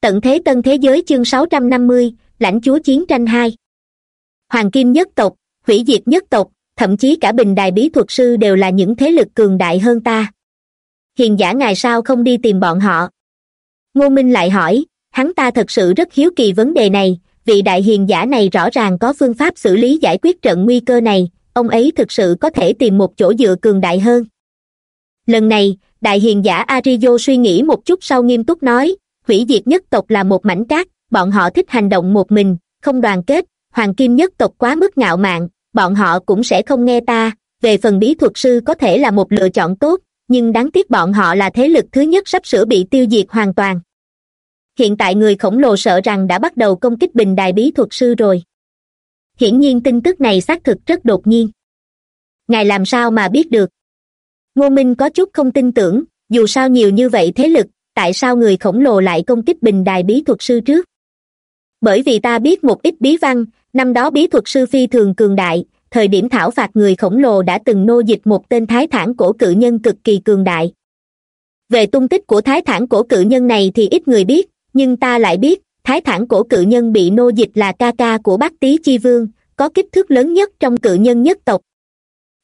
tận thế tân thế giới chương sáu trăm năm mươi, lãnh chúa chiến tranh hai. Hoàng kim nhất tộc, hủy diệt nhất tộc, thậm chí cả bình đài bí thuật sư đều là những thế lực cường đại hơn ta. Hiền giả ngài sao không đi tìm bọn họ? Ngô minh lại hỏi, hắn ta thật sự rất hiếu kỳ vấn đề này, vị đại hiền giả này rõ ràng có phương pháp xử lý giải quyết trận nguy cơ này, ông ấy thực sự có thể tìm một chỗ dựa cường đại hơn. Lần này, đại hiền giả arizo suy nghĩ một chút sau nghiêm túc nói hủy diệt nhất tộc là một mảnh cát, bọn họ thích hành động một mình, không đoàn kết, hoàng kim nhất tộc quá mức ngạo mạn, bọn họ cũng sẽ không nghe ta. Về phần bí thuật sư có thể là một lựa chọn tốt, nhưng đáng tiếc bọn họ là thế lực thứ nhất sắp sửa bị tiêu diệt hoàn toàn. Hiện tại người khổng lồ sợ rằng đã bắt đầu công kích bình đài bí thuật sư rồi. Hiển nhiên tin tức này xác thực rất đột nhiên. Ngài làm sao mà biết được? Ngô minh có chút không tin tưởng, dù sao nhiều như vậy thế lực tại sao người khổng lồ lại công kích bình đài bí thuật sư trước? Bởi vì ta biết một ít bí văn, năm đó bí thuật sư phi thường cường đại, thời điểm thảo phạt người khổng lồ đã từng nô dịch một tên thái thản cổ cự nhân cực kỳ cường đại. Về tung tích của thái thản cổ cự nhân này thì ít người biết, nhưng ta lại biết, thái thản cổ cự nhân bị nô dịch là ca ca của bác tý chi vương, có kích thước lớn nhất trong cự nhân nhất tộc.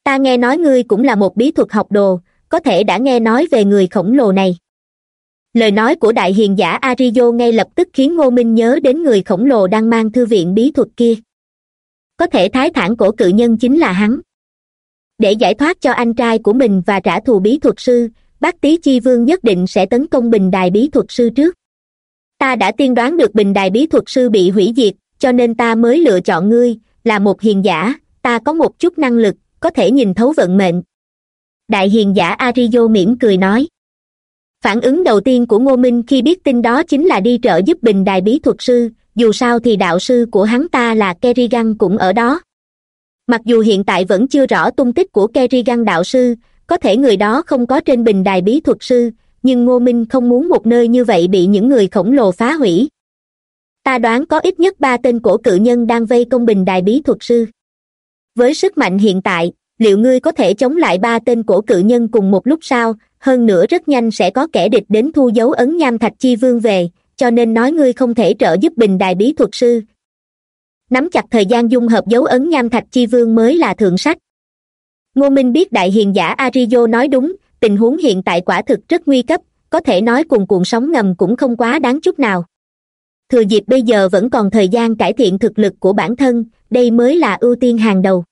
Ta nghe nói ngươi cũng là một bí thuật học đồ, có thể đã nghe nói về người khổng lồ này lời nói của đại hiền giả arizo ngay lập tức khiến ngô minh nhớ đến người khổng lồ đang mang thư viện bí thuật kia. Có thể thái thản cổ cự nhân chính là hắn. Để giải thoát cho anh trai của mình và trả thù bí thuật sư, bác tý chi vương nhất định sẽ tấn công bình đài bí thuật sư trước. Ta đã tiên đoán được bình đài bí thuật sư bị hủy diệt, cho nên ta mới lựa chọn ngươi, là một hiền giả, ta có một chút năng lực, có thể nhìn thấu vận mệnh. Đại hiền giả arizo mỉm cười nói phản ứng đầu tiên của ngô minh khi biết tin đó chính là đi trợ giúp bình đài bí thuật sư, dù sao thì đạo sư của hắn ta là kerrigan cũng ở đó. Mặc dù hiện tại vẫn chưa rõ tung tích của kerrigan đạo sư, có thể người đó không có trên bình đài bí thuật sư, nhưng ngô minh không muốn một nơi như vậy bị những người khổng lồ phá hủy. Ta đoán có ít nhất ba tên cổ cự nhân đang vây công bình đài bí thuật sư. Với sức mạnh hiện tại, liệu ngươi có thể chống lại ba tên cổ cự nhân cùng một lúc sao hơn nữa rất nhanh sẽ có kẻ địch đến thu dấu ấn nham thạch chi vương về, cho nên nói ngươi không thể trợ giúp bình đài bí thuật sư. Nắm chặt thời gian dung hợp dấu ấn nham thạch chi vương mới là thượng sách. Ngô minh biết đại hiền giả arizo nói đúng, tình huống hiện tại quả thực rất nguy cấp, có thể nói cùng cuộn sóng ngầm cũng không quá đáng chút nào. Thừa dịp bây giờ vẫn còn thời gian cải thiện thực lực của bản thân, đây mới là ưu tiên hàng đầu.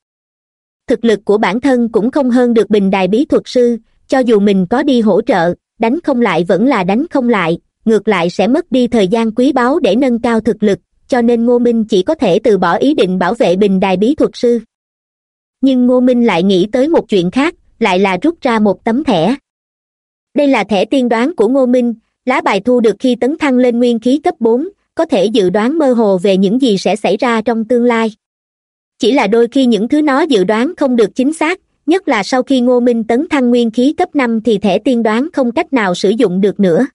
Thực lực của bản thân cũng không hơn được bình đài bí thuật sư cho dù mình có đi hỗ trợ, đánh không lại vẫn là đánh không lại, ngược lại sẽ mất đi thời gian quý báu để nâng cao thực lực, cho nên ngô minh chỉ có thể từ bỏ ý định bảo vệ bình đài bí thuật sư. Nhưng ngô minh lại nghĩ tới một chuyện khác, lại là rút ra một tấm thẻ. Đây là thẻ tiên đoán của ngô minh, lá bài thu được khi tấn thăng lên nguyên khí cấp bốn, có thể dự đoán mơ hồ về những gì sẽ xảy ra trong tương lai. Chỉ là đôi khi những thứ nó dự đoán không được chính xác nhất là sau khi ngô minh tấn thăng nguyên khí cấp năm thì thẻ tiên đoán không cách nào sử dụng được nữa.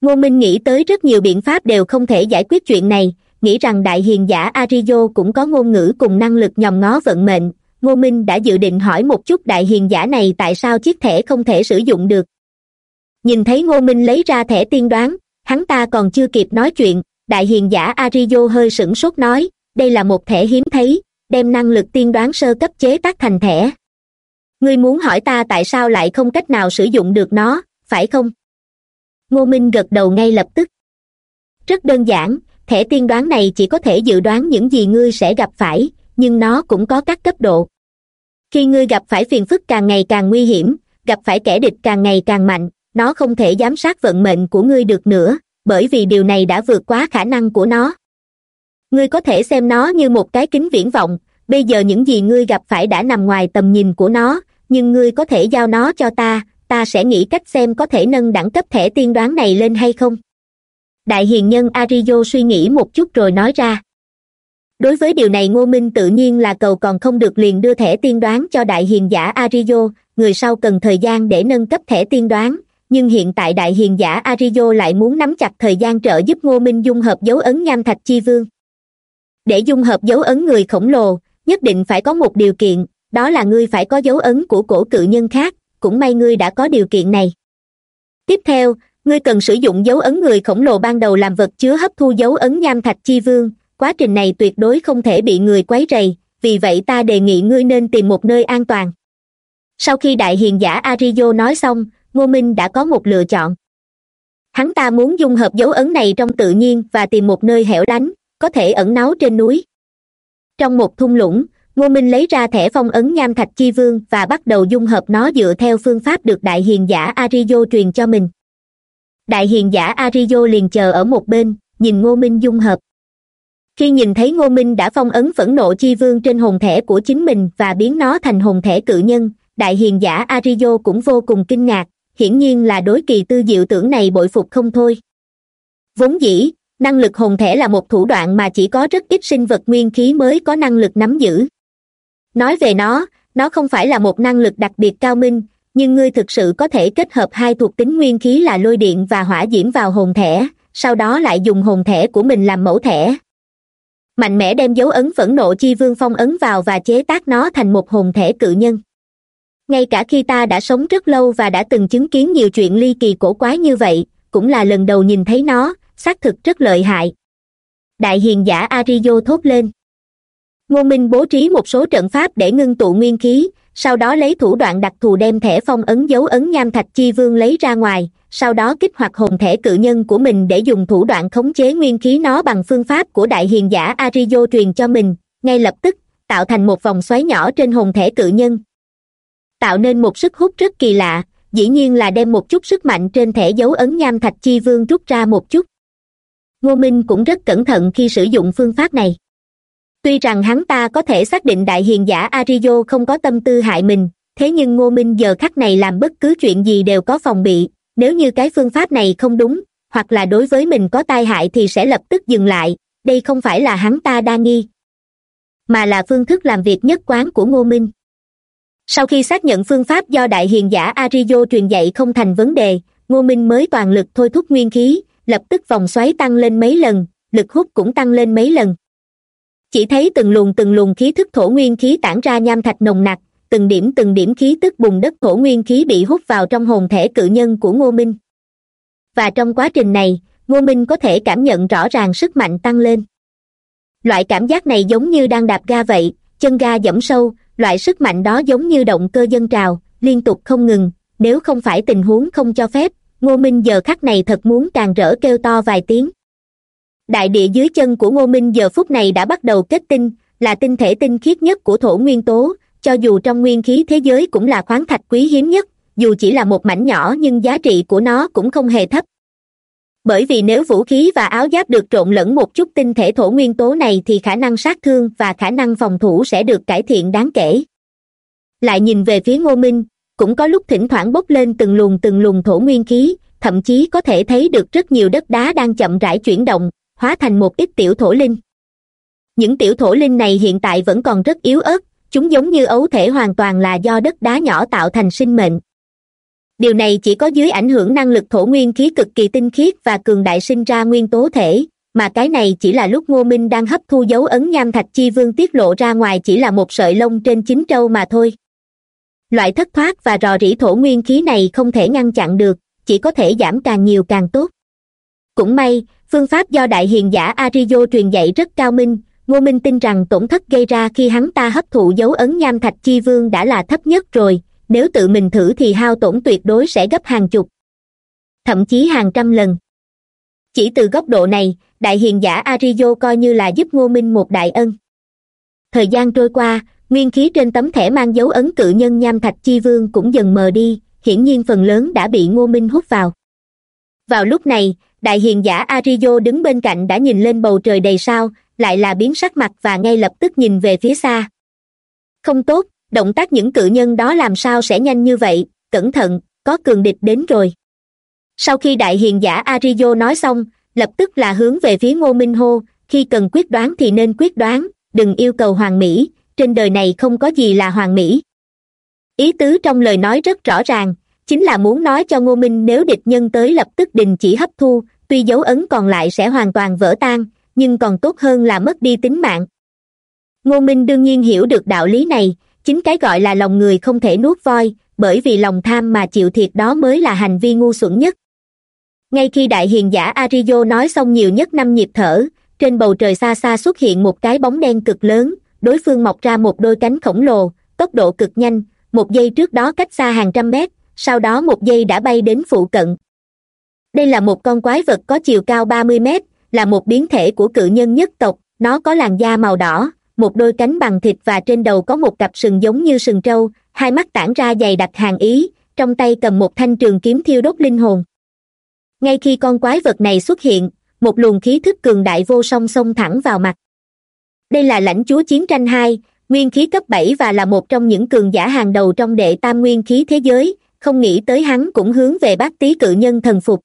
Ngô minh nghĩ tới rất nhiều biện pháp đều không thể giải quyết chuyện này, nghĩ rằng đại hiền giả arizo cũng có ngôn ngữ cùng năng lực nhòm ngó vận mệnh. Ngô minh đã dự định hỏi một chút đại hiền giả này tại sao chiếc thẻ không thể sử dụng được. Nhìn thấy ngô minh lấy ra thẻ tiên đoán, hắn ta còn chưa kịp nói chuyện, đại hiền giả arizo hơi sửng sốt nói, đây là một thẻ hiếm thấy, đem năng lực tiên đoán sơ cấp chế tác thành thẻ ngươi muốn hỏi ta tại sao lại không cách nào sử dụng được nó, phải không? Ngô minh gật đầu ngay lập tức. Rất đơn giản, thẻ tiên đoán này chỉ có thể dự đoán những gì ngươi sẽ gặp phải, nhưng nó cũng có các cấp độ. Khi ngươi gặp phải phiền phức càng ngày càng nguy hiểm, gặp phải kẻ địch càng ngày càng mạnh, nó không thể giám sát vận mệnh của ngươi được nữa, bởi vì điều này đã vượt quá khả năng của nó. Ngươi có thể xem nó như một cái kính viễn vọng, bây giờ những gì ngươi gặp phải đã nằm ngoài tầm nhìn của nó nhưng ngươi có thể giao nó cho ta ta sẽ nghĩ cách xem có thể nâng đẳng cấp thẻ tiên đoán này lên hay không. Đại hiền nhân arizo suy nghĩ một chút rồi nói ra. Đối với điều này ngô minh tự nhiên là cầu còn không được liền đưa thẻ tiên đoán cho đại hiền giả arizo người sau cần thời gian để nâng cấp thẻ tiên đoán. Nhưng hiện tại đại hiền giả arizo lại muốn nắm chặt thời gian trợ giúp ngô minh dung hợp dấu ấn nham thạch chi vương. Để dung hợp dấu ấn người khổng lồ, nhất định phải có một điều kiện đó là ngươi phải có dấu ấn của cổ cự nhân khác, cũng may ngươi đã có điều kiện này. Tiếp theo, ngươi cần sử dụng dấu ấn người khổng lồ ban đầu làm vật chứa hấp thu dấu ấn nham thạch chi vương. Quá trình này tuyệt đối không thể bị người quấy rầy, vì vậy ta đề nghị ngươi nên tìm một nơi an toàn. Sau khi đại hiền giả arizo nói xong, ngô minh đã có một lựa chọn. Hắn ta muốn dung hợp dấu ấn này trong tự nhiên và tìm một nơi hẻo lánh, có thể ẩn náu trên núi. Trong một thung lũng ngô minh lấy ra thẻ phong ấn nham thạch chi vương và bắt đầu dung hợp nó dựa theo phương pháp được đại hiền giả arizo truyền cho mình. Đại hiền giả arizo liền chờ ở một bên, nhìn ngô minh dung hợp. Khi nhìn thấy ngô minh đã phong ấn phẫn nộ chi vương trên hồn thẻ của chính mình và biến nó thành hồn thẻ cự nhân, đại hiền giả arizo cũng vô cùng kinh ngạc, hiển nhiên là đối kỳ tư diệu tưởng này bội phục không thôi. Vốn dĩ, năng lực hồn thẻ là một thủ đoạn mà chỉ có rất ít sinh vật nguyên khí mới có năng lực nắm giữ nói về nó nó không phải là một năng lực đặc biệt cao minh, nhưng ngươi thực sự có thể kết hợp hai thuộc tính nguyên khí là lôi điện và hỏa diễm vào hồn thẻ sau đó lại dùng hồn thẻ của mình làm mẫu thẻ mạnh mẽ đem dấu ấn phẫn nộ chi vương phong ấn vào và chế tác nó thành một hồn thẻ cự nhân. Ngay cả khi ta đã sống rất lâu và đã từng chứng kiến nhiều chuyện ly kỳ cổ quái như vậy, cũng là lần đầu nhìn thấy nó, xác thực rất lợi hại. Đại hiền giả arizo thốt lên ngô minh bố trí một số trận pháp để ngưng tụ nguyên khí, sau đó lấy thủ đoạn đặc thù đem thẻ phong ấn dấu ấn nham thạch chi vương lấy ra ngoài, sau đó kích hoạt hồn thẻ cự nhân của mình để dùng thủ đoạn khống chế nguyên khí nó bằng phương pháp của đại hiền giả arizo truyền cho mình, ngay lập tức, tạo thành một vòng xoáy nhỏ trên hồn thẻ cự nhân. Tạo nên một sức hút rất kỳ lạ, dĩ nhiên là đem một chút sức mạnh trên thẻ dấu ấn nham thạch chi vương rút ra một chút. Ngô minh cũng rất cẩn thận khi sử dụng phương pháp này tuy rằng hắn ta có thể xác định đại hiền giả arizo không có tâm tư hại mình, thế nhưng ngô minh giờ khắc này làm bất cứ chuyện gì đều có phòng bị, nếu như cái phương pháp này không đúng, hoặc là đối với mình có tai hại thì sẽ lập tức dừng lại, đây không phải là hắn ta đa nghi, mà là phương thức làm việc nhất quán của ngô minh. Sau khi xác nhận phương pháp do đại hiền giả arizo truyền dạy không thành vấn đề, ngô minh mới toàn lực thôi thúc nguyên khí, lập tức vòng xoáy tăng lên mấy lần, lực hút cũng tăng lên mấy lần chỉ thấy từng luồng từng luồng khí thức thổ nguyên khí tản ra nham thạch nồng nặc, từng điểm từng điểm khí tức bùn đất thổ nguyên khí bị hút vào trong hồn thể cự nhân của ngô minh. Và trong quá trình này, ngô minh có thể cảm nhận rõ ràng sức mạnh tăng lên. Loại cảm giác này giống như đang đạp ga vậy, chân ga dẫm sâu, loại sức mạnh đó giống như động cơ dân trào, liên tục không ngừng, nếu không phải tình huống không cho phép, ngô minh giờ khắc này thật muốn càng rỡ kêu to vài tiếng đại địa dưới chân của ngô minh giờ phút này đã bắt đầu kết tinh, là tinh thể tinh khiết nhất của thổ nguyên tố, cho dù trong nguyên khí thế giới cũng là khoáng thạch quý hiếm nhất, dù chỉ là một mảnh nhỏ nhưng giá trị của nó cũng không hề thấp. Bởi vì nếu vũ khí và áo giáp được trộn lẫn một chút tinh thể thổ nguyên tố này thì khả năng sát thương và khả năng phòng thủ sẽ được cải thiện đáng kể. Lại nhìn về phía ngô minh, cũng có lúc thỉnh thoảng bốc lên từng luồng từng luồng thổ nguyên khí, thậm chí có thể thấy được rất nhiều đất đá đang chậm rãi chuyển động hóa thành một ít tiểu thổ linh. Những tiểu thổ linh này hiện tại vẫn còn rất yếu ớt, chúng giống như ấu thể hoàn toàn là do đất đá nhỏ tạo thành sinh mệnh. Điều này chỉ có dưới ảnh hưởng năng lực thổ nguyên khí cực kỳ tinh khiết và cường đại sinh ra nguyên tố thể, mà cái này chỉ là lúc ngô minh đang hấp thu dấu ấn nham thạch chi vương tiết lộ ra ngoài chỉ là một sợi lông trên chín trâu mà thôi. Loại thất thoát và rò rỉ thổ nguyên khí này không thể ngăn chặn được, chỉ có thể giảm càng nhiều càng tốt cũng may, phương pháp do đại hiền giả arizo truyền dạy rất cao minh. Ngô minh tin rằng tổn thất gây ra khi hắn ta hấp thụ dấu ấn nham thạch chi vương đã là thấp nhất rồi. Nếu tự mình thử thì hao tổn tuyệt đối sẽ gấp hàng chục, thậm chí hàng trăm lần. Chỉ từ góc độ này, đại hiền giả arizo coi như là giúp ngô minh một đại ân. Thời gian trôi qua, nguyên khí trên tấm thẻ mang dấu ấn cự nhân nham thạch chi vương cũng dần mờ đi, hiển nhiên phần lớn đã bị ngô minh hút vào. Vào lúc này đại hiền giả arizo đứng bên cạnh đã nhìn lên bầu trời đầy sao, lại là biến sắc mặt và ngay lập tức nhìn về phía xa. Không tốt, động tác những cự nhân đó làm sao sẽ nhanh như vậy, cẩn thận, có cường địch đến rồi. Sau khi đại hiền giả arizo nói xong, lập tức là hướng về phía ngô minh hô, khi cần quyết đoán thì nên quyết đoán, đừng yêu cầu hoàng mỹ, trên đời này không có gì là hoàng mỹ. Ý tứ trong lời nói rất rõ ràng chính là muốn nói cho ngô minh nếu địch nhân tới lập tức đình chỉ hấp thu, tuy dấu ấn còn lại sẽ hoàn toàn vỡ tan, nhưng còn tốt hơn là mất đi tính mạng. Ngô minh đương nhiên hiểu được đạo lý này, chính cái gọi là lòng người không thể nuốt voi, bởi vì lòng tham mà chịu thiệt đó mới là hành vi ngu xuẩn nhất. Ngay khi đại hiền giả arizo nói xong nhiều nhất năm nhịp thở, trên bầu trời xa xa xuất hiện một cái bóng đen cực lớn, đối phương mọc ra một đôi cánh khổng lồ, tốc độ cực nhanh, một giây trước đó cách xa hàng trăm mét sau đó một giây đã bay đến phụ cận. Đây là một con quái vật có chiều cao ba mươi mét, là một biến thể của cự nhân nhất tộc. Nó có làn da màu đỏ, một đôi cánh bằng thịt và trên đầu có một cặp sừng giống như sừng trâu, hai mắt tản ra dày đặc hàng ý, trong tay cầm một thanh trường kiếm thiêu đốt linh hồn. Ngay khi con quái vật này xuất hiện, một luồng khí thức cường đại vô song xông thẳng vào mặt. Đây là lãnh chúa chiến tranh hai, nguyên khí cấp bảy và là một trong những cường giả hàng đầu trong đệ tam nguyên khí thế giới không nghĩ tới hắn cũng hướng về bác tý cự nhân thần phục.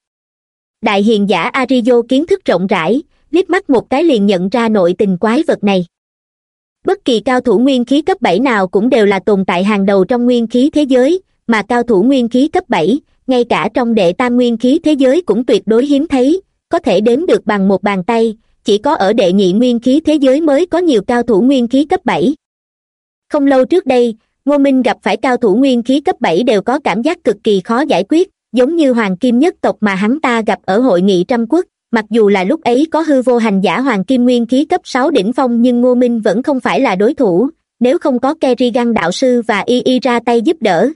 Đại hiền giả arizo kiến thức rộng rãi, liếc mắt một cái liền nhận ra nội tình quái vật này. Bất kỳ cao thủ nguyên khí cấp bảy nào cũng đều là tồn tại hàng đầu trong nguyên khí thế giới, mà cao thủ nguyên khí cấp bảy, ngay cả trong đệ tam nguyên khí thế giới cũng tuyệt đối hiếm thấy, có thể đếm được bằng một bàn tay, chỉ có ở đệ nhị nguyên khí thế giới mới có nhiều cao thủ nguyên khí cấp bảy. Không lâu trước đây ngô minh gặp phải cao thủ nguyên khí cấp bảy đều có cảm giác cực kỳ khó giải quyết, giống như hoàng kim nhất tộc mà hắn ta gặp ở hội nghị trăm quốc. Mặc dù là lúc ấy có hư vô hành giả hoàng kim nguyên khí cấp sáu đỉnh phong nhưng ngô minh vẫn không phải là đối thủ, nếu không có kerrigan đạo sư và y y ra tay giúp đỡ.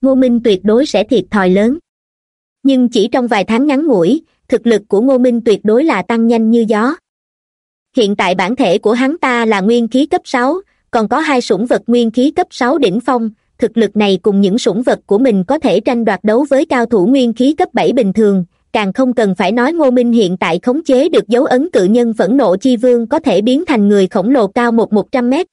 Ngô minh tuyệt đối sẽ thiệt thòi lớn. Nhưng chỉ trong vài tháng ngắn ngủi, thực lực của ngô minh tuyệt đối là tăng nhanh như gió. Hiện tại bản thể của hắn ta là nguyên khí cấp sáu còn có hai sủng vật nguyên khí cấp sáu đỉnh phong, thực lực này cùng những sủng vật của mình có thể tranh đoạt đấu với cao thủ nguyên khí cấp bảy bình thường, càng không cần phải nói ngô minh hiện tại khống chế được dấu ấn cự nhân phẫn nộ chi vương có thể biến thành người khổng lồ cao một một trăm mét.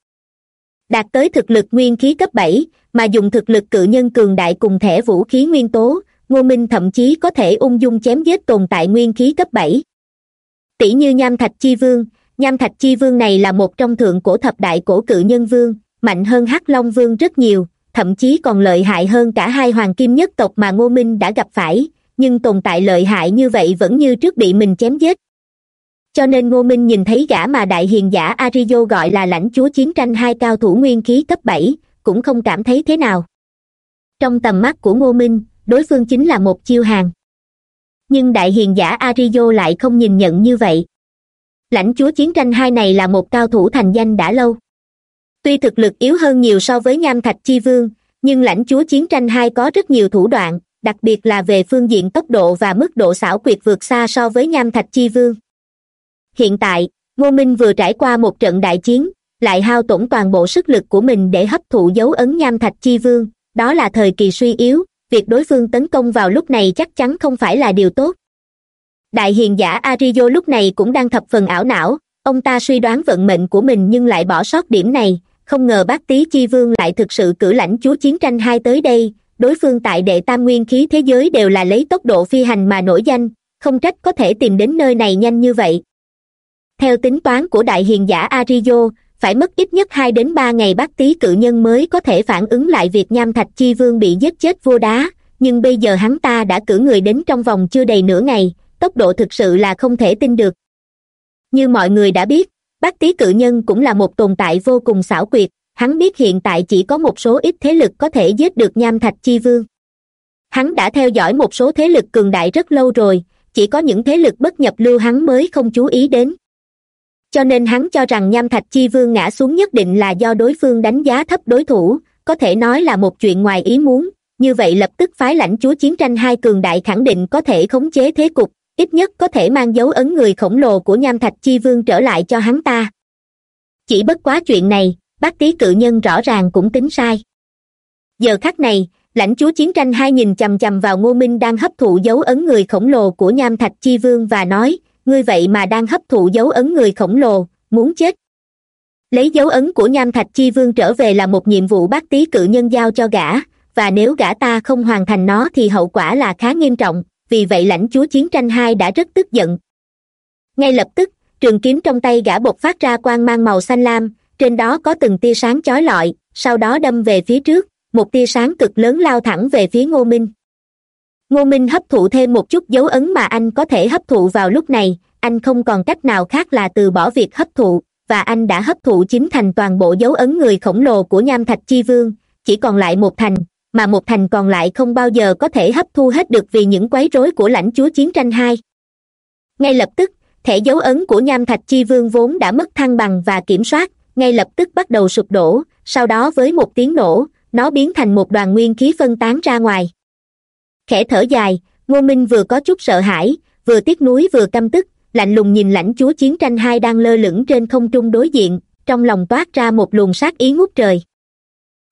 Đạt tới thực lực nguyên khí cấp bảy, mà dùng thực lực cự nhân cường đại cùng thẻ vũ khí nguyên tố, ngô minh thậm chí có thể ung dung chém giết tồn tại nguyên khí cấp bảy. Tỷ như nham thạch chi vương nham thạch chi vương này là một trong thượng cổ thập đại cổ cự nhân vương, mạnh hơn hắc long vương rất nhiều, thậm chí còn lợi hại hơn cả hai hoàng kim nhất tộc mà ngô minh đã gặp phải, nhưng tồn tại lợi hại như vậy vẫn như trước bị mình chém giết. Cho nên ngô minh nhìn thấy gã mà đại hiền giả arizo gọi là lãnh chúa chiến tranh hai cao thủ nguyên khí cấp bảy, cũng không cảm thấy thế nào. Trong tầm mắt của ngô minh, đối phương chính là một chiêu hàng. Nhưng đại hiền giả arizo lại không nhìn nhận như vậy lãnh chúa chiến tranh hai này là một cao thủ thành danh đã lâu. Tuy thực lực yếu hơn nhiều so với nham thạch chi vương, nhưng lãnh chúa chiến tranh hai có rất nhiều thủ đoạn, đặc biệt là về phương diện tốc độ và mức độ xảo quyệt vượt xa so với nham thạch chi vương. Hiện tại, ngô minh vừa trải qua một trận đại chiến, lại hao tổn toàn bộ sức lực của mình để hấp thụ dấu ấn nham thạch chi vương, đó là thời kỳ suy yếu, việc đối phương tấn công vào lúc này chắc chắn không phải là điều tốt đại hiền giả arizo lúc này cũng đang thập phần ảo não. Ông ta suy đoán vận mệnh của mình nhưng lại bỏ sót điểm này. Không ngờ bác tý chi vương lại thực sự cử lãnh chúa chiến tranh hai tới đây. Đối phương tại đệ tam nguyên khí thế giới đều là lấy tốc độ phi hành mà nổi danh. Không trách có thể tìm đến nơi này nhanh như vậy. Theo tính toán của đại hiền giả arizo phải mất ít nhất hai đến ba ngày bác tý cự nhân mới có thể phản ứng lại việc nham thạch chi vương bị giết chết vô đá. Nhưng bây giờ hắn ta đã cử người đến trong vòng chưa đầy nửa ngày tốc độ thực sự là không thể tin được. Như mọi người đã biết, bác tý cự nhân cũng là một tồn tại vô cùng xảo quyệt, hắn biết hiện tại chỉ có một số ít thế lực có thể giết được nham thạch chi vương. Hắn đã theo dõi một số thế lực cường đại rất lâu rồi, chỉ có những thế lực bất nhập lưu hắn mới không chú ý đến. Cho nên hắn cho rằng nham thạch chi vương ngã xuống nhất định là do đối phương đánh giá thấp đối thủ, có thể nói là một chuyện ngoài ý muốn, như vậy lập tức phái lãnh chúa chiến tranh hai cường đại khẳng định có thể khống chế thế cục ít nhất có thể mang dấu ấn người khổng lồ của nham thạch chi vương trở lại cho hắn ta. Chỉ bất quá chuyện này, bác tý cự nhân rõ ràng cũng tính sai. Giờ khắc này, lãnh chúa chiến tranh hai nhìn chằm chằm vào ngô minh đang hấp thụ dấu ấn người khổng lồ của nham thạch chi vương và nói, ngươi vậy mà đang hấp thụ dấu ấn người khổng lồ, muốn chết. Lấy dấu ấn của nham thạch chi vương trở về là một nhiệm vụ bác tý cự nhân giao cho gã, và nếu gã ta không hoàn thành nó thì hậu quả là khá nghiêm trọng vì vậy lãnh chúa chiến tranh hai đã rất tức giận. Ngay lập tức, trường kiếm trong tay gã bộc phát ra quang mang màu xanh lam, trên đó có từng tia sáng chói lọi, sau đó đâm về phía trước, một tia sáng cực lớn lao thẳng về phía ngô minh. Ngô minh hấp thụ thêm một chút dấu ấn mà anh có thể hấp thụ vào lúc này, anh không còn cách nào khác là từ bỏ việc hấp thụ, và anh đã hấp thụ chính thành toàn bộ dấu ấn người khổng lồ của nham thạch chi vương, chỉ còn lại một thành mà một thành còn lại không bao giờ có thể hấp thu hết được vì những quấy rối của lãnh chúa chiến tranh hai. Ngay lập tức, thẻ dấu ấn của nham thạch chi vương vốn đã mất thăng bằng và kiểm soát, ngay lập tức bắt đầu sụp đổ, sau đó với một tiếng nổ, nó biến thành một đoàn nguyên khí phân tán ra ngoài. Khẽ thở dài, ngô minh vừa có chút sợ hãi, vừa tiếc nuối vừa căm tức, lạnh lùng nhìn lãnh chúa chiến tranh hai đang lơ lửng trên không trung đối diện, trong lòng toát ra một luồng sát ý ngút trời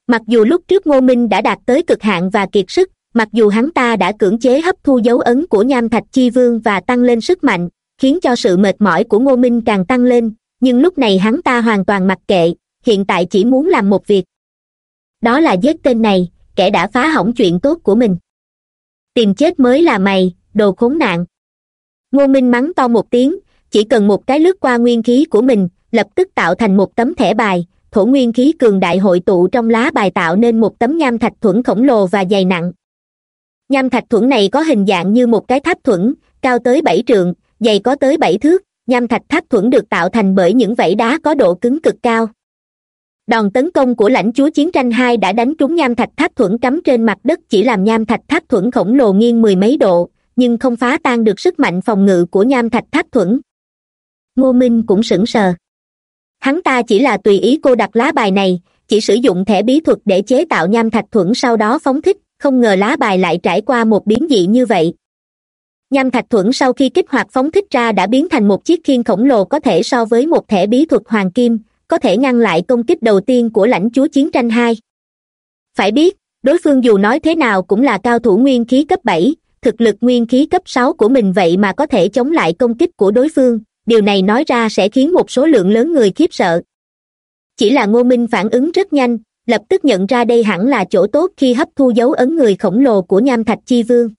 mặc dù lúc trước ngô minh đã đạt tới cực hạn và kiệt sức, mặc dù hắn ta đã cưỡng chế hấp thu dấu ấn của nham thạch chi vương và tăng lên sức mạnh, khiến cho sự mệt mỏi của ngô minh càng tăng lên, nhưng lúc này hắn ta hoàn toàn mặc kệ, hiện tại chỉ muốn làm một việc. Đó là giết tên này, kẻ đã phá hỏng chuyện tốt của mình. Tìm chết mới là mày, đồ khốn nạn. Ngô minh mắng to một tiếng, chỉ cần một cái lướt qua nguyên khí của mình, lập tức tạo thành một tấm thẻ bài thổ nguyên khí cường đại hội tụ trong lá bài tạo nên một tấm nham thạch thuẫn khổng lồ và dày nặng. Nham thạch thuẫn này có hình dạng như một cái tháp thuẫn, cao tới bảy trượng, dày có tới bảy thước. Nham thạch tháp thuẫn được tạo thành bởi những vảy đá có độ cứng cực cao. Đòn tấn công của lãnh chúa chiến tranh hai đã đánh trúng nham thạch tháp thuẫn cắm trên mặt đất chỉ làm nham thạch tháp thuẫn khổng lồ nghiêng mười mấy độ, nhưng không phá tan được sức mạnh phòng ngự của nham thạch tháp thuẫn. Ngô minh cũng sững sờ hắn ta chỉ là tùy ý cô đặt lá bài này, chỉ sử dụng thẻ bí thuật để chế tạo nham thạch thuẫn sau đó phóng thích, không ngờ lá bài lại trải qua một biến dị như vậy. Nham thạch thuẫn sau khi kích hoạt phóng thích ra đã biến thành một chiếc khiên khổng lồ có thể so với một thẻ bí thuật hoàng kim, có thể ngăn lại công kích đầu tiên của lãnh chúa chiến tranh hai. Phải biết, đối phương dù nói thế nào cũng là cao thủ nguyên khí cấp bảy, thực lực nguyên khí cấp sáu của mình vậy mà có thể chống lại công kích của đối phương điều này nói ra sẽ khiến một số lượng lớn người khiếp sợ. Chỉ là ngô minh phản ứng rất nhanh, lập tức nhận ra đây hẳn là chỗ tốt khi hấp thu dấu ấn người khổng lồ của nham thạch chi vương.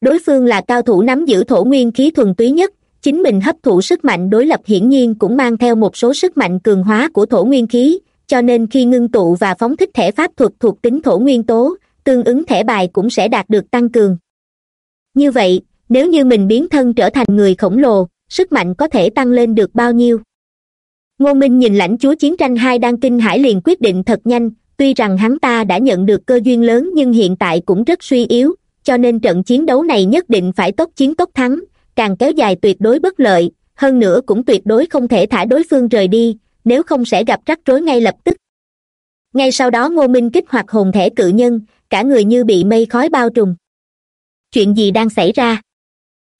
Đối phương là cao thủ nắm giữ thổ nguyên khí thuần túy nhất, chính mình hấp thụ sức mạnh đối lập hiển nhiên cũng mang theo một số sức mạnh cường hóa của thổ nguyên khí, cho nên khi ngưng tụ và phóng thích thẻ pháp thuật thuộc tính thổ nguyên tố, tương ứng thẻ bài cũng sẽ đạt được tăng cường. Như vậy, nếu như mình biến thân trở thành người khổng lồ sức mạnh có thể tăng lên được bao nhiêu. Ngô minh nhìn lãnh chúa chiến tranh hai đang kinh hãi liền quyết định thật nhanh, tuy rằng hắn ta đã nhận được cơ duyên lớn nhưng hiện tại cũng rất suy yếu, cho nên trận chiến đấu này nhất định phải tốc chiến tốc thắng, càng kéo dài tuyệt đối bất lợi, hơn nữa cũng tuyệt đối không thể thả đối phương rời đi, nếu không sẽ gặp rắc rối ngay lập tức. Ngay sau đó ngô minh kích hoạt hồn thể cự nhân, cả người như bị mây khói bao trùm. Chuyện gì đang xảy ra?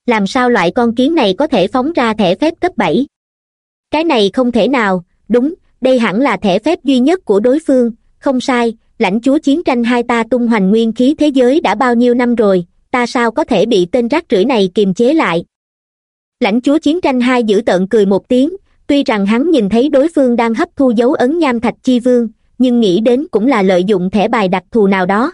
Làm sao loại con kiến này có thể phóng ra thẻ phép cấp bảy? Cái này không thể nào, đúng, đây hẳn là thẻ phép duy nhất của đối phương, không sai, lãnh chúa chiến tranh hai ta tung hoành nguyên khí thế giới đã bao nhiêu năm rồi, ta sao có thể bị tên rác rưởi này kiềm chế lại? Lãnh chúa chiến tranh hai giữ tợn cười một tiếng, tuy rằng hắn nhìn thấy đối phương đang hấp thu dấu ấn nham thạch chi vương, nhưng nghĩ đến cũng là lợi dụng thẻ bài đặc thù nào đó.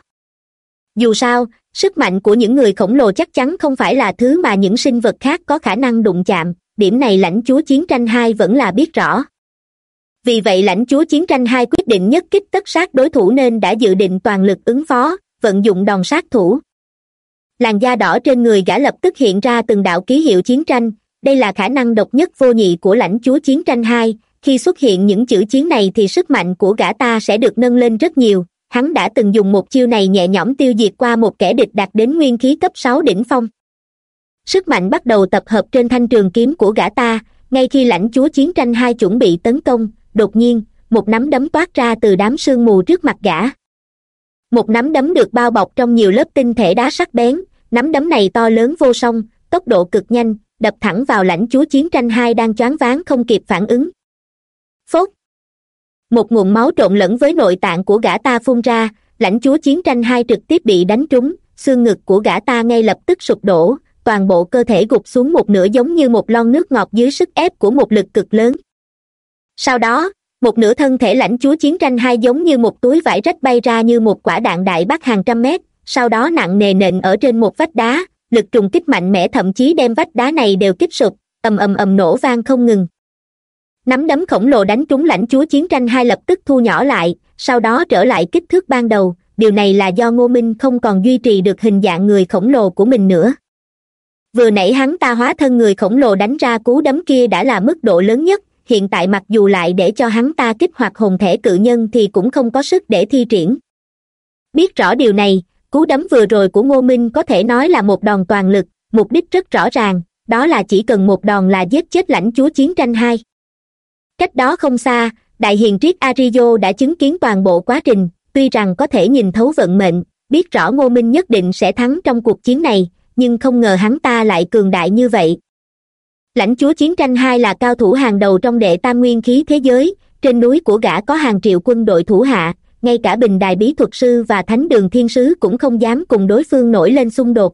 Dù sao sức mạnh của những người khổng lồ chắc chắn không phải là thứ mà những sinh vật khác có khả năng đụng chạm. Điểm này lãnh chúa chiến tranh hai vẫn là biết rõ. Vì vậy lãnh chúa chiến tranh hai quyết định nhất kích tất sát đối thủ nên đã dự định toàn lực ứng phó, vận dụng đòn sát thủ. Làn da đỏ trên người gã lập tức hiện ra từng đạo ký hiệu chiến tranh. Đây là khả năng độc nhất vô nhị của lãnh chúa chiến tranh hai. Khi xuất hiện những chữ chiến này thì sức mạnh của gã ta sẽ được nâng lên rất nhiều hắn đã từng dùng một chiêu này nhẹ nhõm tiêu diệt qua một kẻ địch đạt đến nguyên khí cấp sáu đỉnh phong. Sức mạnh bắt đầu tập hợp trên thanh trường kiếm của gã ta, ngay khi lãnh chúa chiến tranh hai chuẩn bị tấn công, đột nhiên, một nắm đấm toát ra từ đám sương mù trước mặt gã. Một nắm đấm được bao bọc trong nhiều lớp tinh thể đá sắc bén, nắm đấm này to lớn vô song, tốc độ cực nhanh, đập thẳng vào lãnh chúa chiến tranh hai đang choáng váng không kịp phản ứng. Phốt một nguồn máu trộn lẫn với nội tạng của gã ta phun ra, lãnh chúa chiến tranh hai trực tiếp bị đánh trúng, xương ngực của gã ta ngay lập tức sụp đổ, toàn bộ cơ thể gục xuống một nửa giống như một lon nước ngọt dưới sức ép của một lực cực lớn. Sau đó, một nửa thân thể lãnh chúa chiến tranh hai giống như một túi vải rách bay ra như một quả đạn đại bác hàng trăm mét, sau đó nặng nề nện ở trên một vách đá, lực trùng kích mạnh mẽ thậm chí đem vách đá này đều kích sụp, ầm ầm ầm nổ vang không ngừng nắm đấm khổng lồ đánh trúng lãnh chúa chiến tranh hai lập tức thu nhỏ lại, sau đó trở lại kích thước ban đầu. Điều này là do ngô minh không còn duy trì được hình dạng người khổng lồ của mình nữa. Vừa nãy hắn ta hóa thân người khổng lồ đánh ra cú đấm kia đã là mức độ lớn nhất, hiện tại mặc dù lại để cho hắn ta kích hoạt hồn thể cự nhân thì cũng không có sức để thi triển. Biết rõ điều này, cú đấm vừa rồi của ngô minh có thể nói là một đòn toàn lực, mục đích rất rõ ràng, đó là chỉ cần một đòn là giết chết lãnh chúa chiến tranh hai cách đó không xa, đại hiền triết arizo đã chứng kiến toàn bộ quá trình, tuy rằng có thể nhìn thấu vận mệnh, biết rõ ngô minh nhất định sẽ thắng trong cuộc chiến này, nhưng không ngờ hắn ta lại cường đại như vậy. Lãnh chúa chiến tranh hai là cao thủ hàng đầu trong đệ tam nguyên khí thế giới, trên núi của gã có hàng triệu quân đội thủ hạ, ngay cả bình đài bí thuật sư và thánh đường thiên sứ cũng không dám cùng đối phương nổi lên xung đột.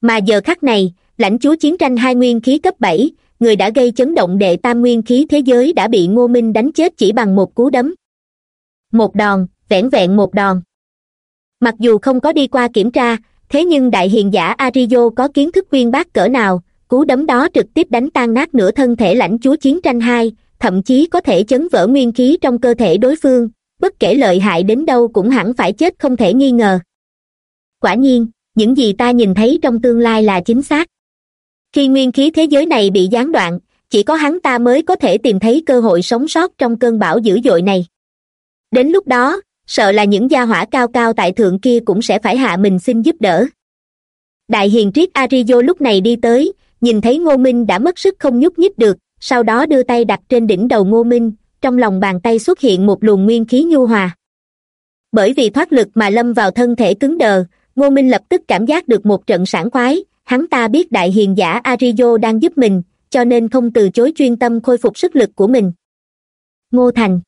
Mà giờ khắc này, lãnh chúa chiến tranh hai nguyên khí cấp bảy người đã gây chấn động đệ tam nguyên khí thế giới đã bị ngô minh đánh chết chỉ bằng một cú đấm. Một đòn, vẻn vẹn một đòn. Mặc dù không có đi qua kiểm tra, thế nhưng đại hiền giả arizo có kiến thức uyên bác cỡ nào, cú đấm đó trực tiếp đánh tan nát nửa thân thể lãnh chúa chiến tranh hai, thậm chí có thể chấn vỡ nguyên khí trong cơ thể đối phương, bất kể lợi hại đến đâu cũng hẳn phải chết không thể nghi ngờ. Quả nhiên, những gì ta nhìn thấy trong tương lai là chính xác khi nguyên khí thế giới này bị gián đoạn, chỉ có hắn ta mới có thể tìm thấy cơ hội sống sót trong cơn bão dữ dội này. Đến lúc đó, sợ là những gia hỏa cao cao tại thượng kia cũng sẽ phải hạ mình xin giúp đỡ. Đại hiền triết arizo lúc này đi tới, nhìn thấy ngô minh đã mất sức không nhúc nhích được, sau đó đưa tay đặt trên đỉnh đầu ngô minh, trong lòng bàn tay xuất hiện một luồng nguyên khí nhu hòa. Bởi vì thoát lực mà lâm vào thân thể cứng đờ, ngô minh lập tức cảm giác được một trận sảng khoái hắn ta biết đại hiền giả arizo đang giúp mình, cho nên không từ chối chuyên tâm khôi phục sức lực của mình. Ngô thành.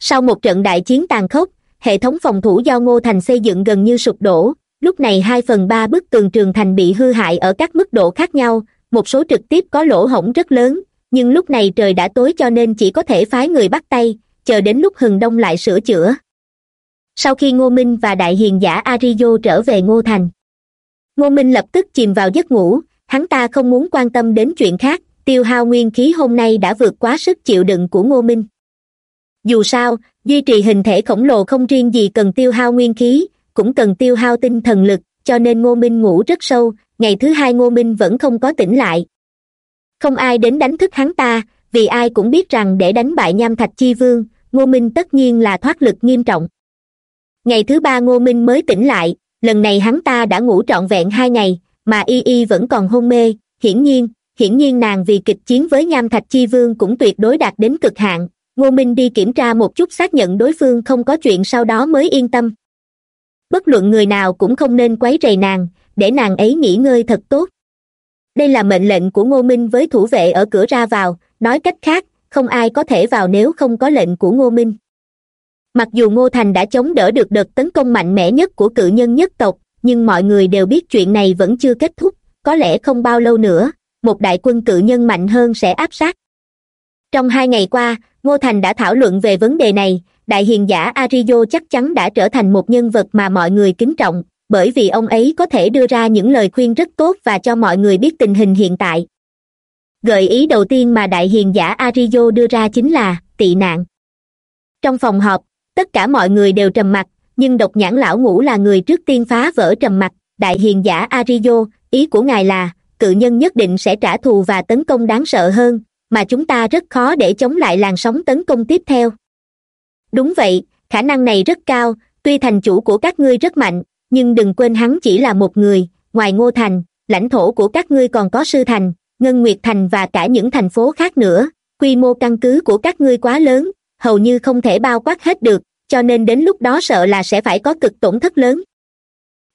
Sau một trận đại chiến tàn khốc, hệ thống phòng thủ do ngô thành xây dựng gần như sụp đổ. Lúc này hai phần ba bức tường trường thành bị hư hại ở các mức độ khác nhau, một số trực tiếp có lỗ hổng rất lớn, nhưng lúc này trời đã tối cho nên chỉ có thể phái người bắt tay, chờ đến lúc hừng đông lại sửa chữa. Sau khi ngô minh và đại hiền giả arizo trở về ngô thành ngô minh lập tức chìm vào giấc ngủ, hắn ta không muốn quan tâm đến chuyện khác, tiêu hao nguyên khí hôm nay đã vượt quá sức chịu đựng của ngô minh. Dù sao, duy trì hình thể khổng lồ không riêng gì cần tiêu hao nguyên khí, cũng cần tiêu hao tinh thần lực, cho nên ngô minh ngủ rất sâu, ngày thứ hai ngô minh vẫn không có tỉnh lại. Không ai đến đánh thức hắn ta, vì ai cũng biết rằng để đánh bại nham thạch chi vương, ngô minh tất nhiên là thoát lực nghiêm trọng. Ngày thứ ba ngô minh mới tỉnh lại lần này hắn ta đã ngủ trọn vẹn hai ngày, mà y y vẫn còn hôn mê. Hiển nhiên hiển nhiên nàng vì kịch chiến với nham thạch chi vương cũng tuyệt đối đạt đến cực hạn. Ngô minh đi kiểm tra một chút xác nhận đối phương không có chuyện sau đó mới yên tâm. Bất luận người nào cũng không nên quấy rầy nàng, để nàng ấy nghỉ ngơi thật tốt. Đây là mệnh lệnh của ngô minh với thủ vệ ở cửa ra vào, nói cách khác, không ai có thể vào nếu không có lệnh của ngô minh mặc dù ngô thành đã chống đỡ được đợt tấn công mạnh mẽ nhất của cự nhân nhất tộc, nhưng mọi người đều biết chuyện này vẫn chưa kết thúc, có lẽ không bao lâu nữa, một đại quân cự nhân mạnh hơn sẽ áp sát. Trong hai ngày qua, ngô thành đã thảo luận về vấn đề này, đại hiền giả arizo chắc chắn đã trở thành một nhân vật mà mọi người kính trọng, bởi vì ông ấy có thể đưa ra những lời khuyên rất tốt và cho mọi người biết tình hình hiện tại. Gợi ý đầu tiên mà đại hiền giả arizo đưa ra chính là tị nạn. Trong phòng họp tất cả mọi người đều trầm mặc, nhưng độc nhãn lão ngũ là người trước tiên phá vỡ trầm mặc. Đại hiền giả arizo ý của ngài là, cự nhân nhất định sẽ trả thù và tấn công đáng sợ hơn, mà chúng ta rất khó để chống lại làn sóng tấn công tiếp theo. Đúng vậy, khả năng này rất cao, tuy thành chủ của các ngươi rất mạnh, nhưng đừng quên hắn chỉ là một người, ngoài ngô thành, lãnh thổ của các ngươi còn có sư thành, ngân nguyệt thành và cả những thành phố khác nữa, quy mô căn cứ của các ngươi quá lớn, hầu như không thể bao quát hết được cho nên đến lúc đó sợ là sẽ phải có cực tổn thất lớn.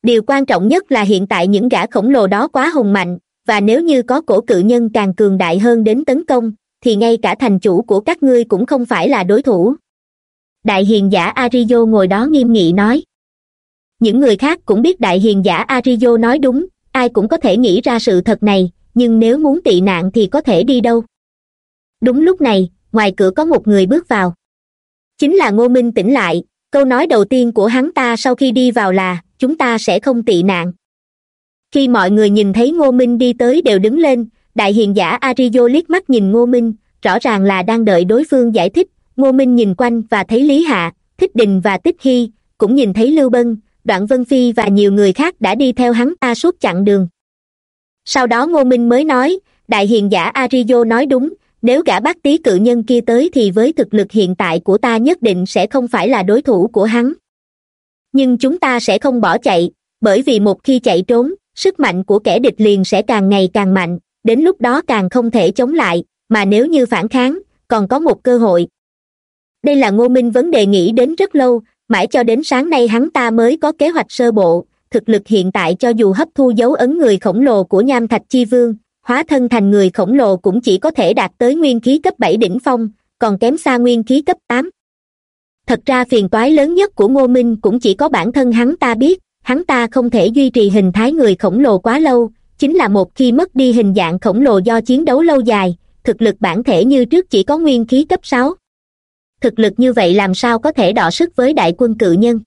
Điều quan trọng nhất là hiện tại những gã khổng lồ đó quá hùng mạnh, và nếu như có cổ cự nhân càng cường đại hơn đến tấn công, thì ngay cả thành chủ của các ngươi cũng không phải là đối thủ. Đại hiền giả arizo ngồi đó nghiêm nghị nói. Những người khác cũng biết đại hiền giả arizo nói đúng, ai cũng có thể nghĩ ra sự thật này, nhưng nếu muốn tị nạn thì có thể đi đâu? Đúng lúc này, ngoài cửa có một người bước vào chính là ngô minh tỉnh lại, câu nói đầu tiên của hắn ta sau khi đi vào là, chúng ta sẽ không tị nạn. Khi mọi người nhìn thấy ngô minh đi tới đều đứng lên, đại hiền giả arizo liếc mắt nhìn ngô minh, rõ ràng là đang đợi đối phương giải thích. Ngô minh nhìn quanh và thấy lý hạ, thích đình và tích hy, cũng nhìn thấy lưu bân, đoạn vân phi và nhiều người khác đã đi theo hắn ta suốt chặng đường. Sau đó ngô minh mới nói, đại hiền giả arizo nói đúng nếu gã bác tý cự nhân kia tới thì với thực lực hiện tại của ta nhất định sẽ không phải là đối thủ của hắn. Nhưng chúng ta sẽ không bỏ chạy, bởi vì một khi chạy trốn, sức mạnh của kẻ địch liền sẽ càng ngày càng mạnh, đến lúc đó càng không thể chống lại, mà nếu như phản kháng, còn có một cơ hội. Đây là ngô minh vấn đề nghĩ đến rất lâu, mãi cho đến sáng nay hắn ta mới có kế hoạch sơ bộ, thực lực hiện tại cho dù hấp thu dấu ấn người khổng lồ của nham thạch chi vương hóa thân thành người khổng lồ cũng chỉ có thể đạt tới nguyên khí cấp bảy đỉnh phong, còn kém xa nguyên khí cấp tám. Thật ra phiền toái lớn nhất của ngô minh cũng chỉ có bản thân hắn ta biết, hắn ta không thể duy trì hình thái người khổng lồ quá lâu, chính là một khi mất đi hình dạng khổng lồ do chiến đấu lâu dài, thực lực bản thể như trước chỉ có nguyên khí cấp sáu. Thực lực như vậy làm sao có thể đọ sức với đại quân cự nhân?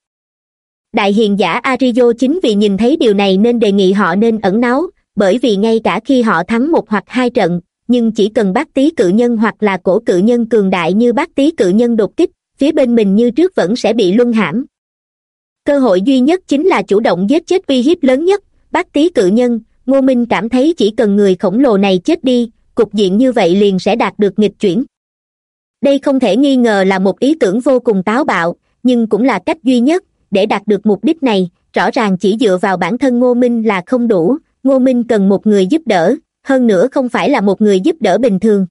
Đại hiền giả arizo chính vì nhìn thấy điều này nên đề nghị họ nên ẩn náu bởi vì ngay cả khi họ thắng một hoặc hai trận, nhưng chỉ cần bác tý cự nhân hoặc là cổ cự nhân cường đại như bác tý cự nhân đột kích, phía bên mình như trước vẫn sẽ bị luân hãm. Cơ hội duy nhất chính là chủ động giết chết uy hiếp lớn nhất, bác tý cự nhân, ngô minh cảm thấy chỉ cần người khổng lồ này chết đi, cục diện như vậy liền sẽ đạt được nghịch chuyển. Đây không thể nghi ngờ là một ý tưởng vô cùng táo bạo, nhưng cũng là cách duy nhất để đạt được mục đích này, rõ ràng chỉ dựa vào bản thân ngô minh là không đủ ngô minh cần một người giúp đỡ, hơn nữa không phải là một người giúp đỡ bình thường.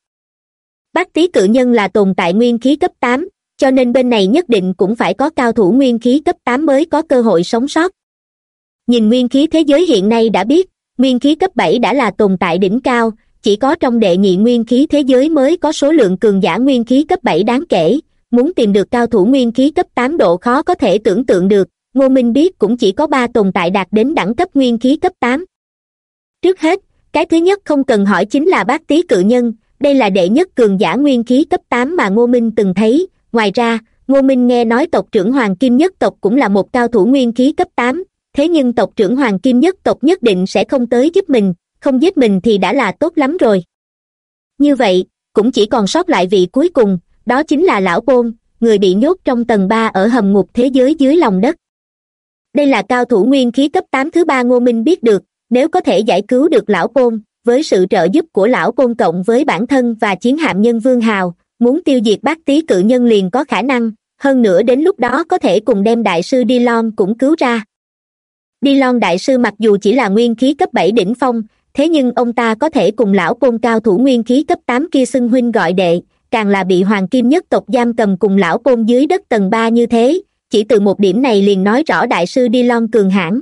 Bác tý cự nhân là tồn tại nguyên khí cấp tám, cho nên bên này nhất định cũng phải có cao thủ nguyên khí cấp tám mới có cơ hội sống sót. Nhìn nguyên khí thế giới hiện nay đã biết, nguyên khí cấp bảy đã là tồn tại đỉnh cao, chỉ có trong đệ nhị nguyên khí thế giới mới có số lượng cường giả nguyên khí cấp bảy đáng kể, muốn tìm được cao thủ nguyên khí cấp tám độ khó có thể tưởng tượng được. Ngô minh biết cũng chỉ có ba tồn tại đạt đến đẳng cấp nguyên khí cấp tám trước hết, cái thứ nhất không cần hỏi chính là bác tý cự nhân, đây là đệ nhất cường giả nguyên khí cấp tám mà ngô minh từng thấy. Ngoài ra, ngô minh nghe nói tộc trưởng hoàng kim nhất tộc cũng là một cao thủ nguyên khí cấp tám, thế nhưng tộc trưởng hoàng kim nhất tộc nhất định sẽ không tới giúp mình, không giết mình thì đã là tốt lắm rồi. Như vậy, cũng chỉ còn sót lại vị cuối cùng, đó chính là lão bôn người bị nhốt trong tầng ba ở hầm ngục thế giới dưới lòng đất. Đây là cao thủ nguyên khí cấp tám thứ ba ngô minh biết được nếu có thể giải cứu được lão côn, với sự trợ giúp của lão côn cộng với bản thân và chiến hạm nhân vương hào, muốn tiêu diệt bác tý cự nhân liền có khả năng, hơn nữa đến lúc đó có thể cùng đem đại sư d lon cũng cứu ra. D lon đại sư mặc dù chỉ là nguyên khí cấp bảy đỉnh phong, thế nhưng ông ta có thể cùng lão côn cao thủ nguyên khí cấp tám kia xưng huynh gọi đệ, càng là bị hoàng kim nhất tộc giam cầm cùng lão côn dưới đất tầng ba như thế, chỉ từ một điểm này liền nói rõ đại sư đi lon cường hãn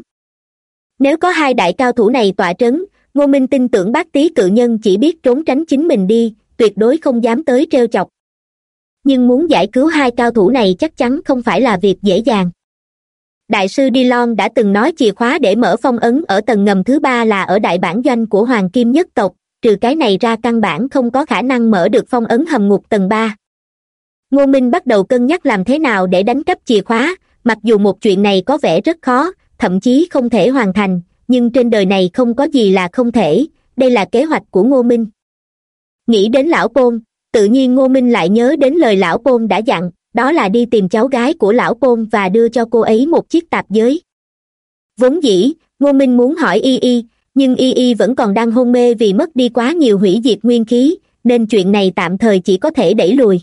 nếu có hai đại cao thủ này tọa trấn, ngô minh tin tưởng bác tý cự nhân chỉ biết trốn tránh chính mình đi, tuyệt đối không dám tới trêu chọc. Nhưng muốn giải cứu hai cao thủ này chắc chắn không phải là việc dễ dàng. Đại sư Dillon đã từng nói chìa khóa để mở phong ấn ở tầng ngầm thứ ba là ở đại bản doanh của hoàng kim nhất tộc, trừ cái này ra căn bản không có khả năng mở được phong ấn hầm ngục tầng ba. Ngô minh bắt đầu cân nhắc làm thế nào để đánh cắp chìa khóa, mặc dù một chuyện này có vẻ rất khó thậm chí không thể hoàn thành, nhưng trên đời này không có gì là không thể. Đây là kế hoạch của ngô minh. Nghĩ đến lão Pôn tự nhiên ngô minh lại nhớ đến lời lão Pôn đã dặn, đó là đi tìm cháu gái của lão Pôn và đưa cho cô ấy một chiếc tạp giới. Vốn dĩ, ngô minh muốn hỏi y y, nhưng y y vẫn còn đang hôn mê vì mất đi quá nhiều hủy diệt nguyên khí, nên chuyện này tạm thời chỉ có thể đẩy lùi.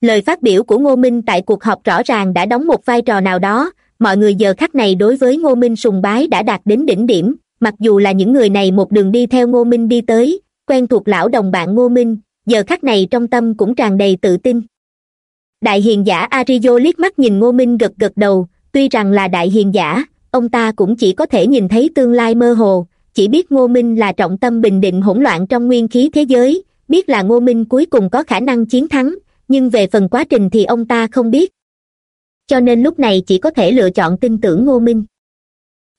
Lời phát biểu của ngô minh tại cuộc họp rõ ràng đã đóng một vai trò nào đó mọi người giờ khắc này đối với ngô minh sùng bái đã đạt đến đỉnh điểm, mặc dù là những người này một đường đi theo ngô minh đi tới, quen thuộc lão đồng bạn ngô minh, giờ khắc này trong tâm cũng tràn đầy tự tin. Đại hiền giả arizo liếc mắt nhìn ngô minh gật gật đầu, tuy rằng là đại hiền giả, ông ta cũng chỉ có thể nhìn thấy tương lai mơ hồ, chỉ biết ngô minh là trọng tâm bình định hỗn loạn trong nguyên khí thế giới, biết là ngô minh cuối cùng có khả năng chiến thắng, nhưng về phần quá trình thì ông ta không biết cho nên lúc này chỉ có thể lựa chọn tin tưởng ngô minh.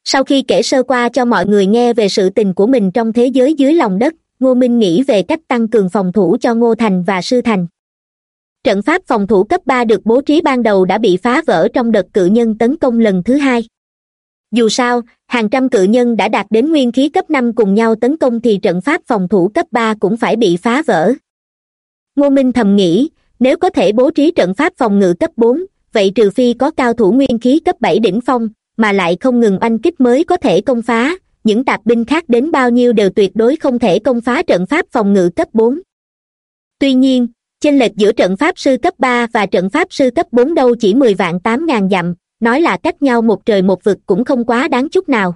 Sau khi kể sơ qua cho mọi người nghe về sự tình của mình trong thế giới dưới lòng đất, ngô minh nghĩ về cách tăng cường phòng thủ cho ngô thành và sư thành. Trận pháp phòng thủ cấp ba được bố trí ban đầu đã bị phá vỡ trong đợt cự nhân tấn công lần thứ hai. Dù sao, hàng trăm cự nhân đã đạt đến nguyên khí cấp năm cùng nhau tấn công thì trận pháp phòng thủ cấp ba cũng phải bị phá vỡ. Ngô minh thầm nghĩ, nếu có thể bố trí trận pháp phòng ngự cấp bốn vậy trừ phi có cao thủ nguyên khí cấp bảy đỉnh phong, mà lại không ngừng oanh kích mới có thể công phá, những tạp binh khác đến bao nhiêu đều tuyệt đối không thể công phá trận pháp phòng ngự cấp bốn. Tuy nhiên, chênh lệch giữa trận pháp sư cấp ba và trận pháp sư cấp bốn đâu chỉ mười vạn tám ngàn dặm, nói là cách nhau một trời một vực cũng không quá đáng chút nào.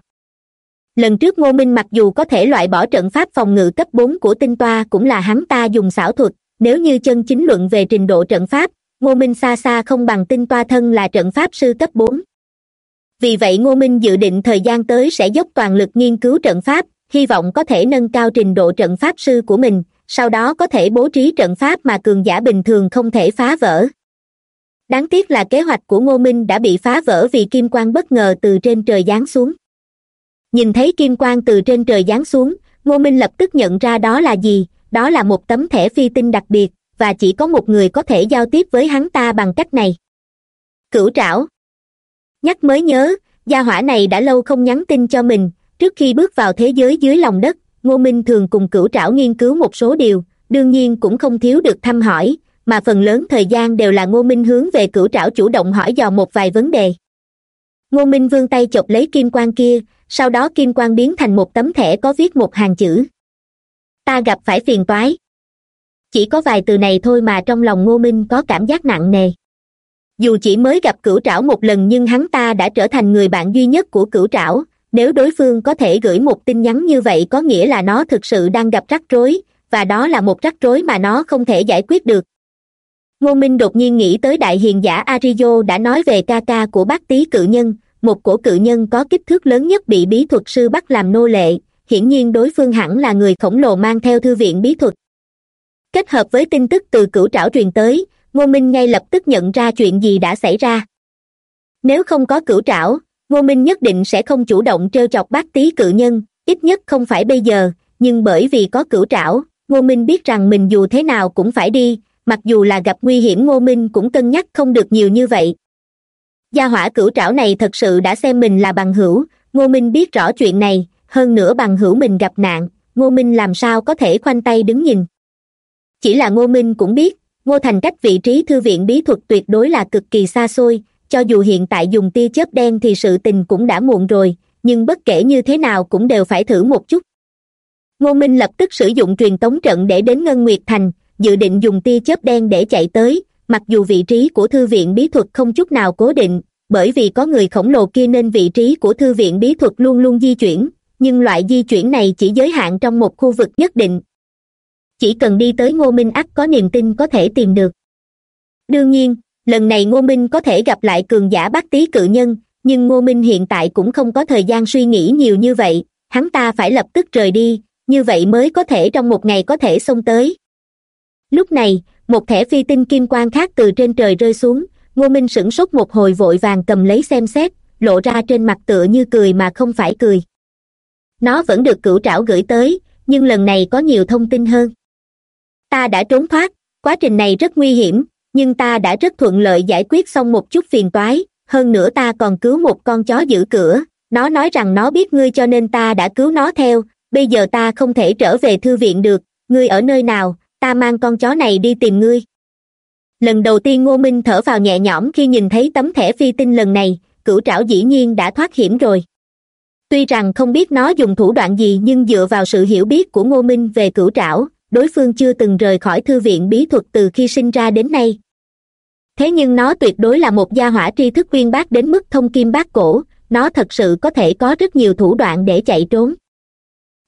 Lần trước ngô minh mặc dù có thể loại bỏ trận pháp phòng ngự cấp bốn của tinh toa cũng là hắn ta dùng xảo thuật, nếu như chân chính luận về trình độ trận pháp ngô minh xa xa không bằng tinh toa thân là trận pháp sư cấp bốn. Vì vậy ngô minh dự định thời gian tới sẽ dốc toàn lực nghiên cứu trận pháp, hy vọng có thể nâng cao trình độ trận pháp sư của mình, sau đó có thể bố trí trận pháp mà cường giả bình thường không thể phá vỡ. Đáng tiếc là kế hoạch của ngô minh đã bị phá vỡ vì kim quang bất ngờ từ trên trời giáng xuống. Nhìn thấy kim quang từ trên trời giáng xuống, ngô minh lập tức nhận ra đó là gì, đó là một tấm thẻ phi tinh đặc biệt và chỉ có một người có thể giao tiếp với hắn ta bằng cách này. Cửu trảo. Nhắc mới nhớ, gia hỏa này đã lâu không nhắn tin cho mình, trước khi bước vào thế giới dưới lòng đất, ngô minh thường cùng cửu trảo nghiên cứu một số điều, đương nhiên cũng không thiếu được thăm hỏi, mà phần lớn thời gian đều là ngô minh hướng về cửu trảo chủ động hỏi dò một vài vấn đề. Ngô minh vươn tay chộp lấy kim quan kia, sau đó kim quan biến thành một tấm thẻ có viết một hàng chữ. Ta gặp phải phiền toái chỉ có vài từ này thôi mà trong lòng ngô minh có cảm giác nặng nề. Dù chỉ mới gặp cửu trảo một lần nhưng hắn ta đã trở thành người bạn duy nhất của cửu trảo. Nếu đối phương có thể gửi một tin nhắn như vậy có nghĩa là nó thực sự đang gặp rắc rối, và đó là một rắc rối mà nó không thể giải quyết được. Ngô minh đột nhiên nghĩ tới đại hiền giả arizo đã nói về ca ca của bác tý cự nhân, một cổ cự nhân có kích thước lớn nhất bị bí thuật sư bắt làm nô lệ. Hiển nhiên đối phương hẳn là người khổng lồ mang theo thư viện bí thuật kết hợp với tin tức từ cửu trảo truyền tới, ngô minh ngay lập tức nhận ra chuyện gì đã xảy ra. Nếu không có cửu trảo, ngô minh nhất định sẽ không chủ động t chọc bác tý cự nhân, ít nhất không phải bây giờ, nhưng bởi vì có cửu trảo, ngô minh biết rằng mình dù thế nào cũng phải đi, mặc dù là gặp nguy hiểm ngô minh cũng cân nhắc không được nhiều như vậy. Gia hỏa cửu trảo này thật sự đã xem mình là bằng hữu, ngô minh biết rõ chuyện này, hơn nữa bằng hữu mình gặp nạn, ngô minh làm sao có thể khoanh tay đứng nhìn chỉ là ngô minh cũng biết, ngô thành cách vị trí thư viện bí thuật tuyệt đối là cực kỳ xa xôi, cho dù hiện tại dùng tia chớp đen thì sự tình cũng đã muộn rồi, nhưng bất kể như thế nào cũng đều phải thử một chút. Ngô minh lập tức sử dụng truyền tống trận để đến ngân nguyệt thành, dự định dùng tia chớp đen để chạy tới, mặc dù vị trí của thư viện bí thuật không chút nào cố định, bởi vì có người khổng lồ kia nên vị trí của thư viện bí thuật luôn luôn di chuyển, nhưng loại di chuyển này chỉ giới hạn trong một khu vực nhất định chỉ cần đi tới ngô minh ắt có niềm tin có thể tìm được. Đương nhiên, lần này ngô minh có thể gặp lại cường giả bác tý cự nhân, nhưng ngô minh hiện tại cũng không có thời gian suy nghĩ nhiều như vậy, hắn ta phải lập tức rời đi, như vậy mới có thể trong một ngày có thể xông tới. Lúc này, một thẻ phi tinh kim quang khác từ trên trời rơi xuống, ngô minh sửng sốt một hồi vội vàng cầm lấy xem xét, lộ ra trên mặt tựa như cười mà không phải cười. Nó vẫn được cửu trảo gửi tới, nhưng lần này có nhiều thông tin hơn ta đã trốn thoát, quá trình này rất nguy hiểm, nhưng ta đã rất thuận lợi giải quyết xong một chút phiền toái, hơn nữa ta còn cứu một con chó giữ cửa, nó nói rằng nó biết ngươi cho nên ta đã cứu nó theo, bây giờ ta không thể trở về thư viện được, ngươi ở nơi nào, ta mang con chó này đi tìm ngươi. Lần đầu tiên ngô minh thở vào nhẹ nhõm khi nhìn thấy tấm thẻ phi tinh lần này, cửu trảo dĩ nhiên đã thoát hiểm rồi. Tuy rằng không biết nó dùng thủ đoạn gì nhưng dựa vào sự hiểu biết của ngô minh về cửu trảo đối phương chưa từng rời khỏi thư viện bí thuật từ khi sinh ra đến nay. Thế nhưng nó tuyệt đối là một gia hỏa tri thức uyên bác đến mức thông kim bác cổ, nó thật sự có thể có rất nhiều thủ đoạn để chạy trốn.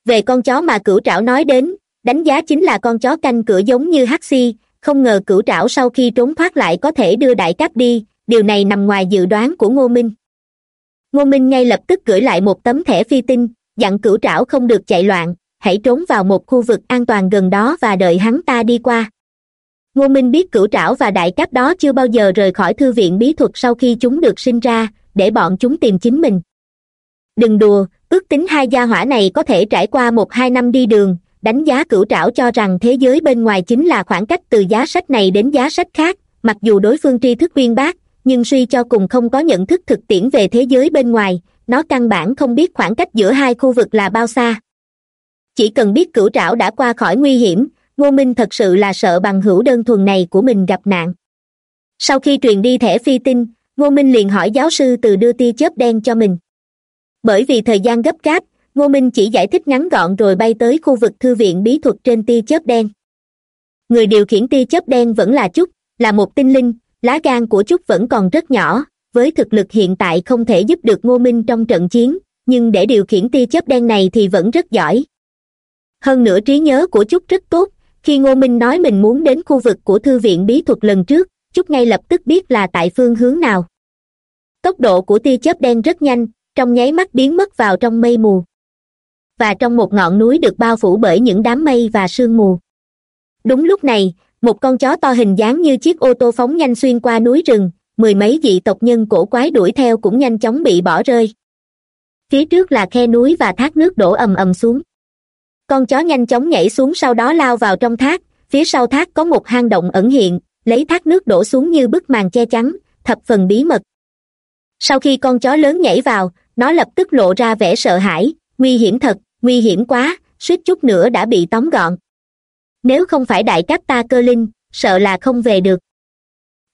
Về con chó mà cửu trảo nói đến, đánh giá chính là con chó canh cửa giống như hắc si, không ngờ cửu trảo sau khi trốn thoát lại có thể đưa đại cáp đi, điều này nằm ngoài dự đoán của ngô minh. Ngô minh ngay lập tức gửi lại một tấm thẻ phi tinh, dặn cửu trảo không được chạy loạn hãy trốn vào một khu vực an toàn gần đó và đợi hắn ta đi qua. Ngô minh biết cửu trảo và đại cáp đó chưa bao giờ rời khỏi thư viện bí thuật sau khi chúng được sinh ra, để bọn chúng tìm chính mình. Đừng đùa, ước tính hai gia hỏa này có thể trải qua một hai năm đi đường, đánh giá cửu trảo cho rằng thế giới bên ngoài chính là khoảng cách từ giá sách này đến giá sách khác, mặc dù đối phương tri thức uyên bác, nhưng suy cho cùng không có nhận thức thực tiễn về thế giới bên ngoài, nó căn bản không biết khoảng cách giữa hai khu vực là bao xa chỉ cần biết cửu trảo đã qua khỏi nguy hiểm, ngô minh thật sự là sợ bằng hữu đơn thuần này của mình gặp nạn. Sau khi truyền đi thẻ phi tinh, ngô minh liền hỏi giáo sư từ đưa tia chớp đen cho mình. Bởi vì thời gian gấp gáp, ngô minh chỉ giải thích ngắn gọn rồi bay tới khu vực thư viện bí thuật trên tia chớp đen. Người điều khiển tia chớp đen vẫn là trúc, là một tinh linh, lá gan của trúc vẫn còn rất nhỏ, với thực lực hiện tại không thể giúp được ngô minh trong trận chiến, nhưng để điều khiển tia chớp đen này thì vẫn rất giỏi hơn nữa trí nhớ của chúc rất tốt. Khi ngô minh nói mình muốn đến khu vực của thư viện bí thuật lần trước chúc ngay lập tức biết là tại phương hướng nào. Tốc độ của tia chớp đen rất nhanh, trong nháy mắt biến mất vào trong mây mù. Và trong một ngọn núi được bao phủ bởi những đám mây và sương mù. Đúng lúc này, một con chó to hình dáng như chiếc ô tô phóng nhanh xuyên qua núi rừng, mười mấy dị tộc nhân cổ quái đuổi theo cũng nhanh chóng bị bỏ rơi. Phía trước là khe núi và thác nước đổ ầm ầm xuống con chó nhanh chóng nhảy xuống sau đó lao vào trong thác. Phía sau thác có một hang động ẩn hiện, lấy thác nước đổ xuống như bức màn che chắn, thập phần bí mật. Sau khi con chó lớn nhảy vào, nó lập tức lộ ra vẻ sợ hãi, nguy hiểm thật, nguy hiểm quá, suýt chút nữa đã bị tóm gọn. Nếu không phải đại cấp ta cơ linh, sợ là không về được.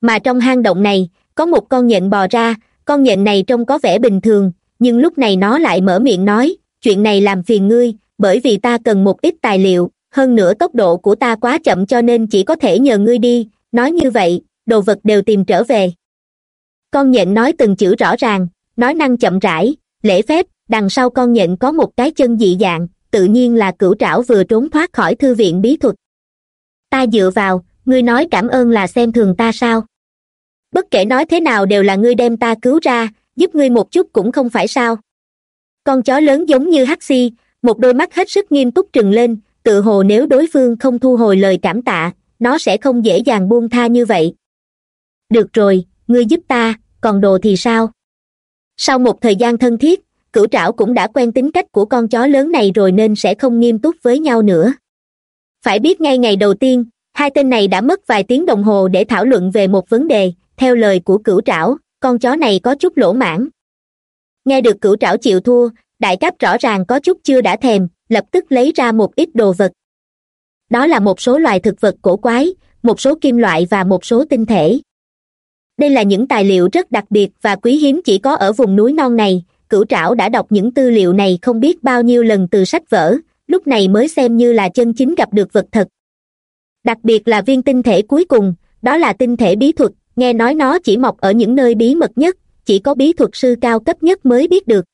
Mà trong hang động này, có một con nhện bò ra, con nhện này trông có vẻ bình thường, nhưng lúc này nó lại mở miệng nói, chuyện này làm phiền ngươi bởi vì ta cần một ít tài liệu, hơn nữa tốc độ của ta quá chậm cho nên chỉ có thể nhờ ngươi đi, nói như vậy, đồ vật đều tìm trở về. Con nhện nói từng chữ rõ ràng, nói năng chậm rãi, lễ phép, đằng sau con nhện có một cái chân dị dạng, tự nhiên là cửu trảo vừa trốn thoát khỏi thư viện bí thuật. Ta dựa vào, ngươi nói cảm ơn là xem thường ta sao? Bất kể nói thế nào đều là ngươi đem ta cứu ra, giúp ngươi một chút cũng không phải sao? Con chó lớn giống như hắc xi một đôi mắt hết sức nghiêm túc trừng lên, tự hồ nếu đối phương không thu hồi lời cảm tạ, nó sẽ không dễ dàng buông tha như vậy. Được rồi, ngươi giúp ta, còn đồ thì sao? Sau một thời gian thân thiết, cửu trảo cũng đã quen tính cách của con chó lớn này rồi nên sẽ không nghiêm túc với nhau nữa. Phải biết ngay ngày đầu tiên, hai tên này đã mất vài tiếng đồng hồ để thảo luận về một vấn đề, theo lời của cửu trảo, con chó này có chút lỗ mãn nghe được cửu trảo chịu thua đại cấp rõ ràng có chút chưa đã thèm, lập tức lấy ra một ít đồ vật. Đó là một số loài thực vật cổ quái, một số kim loại và một số tinh thể. Đây là những tài liệu rất đặc biệt và quý hiếm chỉ có ở vùng núi non này. Cửu trảo đã đọc những tư liệu này không biết bao nhiêu lần từ sách vở, lúc này mới xem như là chân chính gặp được vật thật. Đặc biệt là viên tinh thể cuối cùng, đó là tinh thể bí thuật, nghe nói nó chỉ mọc ở những nơi bí mật nhất, chỉ có bí thuật sư cao cấp nhất mới biết được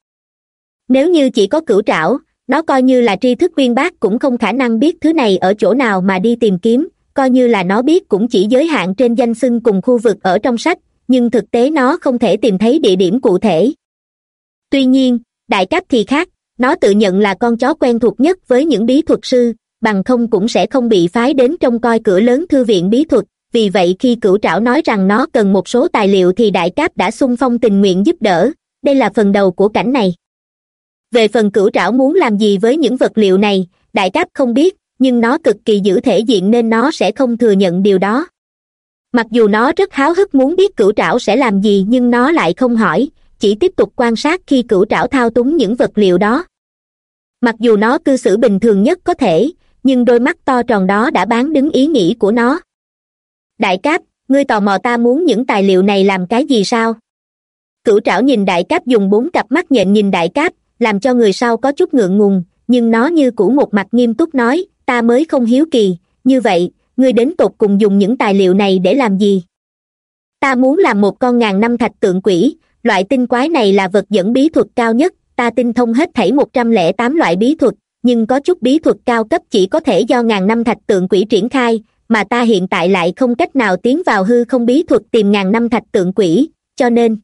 nếu như chỉ có cửu trảo, nó coi như là tri thức uyên bác cũng không khả năng biết thứ này ở chỗ nào mà đi tìm kiếm, coi như là nó biết cũng chỉ giới hạn trên danh xưng cùng khu vực ở trong sách, nhưng thực tế nó không thể tìm thấy địa điểm cụ thể. Tuy nhiên, đại cấp thì khác, nó tự nhận là con chó quen thuộc nhất với những bí thuật sư, bằng không cũng sẽ không bị phái đến trông coi cửa lớn thư viện bí thuật, vì vậy khi cửu trảo nói rằng nó cần một số tài liệu thì đại cáp đã xung phong tình nguyện giúp đỡ, đây là phần đầu của cảnh này về phần cửu trảo muốn làm gì với những vật liệu này, đại cáp không biết, nhưng nó cực kỳ giữ thể diện nên nó sẽ không thừa nhận điều đó. Mặc dù nó rất háo hức muốn biết cửu trảo sẽ làm gì nhưng nó lại không hỏi, chỉ tiếp tục quan sát khi cửu trảo thao túng những vật liệu đó. Mặc dù nó cư xử bình thường nhất có thể, nhưng đôi mắt to tròn đó đã bán đứng ý nghĩ của nó. Đại cáp, ngươi tò mò ta muốn những tài liệu này làm cái gì sao? Cửu trảo nhìn đại cáp dùng bốn cặp mắt nhện nhìn đại cáp làm cho người sau có chút ngượng ngùng, nhưng nó như cũ một mặt nghiêm túc nói, ta mới không hiếu kỳ, như vậy, ngươi đến tột cùng dùng những tài liệu này để làm gì? Ta muốn làm một con ngàn năm thạch tượng quỷ, loại tinh quái này là vật dẫn bí thuật cao nhất, ta tinh thông hết thảy một trăm lẻ tám loại bí thuật, nhưng có chút bí thuật cao cấp chỉ có thể do ngàn năm thạch tượng quỷ triển khai, mà ta hiện tại lại không cách nào tiến vào hư không bí thuật tìm ngàn năm thạch tượng quỷ, cho nên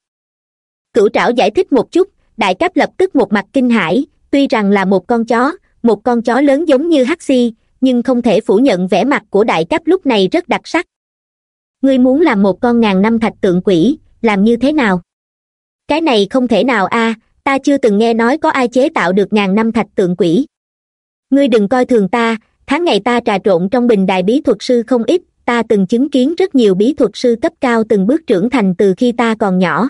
cửu trảo giải thích một chút đại cấp lập tức một mặt kinh hãi, tuy rằng là một con chó, một con chó lớn giống như hắc xi, nhưng không thể phủ nhận vẻ mặt của đại cấp lúc này rất đặc sắc. Ngươi muốn làm một con ngàn năm thạch tượng quỷ, làm như thế nào? Cái này không thể nào a, ta chưa từng nghe nói có ai chế tạo được ngàn năm thạch tượng quỷ. Ngươi đừng coi thường ta, tháng ngày ta trà trộn trong bình đài bí thuật sư không ít, ta từng chứng kiến rất nhiều bí thuật sư cấp cao từng bước trưởng thành từ khi ta còn nhỏ.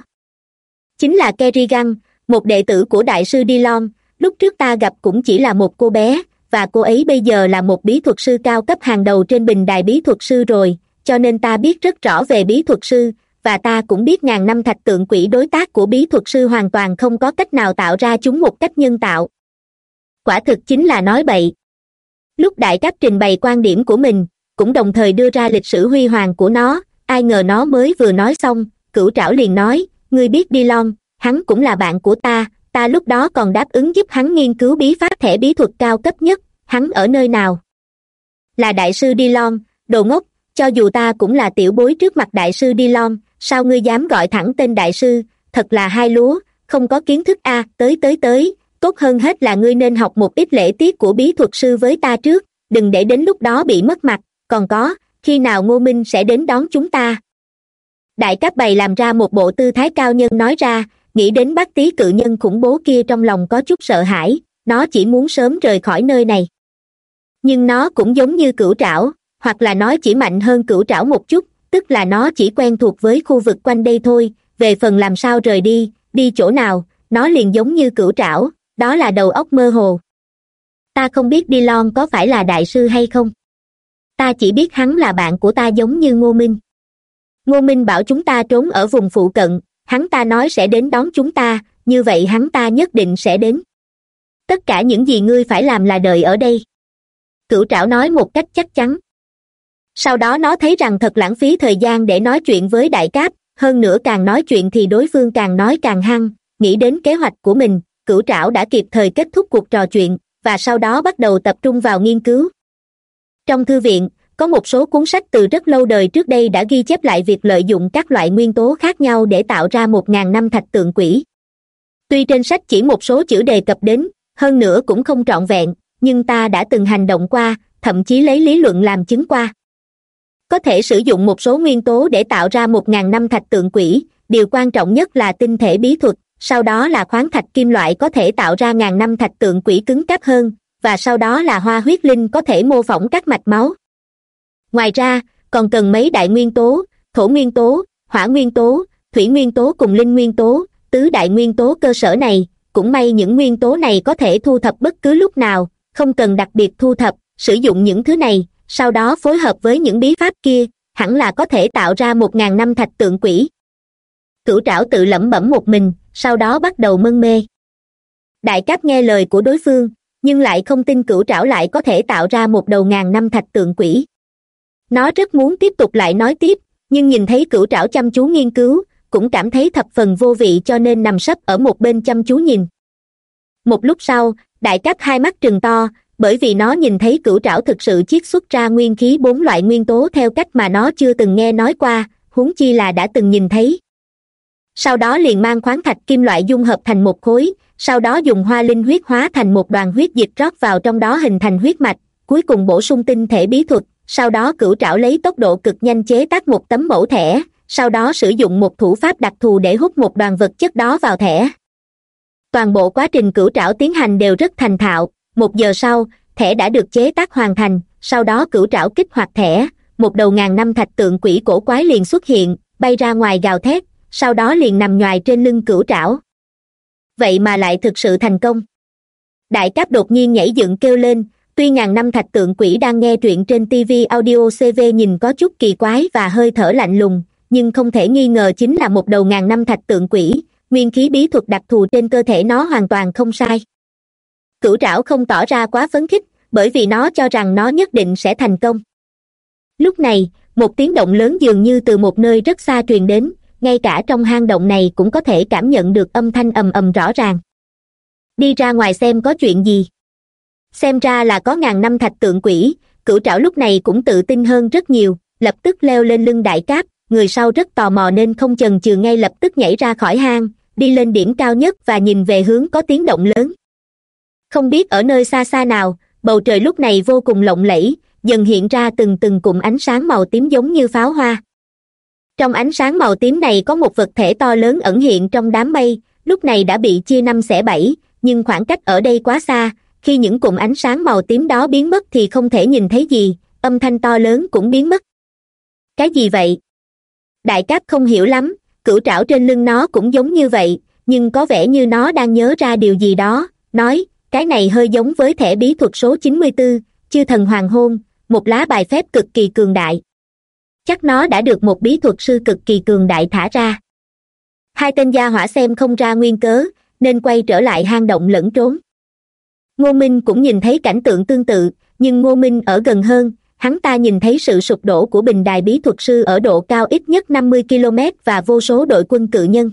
Chính là kerrigan một đệ tử của đại sư dillon. Lúc trước ta gặp cũng chỉ là một cô bé, và cô ấy bây giờ là một bí thuật sư cao cấp hàng đầu trên bình đài bí thuật sư rồi, cho nên ta biết rất rõ về bí thuật sư, và ta cũng biết ngàn năm thạch tượng quỷ đối tác của bí thuật sư hoàn toàn không có cách nào tạo ra chúng một cách nhân tạo. Quả thực chính là nói bậy. Lúc đại cấp trình bày quan điểm của mình, cũng đồng thời đưa ra lịch sử huy hoàng của nó, ai ngờ nó mới vừa nói xong, cửu trảo liền nói, ngươi biết đi lon hắn cũng là bạn của ta ta lúc đó còn đáp ứng giúp hắn nghiên cứu bí pháp thẻ bí thuật cao cấp nhất, hắn ở nơi nào? Là đại sư đi lon đồ ngốc, cho dù ta cũng là tiểu bối trước mặt đại sư đi lon sao ngươi dám gọi thẳng tên đại sư? Thật là hai lúa, không có kiến thức a, tới tới tới, tốt hơn hết là ngươi nên học một ít lễ tiết của bí thuật sư với ta trước, đừng để đến lúc đó bị mất mặt, còn có, khi nào ngô minh sẽ đến đón chúng ta? Đại cáp bày làm ra một bộ tư thái cao nhân nói ra nghĩ đến bác tý cự nhân khủng bố kia trong lòng có chút sợ hãi, nó chỉ muốn sớm rời khỏi nơi này. Nhưng nó cũng giống như cửu trảo, hoặc là nói chỉ mạnh hơn cửu trảo một chút, tức là nó chỉ quen thuộc với khu vực quanh đây thôi, về phần làm sao rời đi đi chỗ nào, nó liền giống như cửu trảo, đó là đầu óc mơ hồ. Ta không biết đi lon có phải là đại sư hay không. Ta chỉ biết hắn là bạn của ta giống như ngô minh. Ngô minh bảo chúng ta trốn ở vùng phụ cận hắn ta nói sẽ đến đón chúng ta, như vậy hắn ta nhất định sẽ đến. Tất cả những gì ngươi phải làm là đợi ở đây. Cửu trảo nói một cách chắc chắn. Sau đó nó thấy rằng thật lãng phí thời gian để nói chuyện với đại cáp, hơn nữa càng nói chuyện thì đối phương càng nói càng hăng, nghĩ đến kế hoạch của mình, cửu trảo đã kịp thời kết thúc cuộc trò chuyện, và sau đó bắt đầu tập trung vào nghiên cứu. Trong thư viện có một số cuốn sách từ rất lâu đời trước đây đã ghi chép lại việc lợi dụng các loại nguyên tố khác nhau để tạo ra một ngàn năm thạch tượng quỷ. Tuy trên sách chỉ một số chữ đề cập đến, hơn nữa cũng không trọn vẹn, nhưng ta đã từng hành động qua, thậm chí lấy lý luận làm chứng qua. Có thể sử dụng một số nguyên tố để tạo ra một ngàn năm thạch tượng quỷ, điều quan trọng nhất là tinh thể bí thuật, sau đó là khoáng thạch kim loại có thể tạo ra ngàn năm thạch tượng quỷ cứng cáp hơn, và sau đó là hoa huyết linh có thể mô phỏng các mạch máu ngoài ra, còn cần mấy đại nguyên tố, thổ nguyên tố, hỏa nguyên tố, thủy nguyên tố cùng linh nguyên tố. Tứ đại nguyên tố cơ sở này, cũng may những nguyên tố này có thể thu thập bất cứ lúc nào, không cần đặc biệt thu thập, sử dụng những thứ này, sau đó phối hợp với những bí pháp kia, hẳn là có thể tạo ra một ngàn năm thạch tượng quỷ. Cửu trảo tự lẩm bẩm một mình, sau đó bắt đầu mân mê. Đại cáp nghe lời của đối phương, nhưng lại không tin cửu trảo lại có thể tạo ra một đầu ngàn năm thạch tượng quỷ nó rất muốn tiếp tục lại nói tiếp, nhưng nhìn thấy cửu trảo chăm chú nghiên cứu, cũng cảm thấy thập phần vô vị cho nên nằm sấp ở một bên chăm chú nhìn. Một lúc sau, đại cáp hai mắt trừng to, bởi vì nó nhìn thấy cửu trảo thực sự chiết xuất ra nguyên khí bốn loại nguyên tố theo cách mà nó chưa từng nghe nói qua, huống chi là đã từng nhìn thấy. Sau đó liền mang khoáng thạch kim loại dung hợp thành một khối, sau đó dùng hoa linh huyết hóa thành một đoàn huyết dịch rót vào trong đó hình thành huyết mạch, cuối cùng bổ sung tinh thể bí thuật sau đó cửu trảo lấy tốc độ cực nhanh chế tác một tấm mẫu thẻ, sau đó sử dụng một thủ pháp đặc thù để hút một đoàn vật chất đó vào thẻ. Toàn bộ quá trình cửu trảo tiến hành đều rất thành thạo. Một giờ sau, thẻ đã được chế tác hoàn thành, sau đó cửu trảo kích hoạt thẻ. Một đầu ngàn năm thạch tượng quỷ cổ quái liền xuất hiện, bay ra ngoài gào thét, sau đó liền nằm nhoài trên lưng cửu trảo. Vậy mà lại thực sự thành công. Đại cáp đột nhiên nhảy dựng kêu lên tuy ngàn năm thạch tượng quỷ đang nghe truyện trên tv audio cv nhìn có chút kỳ quái và hơi thở lạnh lùng, nhưng không thể nghi ngờ chính là một đầu ngàn năm thạch tượng quỷ, nguyên khí bí thuật đặc thù trên cơ thể nó hoàn toàn không sai. Cửu trảo không tỏ ra quá phấn khích, bởi vì nó cho rằng nó nhất định sẽ thành công. Lúc này, một tiếng động lớn dường như từ một nơi rất xa truyền đến, ngay cả trong hang động này cũng có thể cảm nhận được âm thanh ầm ầm rõ ràng. Đi ra ngoài xem có chuyện gì xem ra là có ngàn năm thạch tượng quỷ, cửu trảo lúc này cũng tự tin hơn rất nhiều, lập tức leo lên lưng đại cáp, người sau rất tò mò nên không chần chừ ngay lập tức nhảy ra khỏi hang, đi lên điểm cao nhất và nhìn về hướng có tiếng động lớn. Không biết ở nơi xa xa nào, bầu trời lúc này vô cùng lộng lẫy, dần hiện ra từng từng cụm ánh sáng màu tím giống như pháo hoa. Trong ánh sáng màu tím này có một vật thể to lớn ẩn hiện trong đám mây, lúc này đã bị chia năm xẻ bảy, nhưng khoảng cách ở đây quá xa khi những cụm ánh sáng màu tím đó biến mất thì không thể nhìn thấy gì, âm thanh to lớn cũng biến mất. Cái gì vậy? Đại cáp không hiểu lắm, cửu trảo trên lưng nó cũng giống như vậy, nhưng có vẻ như nó đang nhớ ra điều gì đó, nói, cái này hơi giống với thẻ bí thuật số chín mươi bốn chư thần hoàng hôn, một lá bài phép cực kỳ cường đại. Chắc nó đã được một bí thuật sư cực kỳ cường đại thả ra. Hai tên gia hỏa xem không ra nguyên cớ, nên quay trở lại hang động lẫn trốn ngô minh cũng nhìn thấy cảnh tượng tương tự, nhưng ngô minh ở gần hơn. Hắn ta nhìn thấy sự sụp đổ của bình đài bí thuật sư ở độ cao ít nhất năm mươi km và vô số đội quân cự nhân.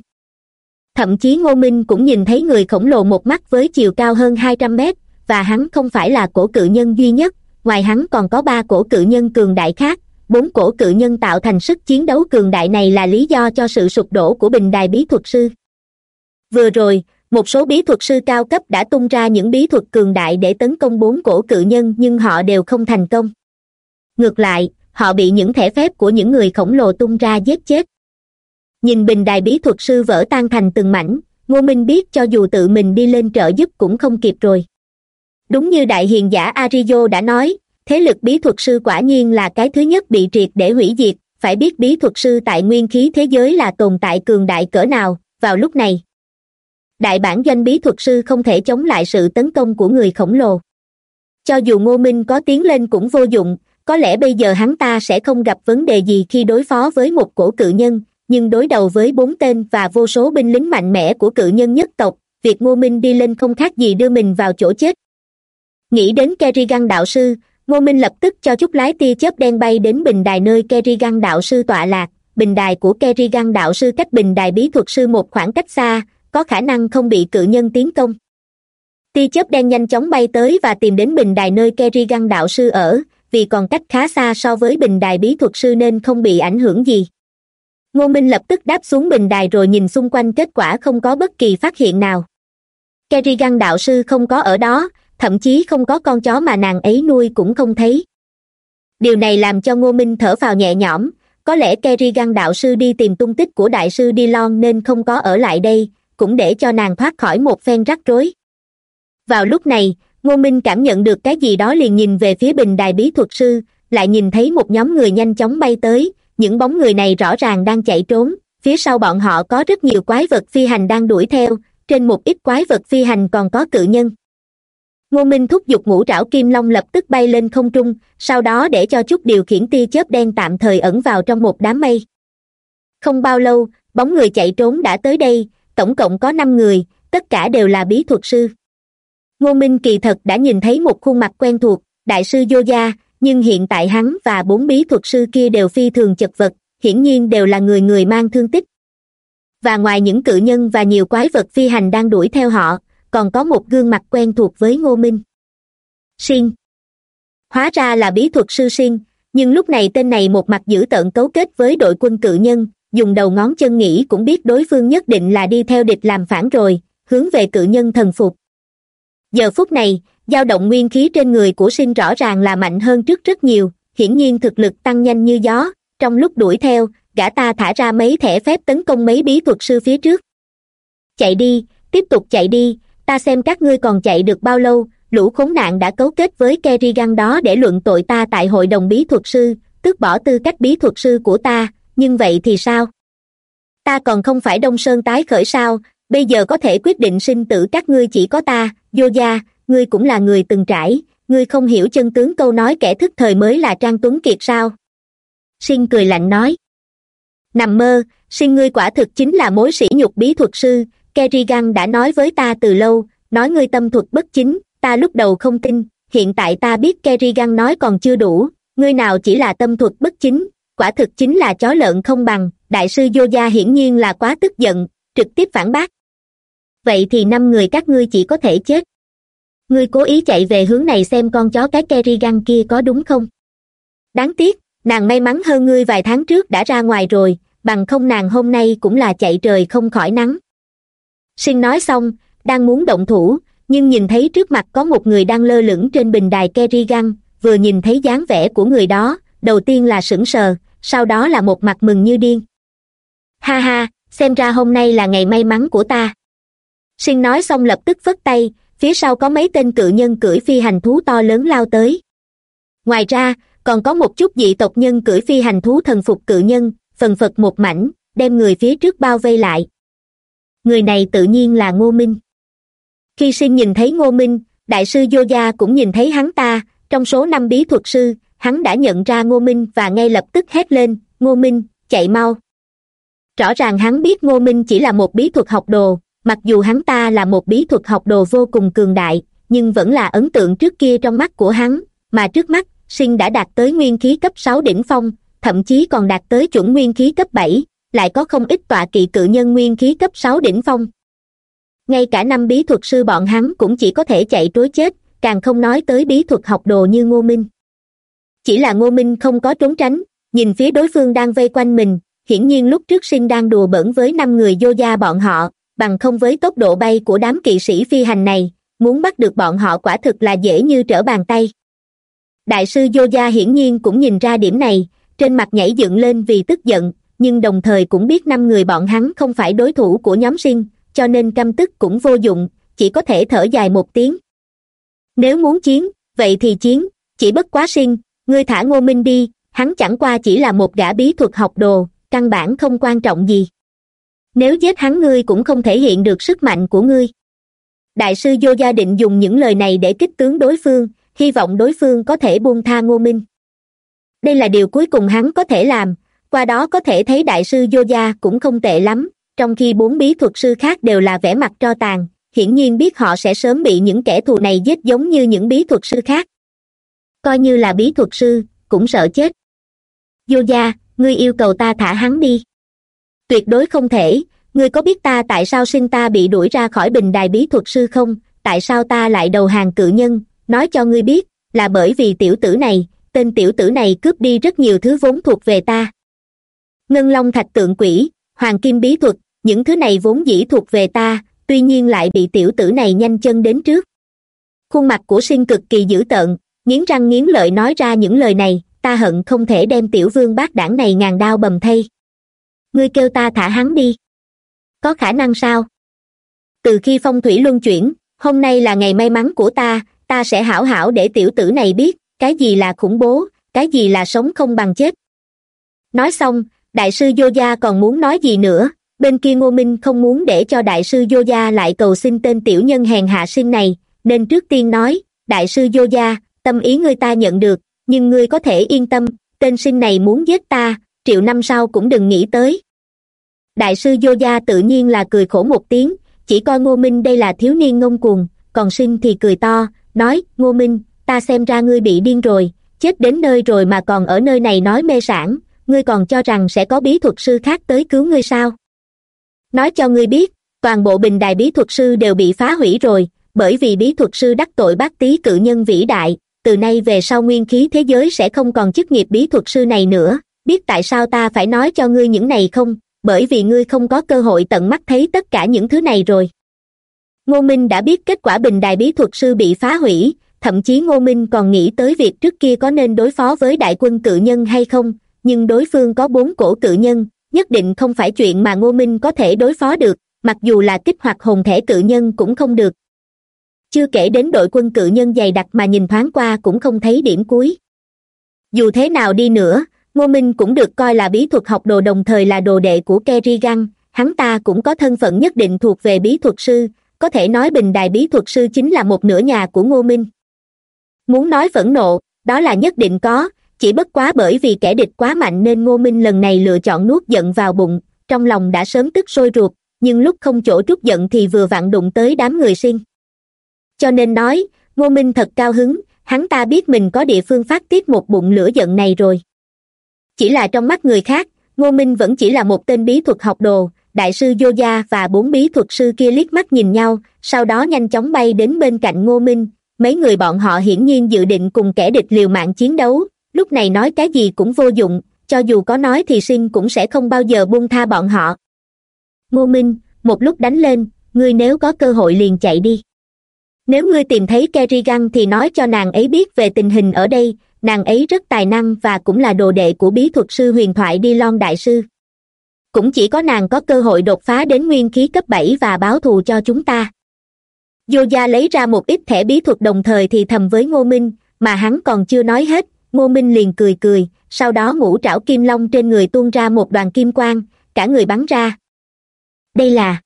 Thậm chí ngô minh cũng nhìn thấy người khổng lồ một mắt với chiều cao hơn hai trăm mét, và hắn không phải là cổ cự nhân duy nhất. Ngoài hắn còn có ba cổ cự nhân cường đại khác. Bốn cổ cự nhân tạo thành sức chiến đấu cường đại này là lý do cho sự sụp đổ của bình đài bí thuật sư. Vừa rồi một số bí thuật sư cao cấp đã tung ra những bí thuật cường đại để tấn công bốn cổ cự nhân, nhưng họ đều không thành công. Ngược lại, họ bị những thẻ phép của những người khổng lồ tung ra giết chết. Nhìn bình đài bí thuật sư vỡ tan thành từng mảnh, ngô minh biết cho dù tự mình đi lên trợ giúp cũng không kịp rồi. Đúng như đại hiền giả arizo đã nói, thế lực bí thuật sư quả nhiên là cái thứ nhất bị triệt để hủy diệt, phải biết bí thuật sư tại nguyên khí thế giới là tồn tại cường đại cỡ nào, vào lúc này đại bản doanh bí thuật sư không thể chống lại sự tấn công của người khổng lồ. Cho dù ngô minh có tiến lên cũng vô dụng, có lẽ bây giờ hắn ta sẽ không gặp vấn đề gì khi đối phó với một cổ cự nhân, nhưng đối đầu với bốn tên và vô số binh lính mạnh mẽ của cự nhân nhất tộc, việc ngô minh đi lên không khác gì đưa mình vào chỗ chết. Nghĩ đến kerrigan đạo sư, ngô minh lập tức cho chút lái tia chớp đen bay đến bình đài nơi kerrigan đạo sư tọa lạc, bình đài của kerrigan đạo sư cách bình đài bí thuật sư một khoảng cách xa có khả năng không bị cự nhân tiến công. Tia chớp đen nhanh chóng bay tới và tìm đến bình đài nơi kerrigan đạo sư ở, vì còn cách khá xa so với bình đài bí thuật sư nên không bị ảnh hưởng gì. Ngô minh lập tức đáp xuống bình đài rồi nhìn xung quanh kết quả không có bất kỳ phát hiện nào. Kerrigan đạo sư không có ở đó, thậm chí không có con chó mà nàng ấy nuôi cũng không thấy. Điều này làm cho ngô minh thở phào nhẹ nhõm, có lẽ kerrigan đạo sư đi tìm tung tích của đại sư d lon nên không có ở lại đây cũng để cho nàng thoát khỏi một phen rắc rối. Vào lúc này, ngô minh cảm nhận được cái gì đó liền nhìn về phía bình đài bí thuật sư, lại nhìn thấy một nhóm người nhanh chóng bay tới, những bóng người này rõ ràng đang chạy trốn, phía sau bọn họ có rất nhiều quái vật phi hành đang đuổi theo, trên một ít quái vật phi hành còn có cự nhân. Ngô minh thúc giục ngũ trảo kim long lập tức bay lên không trung, sau đó để cho chút điều khiển tia chớp đen tạm thời ẩn vào trong một đám mây. Không bao lâu, bóng người chạy trốn đã tới đây tổng cộng có năm người, tất cả đều là bí thuật sư. Ngô minh kỳ thật đã nhìn thấy một khuôn mặt quen thuộc, đại sư yoga nhưng hiện tại hắn và bốn bí thuật sư kia đều phi thường chật vật, hiển nhiên đều là người người mang thương tích. Và ngoài những cự nhân và nhiều quái vật phi hành đang đuổi theo họ, còn có một gương mặt quen thuộc với ngô minh. Sinh hóa ra là bí thuật sư sinh nhưng lúc này tên này một mặt giữ tợn cấu kết với đội quân cự nhân dùng đầu ngón chân nghĩ cũng biết đối phương nhất định là đi theo địch làm phản rồi, hướng về cự nhân thần phục. Giờ phút này, dao động nguyên khí trên người của sinh rõ ràng là mạnh hơn trước rất nhiều, hiển nhiên thực lực tăng nhanh như gió, trong lúc đuổi theo, gã ta thả ra mấy thẻ phép tấn công mấy bí thuật sư phía trước. Chạy đi, tiếp tục chạy đi, ta xem các ngươi còn chạy được bao lâu, lũ khốn nạn đã cấu kết với kerrigan đó để luận tội ta tại hội đồng bí thuật sư, tước bỏ tư cách bí thuật sư của ta nhưng vậy thì sao? Ta còn không phải đông sơn tái khởi sao? Bây giờ có thể quyết định sinh tử các ngươi chỉ có ta, vô gia, ngươi cũng là người từng trải. Ngươi không hiểu chân tướng câu nói kẻ thức thời mới là trang tuấn kiệt sao? Sinh cười lạnh nói. Nằm mơ, sinh ngươi quả thực chính là mối sỉ nhục bí thuật sư. Kerrigan đã nói với ta từ lâu, nói ngươi tâm thuật bất chính, ta lúc đầu không tin. Hiện tại ta biết kerrigan nói còn chưa đủ, ngươi nào chỉ là tâm thuật bất chính quả thực chính là chó lợn không bằng, đại sư yoga hiển nhiên là quá tức giận, trực tiếp phản bác. Vậy thì năm người các ngươi chỉ có thể chết. Ngươi cố ý chạy về hướng này xem con chó cái kerrigan kia có đúng không? Đáng tiếc, nàng may mắn hơn ngươi vài tháng trước đã ra ngoài rồi, bằng không nàng hôm nay cũng là chạy trời không khỏi nắng. Sinh nói xong, đang muốn động thủ, nhưng nhìn thấy trước mặt có một người đang lơ lửng trên bình đài kerrigan vừa nhìn thấy dáng vẻ của người đó, đầu tiên là sững sờ sau đó là một mặt mừng như điên. Ha ha, xem ra hôm nay là ngày may mắn của ta. Sinh nói xong lập tức vất tay, phía sau có mấy tên cự nhân cưỡi phi hành thú to lớn lao tới. Ngoài ra, còn có một chút dị tộc nhân cưỡi phi hành thú thần phục cự nhân, phần phật một mảnh, đem người phía trước bao vây lại. Người này tự nhiên là ngô minh. Khi sinh nhìn thấy ngô minh, đại sư yoga cũng nhìn thấy hắn ta, trong số năm bí thuật sư hắn đã nhận ra ngô minh và ngay lập tức hét lên, ngô minh, chạy mau. Rõ ràng hắn biết ngô minh chỉ là một bí thuật học đồ, mặc dù hắn ta là một bí thuật học đồ vô cùng cường đại, nhưng vẫn là ấn tượng trước kia trong mắt của hắn, mà trước mắt, sinh đã đạt tới nguyên khí cấp sáu đỉnh phong, thậm chí còn đạt tới chuẩn nguyên khí cấp bảy, lại có không ít tọa kỵ cự nhân nguyên khí cấp sáu đỉnh phong. Ngay cả năm bí thuật sư bọn hắn cũng chỉ có thể chạy trối chết, càng không nói tới bí thuật học đồ như ngô minh chỉ là ngô minh không có trốn tránh, nhìn phía đối phương đang vây quanh mình, hiển nhiên lúc trước sinh đang đùa bỡn với năm người vô gia bọn họ, bằng không với tốc độ bay của đám kỵ sĩ phi hành này, muốn bắt được bọn họ quả thực là dễ như trở bàn tay. Đại sư vô gia hiển nhiên cũng nhìn ra điểm này, trên mặt nhảy dựng lên vì tức giận, nhưng đồng thời cũng biết năm người bọn hắn không phải đối thủ của nhóm sinh, cho nên căm tức cũng vô dụng, chỉ có thể thở dài một tiếng. Nếu muốn chiến, vậy thì chiến, chỉ bất quá sinh ngươi thả ngô minh đi, hắn chẳng qua chỉ là một gã bí thuật học đồ, căn bản không quan trọng gì. Nếu giết hắn ngươi cũng không thể hiện được sức mạnh của ngươi. Đại sư vô gia định dùng những lời này để kích tướng đối phương, hy vọng đối phương có thể buông tha ngô minh. Đây là điều cuối cùng hắn có thể làm, qua đó có thể thấy đại sư vô gia cũng không tệ lắm, trong khi bốn bí thuật sư khác đều là vẻ mặt tro tàn, hiển nhiên biết họ sẽ sớm bị những kẻ thù này giết giống như những bí thuật sư khác coi như là bí thuật sư, cũng sợ chết. Vô gia, ngươi yêu cầu ta thả hắn đi. Tuyệt đối không thể, ngươi có biết ta tại sao sinh ta bị đuổi ra khỏi bình đài bí thuật sư không? Tại sao ta lại đầu hàng cự nhân? Nói cho ngươi biết, là bởi vì tiểu tử này, tên tiểu tử này cướp đi rất nhiều thứ vốn thuộc về ta. Ngân long thạch tượng quỷ, hoàng kim bí thuật, những thứ này vốn dĩ thuộc về ta, tuy nhiên lại bị tiểu tử này nhanh chân đến trước. Khuôn mặt của sinh cực kỳ dữ tợn nghiến răng nghiến lợi nói ra những lời này, ta hận không thể đem tiểu vương bác đảng này ngàn đao bầm thây ngươi kêu ta thả hắn đi. Có khả năng sao? Từ khi phong thủy luân chuyển, hôm nay là ngày may mắn của ta ta sẽ hảo hảo để tiểu tử này biết, cái gì là khủng bố, cái gì là sống không bằng chết. Nói xong, đại sư vô gia còn muốn nói gì nữa, bên kia ngô minh không muốn để cho đại sư vô gia lại cầu xin tên tiểu nhân hèn hạ sinh này, nên trước tiên nói, đại sư vô gia tâm ý ngươi ta nhận được, nhưng ngươi có thể yên tâm, tên sinh này muốn giết ta, triệu năm sau cũng đừng nghĩ tới. Đại sư vô gia tự nhiên là cười khổ một tiếng, chỉ coi ngô minh đây là thiếu niên ngông cuồng, còn sinh thì cười to, nói, ngô minh, ta xem ra ngươi bị điên rồi, chết đến nơi rồi mà còn ở nơi này nói mê sản ngươi còn cho rằng sẽ có bí thuật sư khác tới cứu ngươi sao? Nói cho ngươi biết, toàn bộ bình đài bí thuật sư đều bị phá hủy rồi, bởi vì bí thuật sư đắc tội bác tý cự nhân vĩ đại từ nay về sau nguyên khí thế giới sẽ không còn chức nghiệp bí thuật sư này nữa. Biết tại sao ta phải nói cho ngươi những này không? Bởi vì ngươi không có cơ hội tận mắt thấy tất cả những thứ này rồi. Ngô minh đã biết kết quả bình đài bí thuật sư bị phá hủy, thậm chí ngô minh còn nghĩ tới việc trước kia có nên đối phó với đại quân cự nhân hay không, nhưng đối phương có bốn cổ cự nhân, nhất định không phải chuyện mà ngô minh có thể đối phó được, mặc dù là kích hoạt hồn thể cự nhân cũng không được chưa kể đến đội quân cự nhân dày đặc mà nhìn thoáng qua cũng không thấy điểm cuối. Dù thế nào đi nữa, ngô minh cũng được coi là bí thuật học đồ đồng thời là đồ đệ của kerrigan. Hắn ta cũng có thân phận nhất định thuộc về bí thuật sư, có thể nói bình đài bí thuật sư chính là một nửa nhà của ngô minh. Muốn nói phẫn nộ, đó là nhất định có, chỉ bất quá bởi vì kẻ địch quá mạnh nên ngô minh lần này lựa chọn nuốt giận vào bụng, trong lòng đã sớm tức sôi ruột, nhưng lúc không chỗ trút giận thì vừa vặn đụng tới đám người sinh cho nên nói, ngô minh thật cao hứng, hắn ta biết mình có địa phương phát tiết một bụng lửa giận này rồi. Chỉ là trong mắt người khác, ngô minh vẫn chỉ là một tên bí thuật học đồ, đại sư vô gia và bốn bí thuật sư kia liếc mắt nhìn nhau, sau đó nhanh chóng bay đến bên cạnh ngô minh. Mấy người bọn họ hiển nhiên dự định cùng kẻ địch liều mạng chiến đấu, lúc này nói cái gì cũng vô dụng, cho dù có nói thì sinh cũng sẽ không bao giờ buông tha bọn họ. Ngô minh, một lúc đánh lên, ngươi nếu có cơ hội liền chạy đi nếu ngươi tìm thấy kerrigan thì nói cho nàng ấy biết về tình hình ở đây, nàng ấy rất tài năng và cũng là đồ đệ của bí thuật sư huyền thoại đi lon đại sư. Cũng chỉ có nàng có cơ hội đột phá đến nguyên khí cấp bảy và báo thù cho chúng ta. Dô gia lấy ra một ít thẻ bí thuật đồng thời thì thầm với ngô minh, mà hắn còn chưa nói hết, ngô minh liền cười cười, sau đó ngũ trảo kim long trên người tuôn ra một đoàn kim quang, cả người bắn ra. Đây là.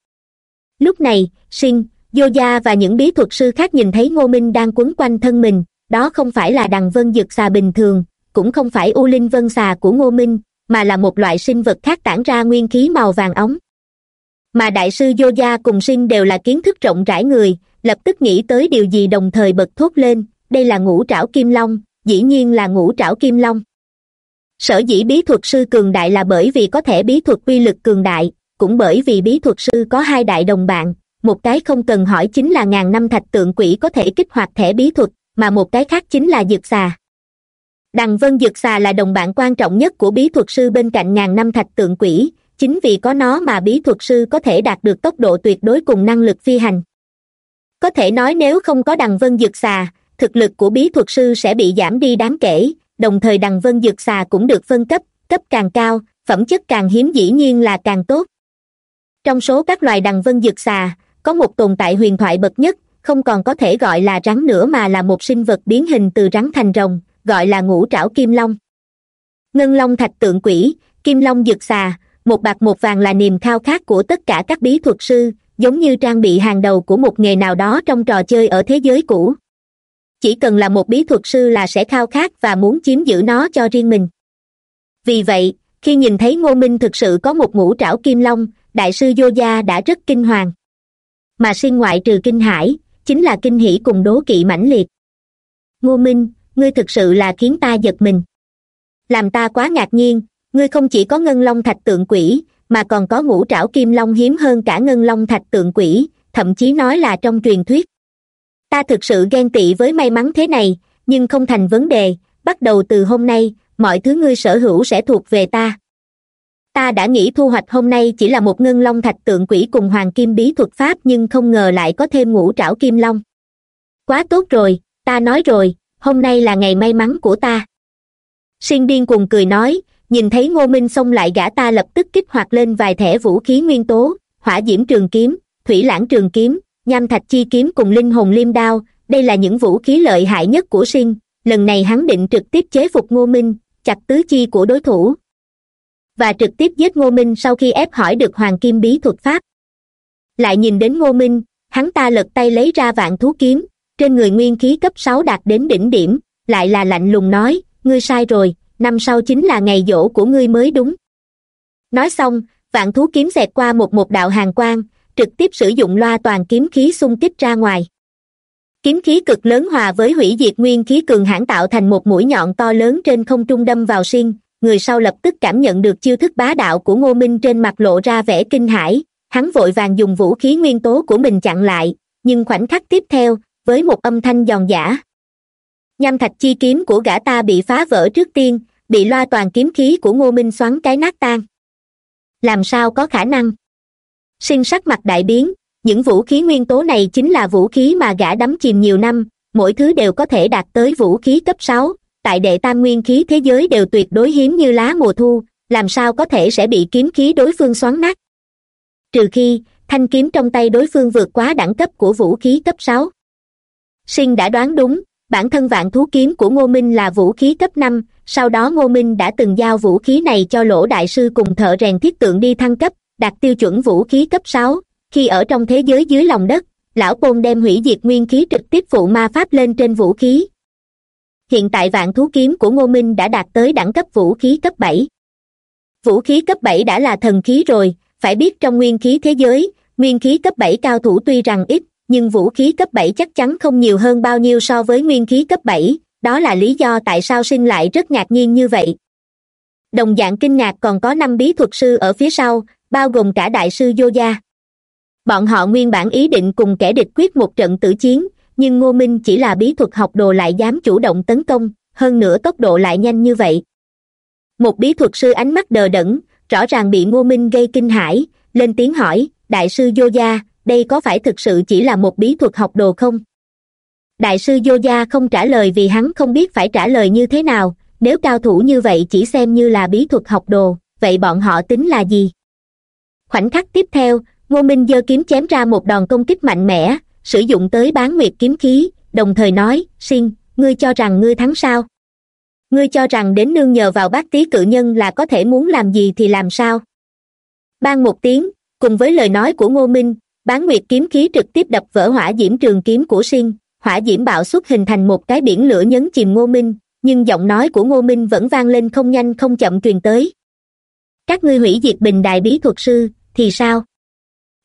Lúc này sinh dô gia và những bí thuật sư khác nhìn thấy ngô minh đang quấn quanh thân mình, đó không phải là đằng vân dực xà bình thường, cũng không phải u linh vân xà của ngô minh, mà là một loại sinh vật khác tản ra nguyên khí màu vàng ống. Mà đại sư dô gia cùng sinh đều là kiến thức rộng rãi người, lập tức nghĩ tới điều gì đồng thời bật thốt lên, đây là ngũ trảo kim long, dĩ nhiên là ngũ trảo kim long. Sở dĩ bí thuật sư cường đại là bởi vì có thể bí thuật quy lực cường đại, cũng bởi vì bí thuật sư có hai đại đồng bạn một cái không cần hỏi chính là ngàn năm thạch tượng quỷ có thể kích hoạt thẻ bí thuật, mà một cái khác chính là dược xà. Đằng vân dược xà là đồng bạn quan trọng nhất của bí thuật sư bên cạnh ngàn năm thạch tượng quỷ, chính vì có nó mà bí thuật sư có thể đạt được tốc độ tuyệt đối cùng năng lực phi hành. Có thể nói nếu không có đằng vân dược xà, thực lực của bí thuật sư sẽ bị giảm đi đáng kể, đồng thời đằng vân dược xà cũng được phân cấp cấp càng cao, phẩm chất càng hiếm dĩ nhiên là càng tốt. Trong số các loài đằng vân dược xà có một tồn tại huyền thoại bậc nhất, không còn có thể gọi là rắn nữa mà là một sinh vật biến hình từ rắn thành rồng, gọi là ngũ trảo kim long. Ngân long thạch tượng quỷ, kim long dược xà, một bạc một vàng là niềm khao khát của tất cả các bí thuật sư, giống như trang bị hàng đầu của một nghề nào đó trong trò chơi ở thế giới cũ. Chỉ cần là một bí thuật sư là sẽ khao khát và muốn chiếm giữ nó cho riêng mình. Vì vậy, khi nhìn thấy ngô minh thực sự có một ngũ trảo kim long, đại sư vô gia đã rất kinh hoàng mà sinh ngoại trừ kinh hải, chính là kinh hỷ cùng đố kỵ mãnh liệt. Ngô minh, ngươi thực sự là khiến ta giật mình. Làm ta quá ngạc nhiên, ngươi không chỉ có ngân long thạch tượng quỷ, mà còn có ngũ trảo kim long hiếm hơn cả ngân long thạch tượng quỷ, thậm chí nói là trong truyền thuyết. Ta thực sự ghen tị với may mắn thế này, nhưng không thành vấn đề, bắt đầu từ hôm nay, mọi thứ ngươi sở hữu sẽ thuộc về ta ta đã nghĩ thu hoạch hôm nay chỉ là một ngân long thạch tượng quỷ cùng hoàng kim bí thuật pháp nhưng không ngờ lại có thêm ngũ trảo kim long. Quá tốt rồi, ta nói rồi, hôm nay là ngày may mắn của ta. Sinh điên cuồng cười nói, nhìn thấy ngô minh xông lại gã ta lập tức kích hoạt lên vài thẻ vũ khí nguyên tố, hỏa diễm trường kiếm, thủy lãng trường kiếm, nham thạch chi kiếm cùng linh hồn liêm đao, đây là những vũ khí lợi hại nhất của sinh lần này hắn định trực tiếp chế phục ngô minh, chặt tứ chi của đối thủ và trực tiếp giết ngô minh sau khi ép hỏi được hoàng kim bí thuật pháp. Lại nhìn đến ngô minh, hắn ta lật tay lấy ra vạn thú kiếm, trên người nguyên khí cấp sáu đạt đến đỉnh điểm, lại là lạnh lùng nói, ngươi sai rồi, năm sau chính là ngày dỗ của ngươi mới đúng. Nói xong, vạn thú kiếm xẹt qua một một đạo hàng quang, trực tiếp sử dụng loa toàn kiếm khí xung kích ra ngoài. Kiếm khí cực lớn hòa với hủy diệt nguyên khí cường hãn tạo thành một mũi nhọn to lớn trên không trung đâm vào xuyên người sau lập tức cảm nhận được chiêu thức bá đạo của ngô minh trên mặt lộ ra vẻ kinh hãi. Hắn vội vàng dùng vũ khí nguyên tố của mình chặn lại, nhưng khoảnh khắc tiếp theo, với một âm thanh giòn giã. Nham thạch chi kiếm của gã ta bị phá vỡ trước tiên, bị loa toàn kiếm khí của ngô minh xoắn cái nát tan. Làm sao có khả năng? Sinh sắc mặt đại biến, những vũ khí nguyên tố này chính là vũ khí mà gã đắm chìm nhiều năm, mỗi thứ đều có thể đạt tới vũ khí cấp sáu tại đệ tam nguyên khí thế giới đều tuyệt đối hiếm như lá mùa thu, làm sao có thể sẽ bị kiếm khí đối phương xoắn nát? Trừ khi, thanh kiếm trong tay đối phương vượt quá đẳng cấp của vũ khí cấp sáu. Sinh đã đoán đúng, bản thân vạn thú kiếm của ngô minh là vũ khí cấp năm, sau đó ngô minh đã từng giao vũ khí này cho lỗ đại sư cùng thợ rèn thiết tượng đi thăng cấp, đạt tiêu chuẩn vũ khí cấp sáu. Khi ở trong thế giới dưới lòng đất, lão côn đem hủy diệt nguyên khí trực tiếp phụ ma pháp lên trên vũ khí hiện tại vạn thú kiếm của ngô minh đã đạt tới đẳng cấp vũ khí cấp bảy. Vũ khí cấp bảy đã là thần khí rồi, phải biết trong nguyên khí thế giới, nguyên khí cấp bảy cao thủ tuy rằng ít, nhưng vũ khí cấp bảy chắc chắn không nhiều hơn bao nhiêu so với nguyên khí cấp bảy, đó là lý do tại sao sinh lại rất ngạc nhiên như vậy. Đồng dạng kinh ngạc còn có năm bí thuật sư ở phía sau, bao gồm cả đại sư vô gia. Bọn họ nguyên bản ý định cùng kẻ địch quyết một trận tử chiến nhưng ngô minh chỉ là bí thuật học đồ lại dám chủ động tấn công, hơn nữa tốc độ lại nhanh như vậy. Một bí thuật sư ánh mắt đờ đẫn, rõ ràng bị ngô minh gây kinh hãi, lên tiếng hỏi, đại sư vô gia, đây có phải thực sự chỉ là một bí thuật học đồ không? Đại sư vô gia không trả lời vì hắn không biết phải trả lời như thế nào, nếu cao thủ như vậy chỉ xem như là bí thuật học đồ, vậy bọn họ tính là gì? Khoảnh khắc tiếp theo, ngô minh giơ kiếm chém ra một đòn công kích mạnh mẽ sử dụng tới bán nguyệt kiếm khí, đồng thời nói sinh ngươi cho rằng ngươi thắng sao? Ngươi cho rằng đến nương nhờ vào bác tý cự nhân là có thể muốn làm gì thì làm sao? Ban một tiếng, cùng với lời nói của ngô minh, bán nguyệt kiếm khí trực tiếp đập vỡ hỏa diễm trường kiếm của sinh hỏa diễm bạo xuất hình thành một cái biển lửa nhấn chìm ngô minh, nhưng giọng nói của ngô minh vẫn vang lên không nhanh không chậm truyền tới. Các ngươi hủy diệt bình đại bí thuật sư, thì sao?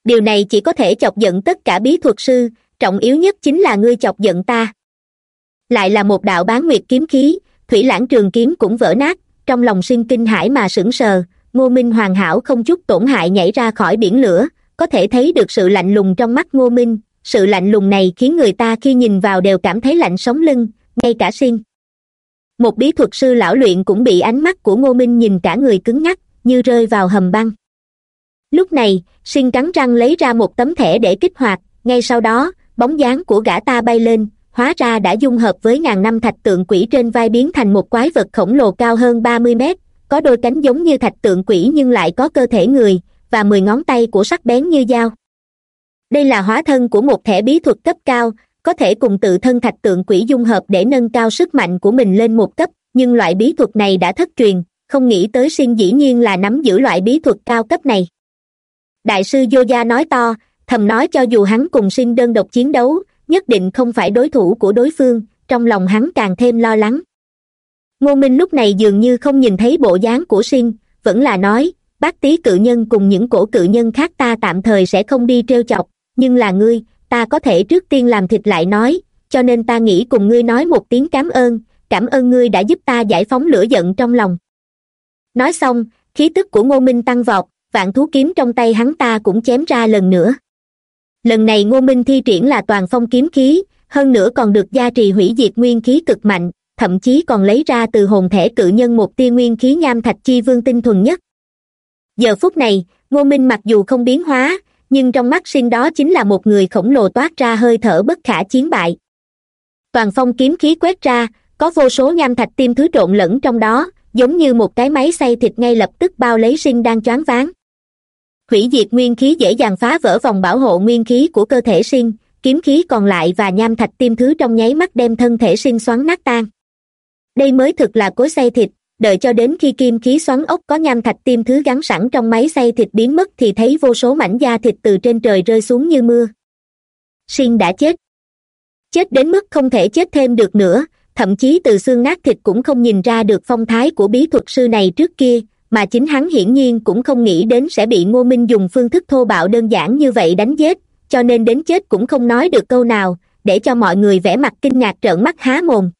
Điều này chỉ có thể chọc giận tất cả bí thuật sư, trọng yếu nhất chính là ngươi chọc giận ta. Lại là một đạo bán nguyệt kiếm khí, thủy lãng trường kiếm cũng vỡ nát, trong lòng sinh kinh hãi mà sững sờ, ngô minh hoàn hảo không chút tổn hại nhảy ra khỏi biển lửa, có thể thấy được sự lạnh lùng trong mắt ngô minh. Sự lạnh lùng này khiến người ta khi nhìn vào đều cảm thấy lạnh sống lưng, ngay cả sinh một bí thuật sư lão luyện cũng bị ánh mắt của ngô minh nhìn cả người cứng ngắc, như rơi vào hầm băng lúc này sinh cắn răng lấy ra một tấm thẻ để kích hoạt, ngay sau đó, bóng dáng của gã ta bay lên, hóa ra đã dung hợp với ngàn năm thạch tượng quỷ trên vai biến thành một quái vật khổng lồ cao hơn ba mươi mét, có đôi cánh giống như thạch tượng quỷ nhưng lại có cơ thể người, và mười ngón tay của sắc bén như dao. Đây là hóa thân của một thẻ bí thuật cấp cao, có thể cùng tự thân thạch tượng quỷ dung hợp để nâng cao sức mạnh của mình lên một cấp, nhưng loại bí thuật này đã thất truyền, không nghĩ tới sinh dĩ nhiên là nắm giữ loại bí thuật cao cấp này đại sư yoga nói to, thầm nói cho dù hắn cùng sinh đơn độc chiến đấu, nhất định không phải đối thủ của đối phương, trong lòng hắn càng thêm lo lắng. Ngô minh lúc này dường như không nhìn thấy bộ dáng của sinh vẫn là nói, bác tý cự nhân cùng những cổ cự nhân khác ta tạm thời sẽ không đi trêu chọc, nhưng là ngươi, ta có thể trước tiên làm thịt lại nói, cho nên ta nghĩ cùng ngươi nói một tiếng cảm ơn cảm ơn ngươi đã giúp ta giải phóng lửa giận trong lòng. Nói xong, khí tức của ngô minh tăng vọt vạn thú kiếm trong tay hắn ta cũng chém ra lần nữa. Lần này ngô minh thi triển là toàn phong kiếm khí, hơn nữa còn được gia trì hủy diệt nguyên khí cực mạnh, thậm chí còn lấy ra từ hồn thể cự nhân một tia nguyên khí nham thạch chi vương tinh thuần nhất. Giờ phút này, ngô minh mặc dù không biến hóa, nhưng trong mắt sinh đó chính là một người khổng lồ toát ra hơi thở bất khả chiến bại. Toàn phong kiếm khí quét ra, có vô số nham thạch tim thứ trộn lẫn trong đó giống như một cái máy xay thịt ngay lập tức bao lấy sinh đang choáng váng. Hủy diệt nguyên khí dễ dàng phá vỡ vòng bảo hộ nguyên khí của cơ thể sinh, kiếm khí còn lại và nham thạch tiêm thứ trong nháy mắt đem thân thể sinh xoắn nát tan. Đây mới thực là cối xay thịt, đợi cho đến khi kim khí xoắn ốc có nham thạch tiêm thứ gắn sẵn trong máy xay thịt biến mất thì thấy vô số mảnh da thịt từ trên trời rơi xuống như mưa. Sinh đã chết. Chết đến mức không thể chết thêm được nữa thậm chí từ xương nát thịt cũng không nhìn ra được phong thái của bí thuật sư này trước kia, mà chính hắn hiển nhiên cũng không nghĩ đến sẽ bị ngô minh dùng phương thức thô bạo đơn giản như vậy đánh giết, cho nên đến chết cũng không nói được câu nào, để cho mọi người vẽ mặt kinh ngạc trợn mắt há mồm.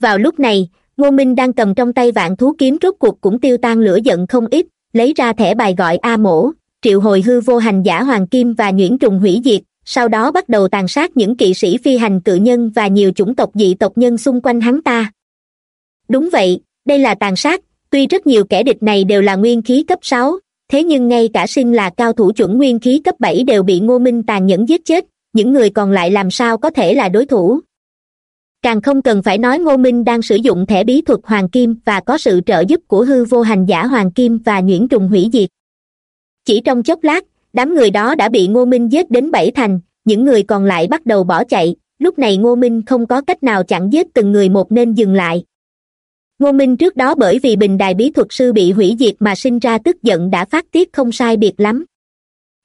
Vào lúc này, ngô minh đang cầm trong tay vạn thú kiếm rốt cuộc cũng tiêu tan lửa giận không ít, lấy ra thẻ bài gọi a mổ, triệu hồi hư vô hành giả hoàng kim và nhuyễn trùng hủy diệt sau đó bắt đầu tàn sát những kỵ sĩ phi hành cự nhân và nhiều chủng tộc dị tộc nhân xung quanh hắn ta. Đúng vậy, đây là tàn sát, tuy rất nhiều kẻ địch này đều là nguyên khí cấp sáu, thế nhưng ngay cả sinh là cao thủ chuẩn nguyên khí cấp bảy đều bị ngô minh tàn nhẫn giết chết, những người còn lại làm sao có thể là đối thủ? Càng không cần phải nói ngô minh đang sử dụng thẻ bí thuật hoàng kim và có sự trợ giúp của hư vô hành giả hoàng kim và nhuyễn trùng hủy diệt. Chỉ trong chốc lát đám người đó đã bị ngô minh giết đến bảy thành, những người còn lại bắt đầu bỏ chạy. Lúc này ngô minh không có cách nào chặn giết từng người một nên dừng lại. Ngô minh trước đó bởi vì bình đài bí thuật sư bị hủy diệt mà sinh ra tức giận đã phát tiết không sai biệt lắm.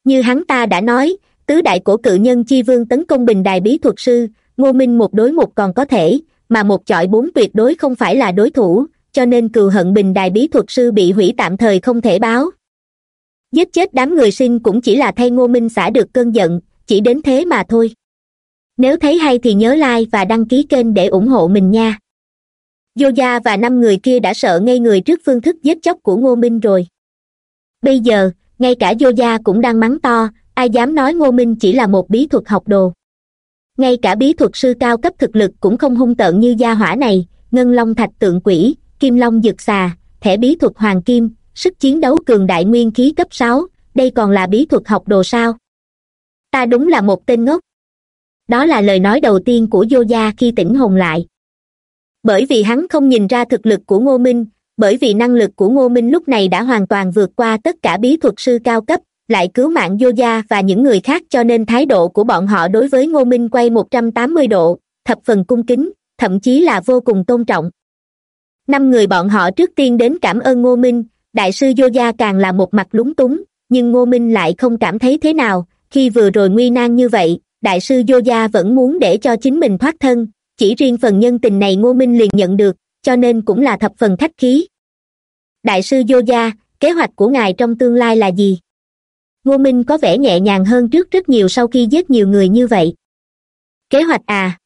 Như hắn ta đã nói, tứ đại cổ cự nhân chi vương tấn công bình đài bí thuật sư, ngô minh một đối một còn có thể, mà một chọi bốn tuyệt đối không phải là đối thủ, cho nên cừu hận bình đài bí thuật sư bị hủy tạm thời không thể báo giết chết đám người sinh cũng chỉ là thay ngô minh xả được cơn giận, chỉ đến thế mà thôi. Nếu thấy hay thì nhớ like và đăng ký kênh để ủng hộ mình nha. Yoga và năm người kia đã sợ ngay người trước phương thức giết chóc của ngô minh rồi. Bây giờ, ngay cả yoga cũng đang mắng to, ai dám nói ngô minh chỉ là một bí thuật học đồ. Ngay cả bí thuật sư cao cấp thực lực cũng không hung tợn như gia hỏa này, ngân long thạch tượng quỷ, kim long dực xà, thẻ bí thuật hoàng kim sức chiến đấu cường đại nguyên khí cấp sáu, đây còn là bí thuật học đồ sao? Ta đúng là một tên ngốc. Đó là lời nói đầu tiên của vô gia khi tỉnh hồn lại. Bởi vì hắn không nhìn ra thực lực của ngô minh, bởi vì năng lực của ngô minh lúc này đã hoàn toàn vượt qua tất cả bí thuật sư cao cấp, lại cứu mạng vô gia và những người khác cho nên thái độ của bọn họ đối với ngô minh quay một trăm tám mươi độ, thập phần cung kính, thậm chí là vô cùng tôn trọng. Năm người bọn họ trước tiên đến cảm ơn ngô minh đại sư vô gia càng là một mặt lúng túng, nhưng ngô minh lại không cảm thấy thế nào. Khi vừa rồi nguy nan như vậy, đại sư vô gia vẫn muốn để cho chính mình thoát thân. Chỉ riêng phần nhân tình này ngô minh liền nhận được, cho nên cũng là thập phần khách khí. Đại sư vô gia, kế hoạch của ngài trong tương lai là gì? Ngô minh có vẻ nhẹ nhàng hơn trước rất nhiều sau khi giết nhiều người như vậy. Kế hoạch à?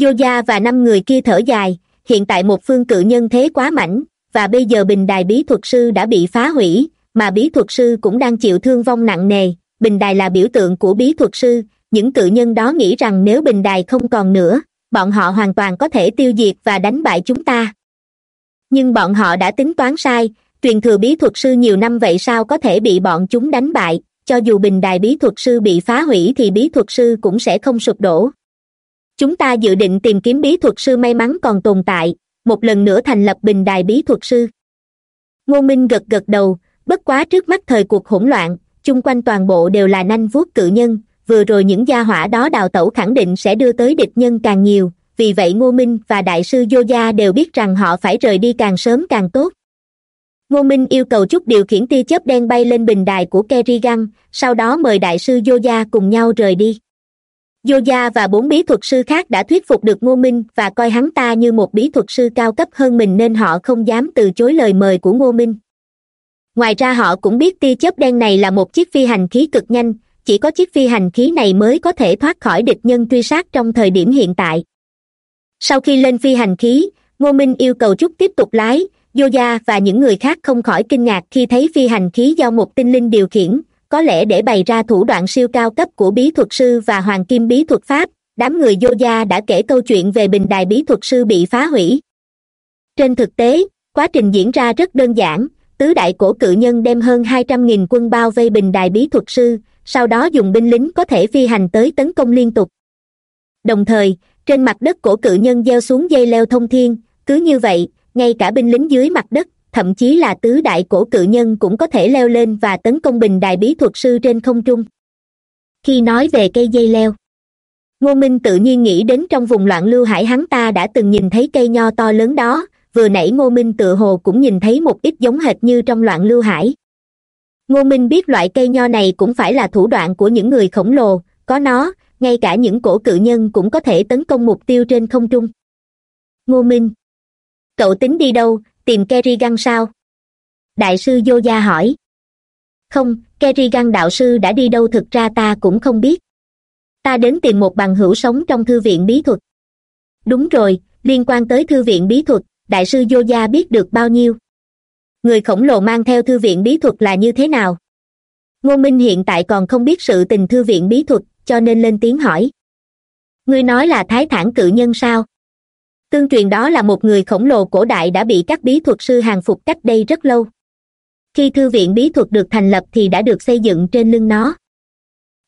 Vô gia và năm người kia thở dài, hiện tại một phương cự nhân thế quá mảnh và bây giờ bình đài bí thuật sư đã bị phá hủy, mà bí thuật sư cũng đang chịu thương vong nặng nề. Bình đài là biểu tượng của bí thuật sư. Những cự nhân đó nghĩ rằng nếu bình đài không còn nữa, bọn họ hoàn toàn có thể tiêu diệt và đánh bại chúng ta. Nhưng bọn họ đã tính toán sai. Truyền thừa bí thuật sư nhiều năm vậy sao có thể bị bọn chúng đánh bại? Cho dù bình đài bí thuật sư bị phá hủy thì bí thuật sư cũng sẽ không sụp đổ. Chúng ta dự định tìm kiếm bí thuật sư may mắn còn tồn tại một lần nữa thành lập bình đài bí thuật sư. Ngô minh gật gật đầu, bất quá trước mắt thời cuộc hỗn loạn, chung quanh toàn bộ đều là nanh vuốt cự nhân, vừa rồi những gia hỏa đó đào tẩu khẳng định sẽ đưa tới địch nhân càng nhiều, vì vậy ngô minh và đại sư yoga đều biết rằng họ phải rời đi càng sớm càng tốt. Ngô minh yêu cầu chút điều khiển tia chớp đen bay lên bình đài của kerrigan sau đó mời đại sư yoga cùng nhau rời đi yoga và bốn bí thuật sư khác đã thuyết phục được ngô minh và coi hắn ta như một bí thuật sư cao cấp hơn mình nên họ không dám từ chối lời mời của ngô minh. Ngoài ra họ cũng biết tia chớp đen này là một chiếc phi hành khí cực nhanh, chỉ có chiếc phi hành khí này mới có thể thoát khỏi địch nhân truy sát trong thời điểm hiện tại. Sau khi lên phi hành khí, ngô minh yêu cầu chúc tiếp tục lái, yoga và những người khác không khỏi kinh ngạc khi thấy phi hành khí do một tinh linh điều khiển có lẽ để bày ra thủ đoạn siêu cao cấp của bí thuật sư và hoàng kim bí thuật pháp, đám người vô gia đã kể câu chuyện về bình đài bí thuật sư bị phá hủy. Trên thực tế, quá trình diễn ra rất đơn giản, tứ đại cổ cự nhân đem hơn hai trăm nghìn quân bao vây bình đài bí thuật sư, sau đó dùng binh lính có thể phi hành tới tấn công liên tục. Đồng thời, trên mặt đất cổ cự nhân gieo xuống dây leo thông thiên, cứ như vậy, ngay cả binh lính dưới mặt đất thậm chí là tứ đại cổ cự nhân cũng có thể leo lên và tấn công bình đại bí thuật sư trên không trung. Khi nói về cây dây leo, ngô minh tự nhiên nghĩ đến trong vùng loạn lưu hải hắn ta đã từng nhìn thấy cây nho to lớn đó, vừa nãy ngô minh tự hồ cũng nhìn thấy một ít giống hệt như trong loạn lưu hải. Ngô minh biết loại cây nho này cũng phải là thủ đoạn của những người khổng lồ, có nó, ngay cả những cổ cự nhân cũng có thể tấn công mục tiêu trên không trung. Ngô minh, cậu tính đi đâu tìm kerrigan sao? Đại sư yoga hỏi. Không, kerrigan đạo sư đã đi đâu thực ra ta cũng không biết. Ta đến tìm một bằng hữu sống trong thư viện bí thuật. Đúng rồi, liên quan tới thư viện bí thuật, đại sư yoga biết được bao nhiêu? Người khổng lồ mang theo thư viện bí thuật là như thế nào? Ngô minh hiện tại còn không biết sự tình thư viện bí thuật, cho nên lên tiếng hỏi. Ngươi nói là thái thản cự nhân sao? Tương truyền đó là một người khổng lồ cổ đại đã bị các bí thuật sư hàng phục cách đây rất lâu. Khi thư viện bí thuật được thành lập thì đã được xây dựng trên lưng nó.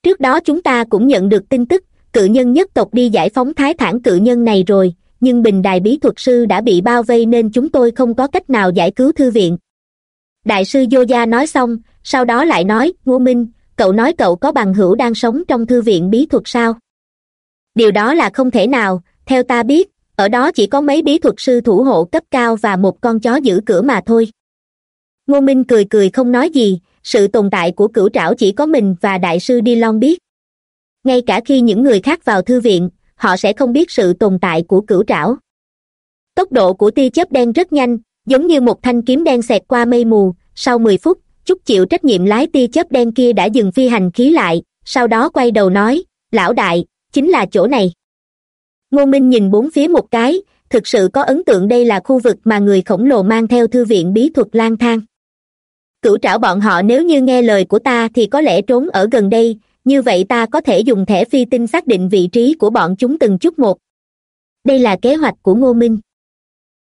Trước đó chúng ta cũng nhận được tin tức, cự nhân nhất tộc đi giải phóng thái thản cự nhân này rồi, nhưng bình đài bí thuật sư đã bị bao vây nên chúng tôi không có cách nào giải cứu thư viện. Đại sư yoga nói xong, sau đó lại nói, ngô minh, cậu nói cậu có bằng hữu đang sống trong thư viện bí thuật sao? Điều đó là không thể nào, theo ta biết ở đó chỉ có mấy bí thuật sư thủ hộ cấp cao và một con chó giữ cửa mà thôi. Ngô minh cười cười không nói gì, sự tồn tại của cửu trảo chỉ có mình và đại sư đi long biết. Ngay cả khi những người khác vào thư viện, họ sẽ không biết sự tồn tại của cửu trảo. Tốc độ của tia chớp đen rất nhanh, giống như một thanh kiếm đen xẹt qua mây mù, sau mười phút, chút chịu trách nhiệm lái tia chớp đen kia đã dừng phi hành khí lại, sau đó quay đầu nói, lão đại, chính là chỗ này ngô minh nhìn bốn phía một cái, thực sự có ấn tượng đây là khu vực mà người khổng lồ mang theo thư viện bí thuật lang thang. Cửu trảo bọn họ nếu như nghe lời của ta thì có lẽ trốn ở gần đây, như vậy ta có thể dùng thẻ phi tinh xác định vị trí của bọn chúng từng chút một. Đây là kế hoạch của ngô minh.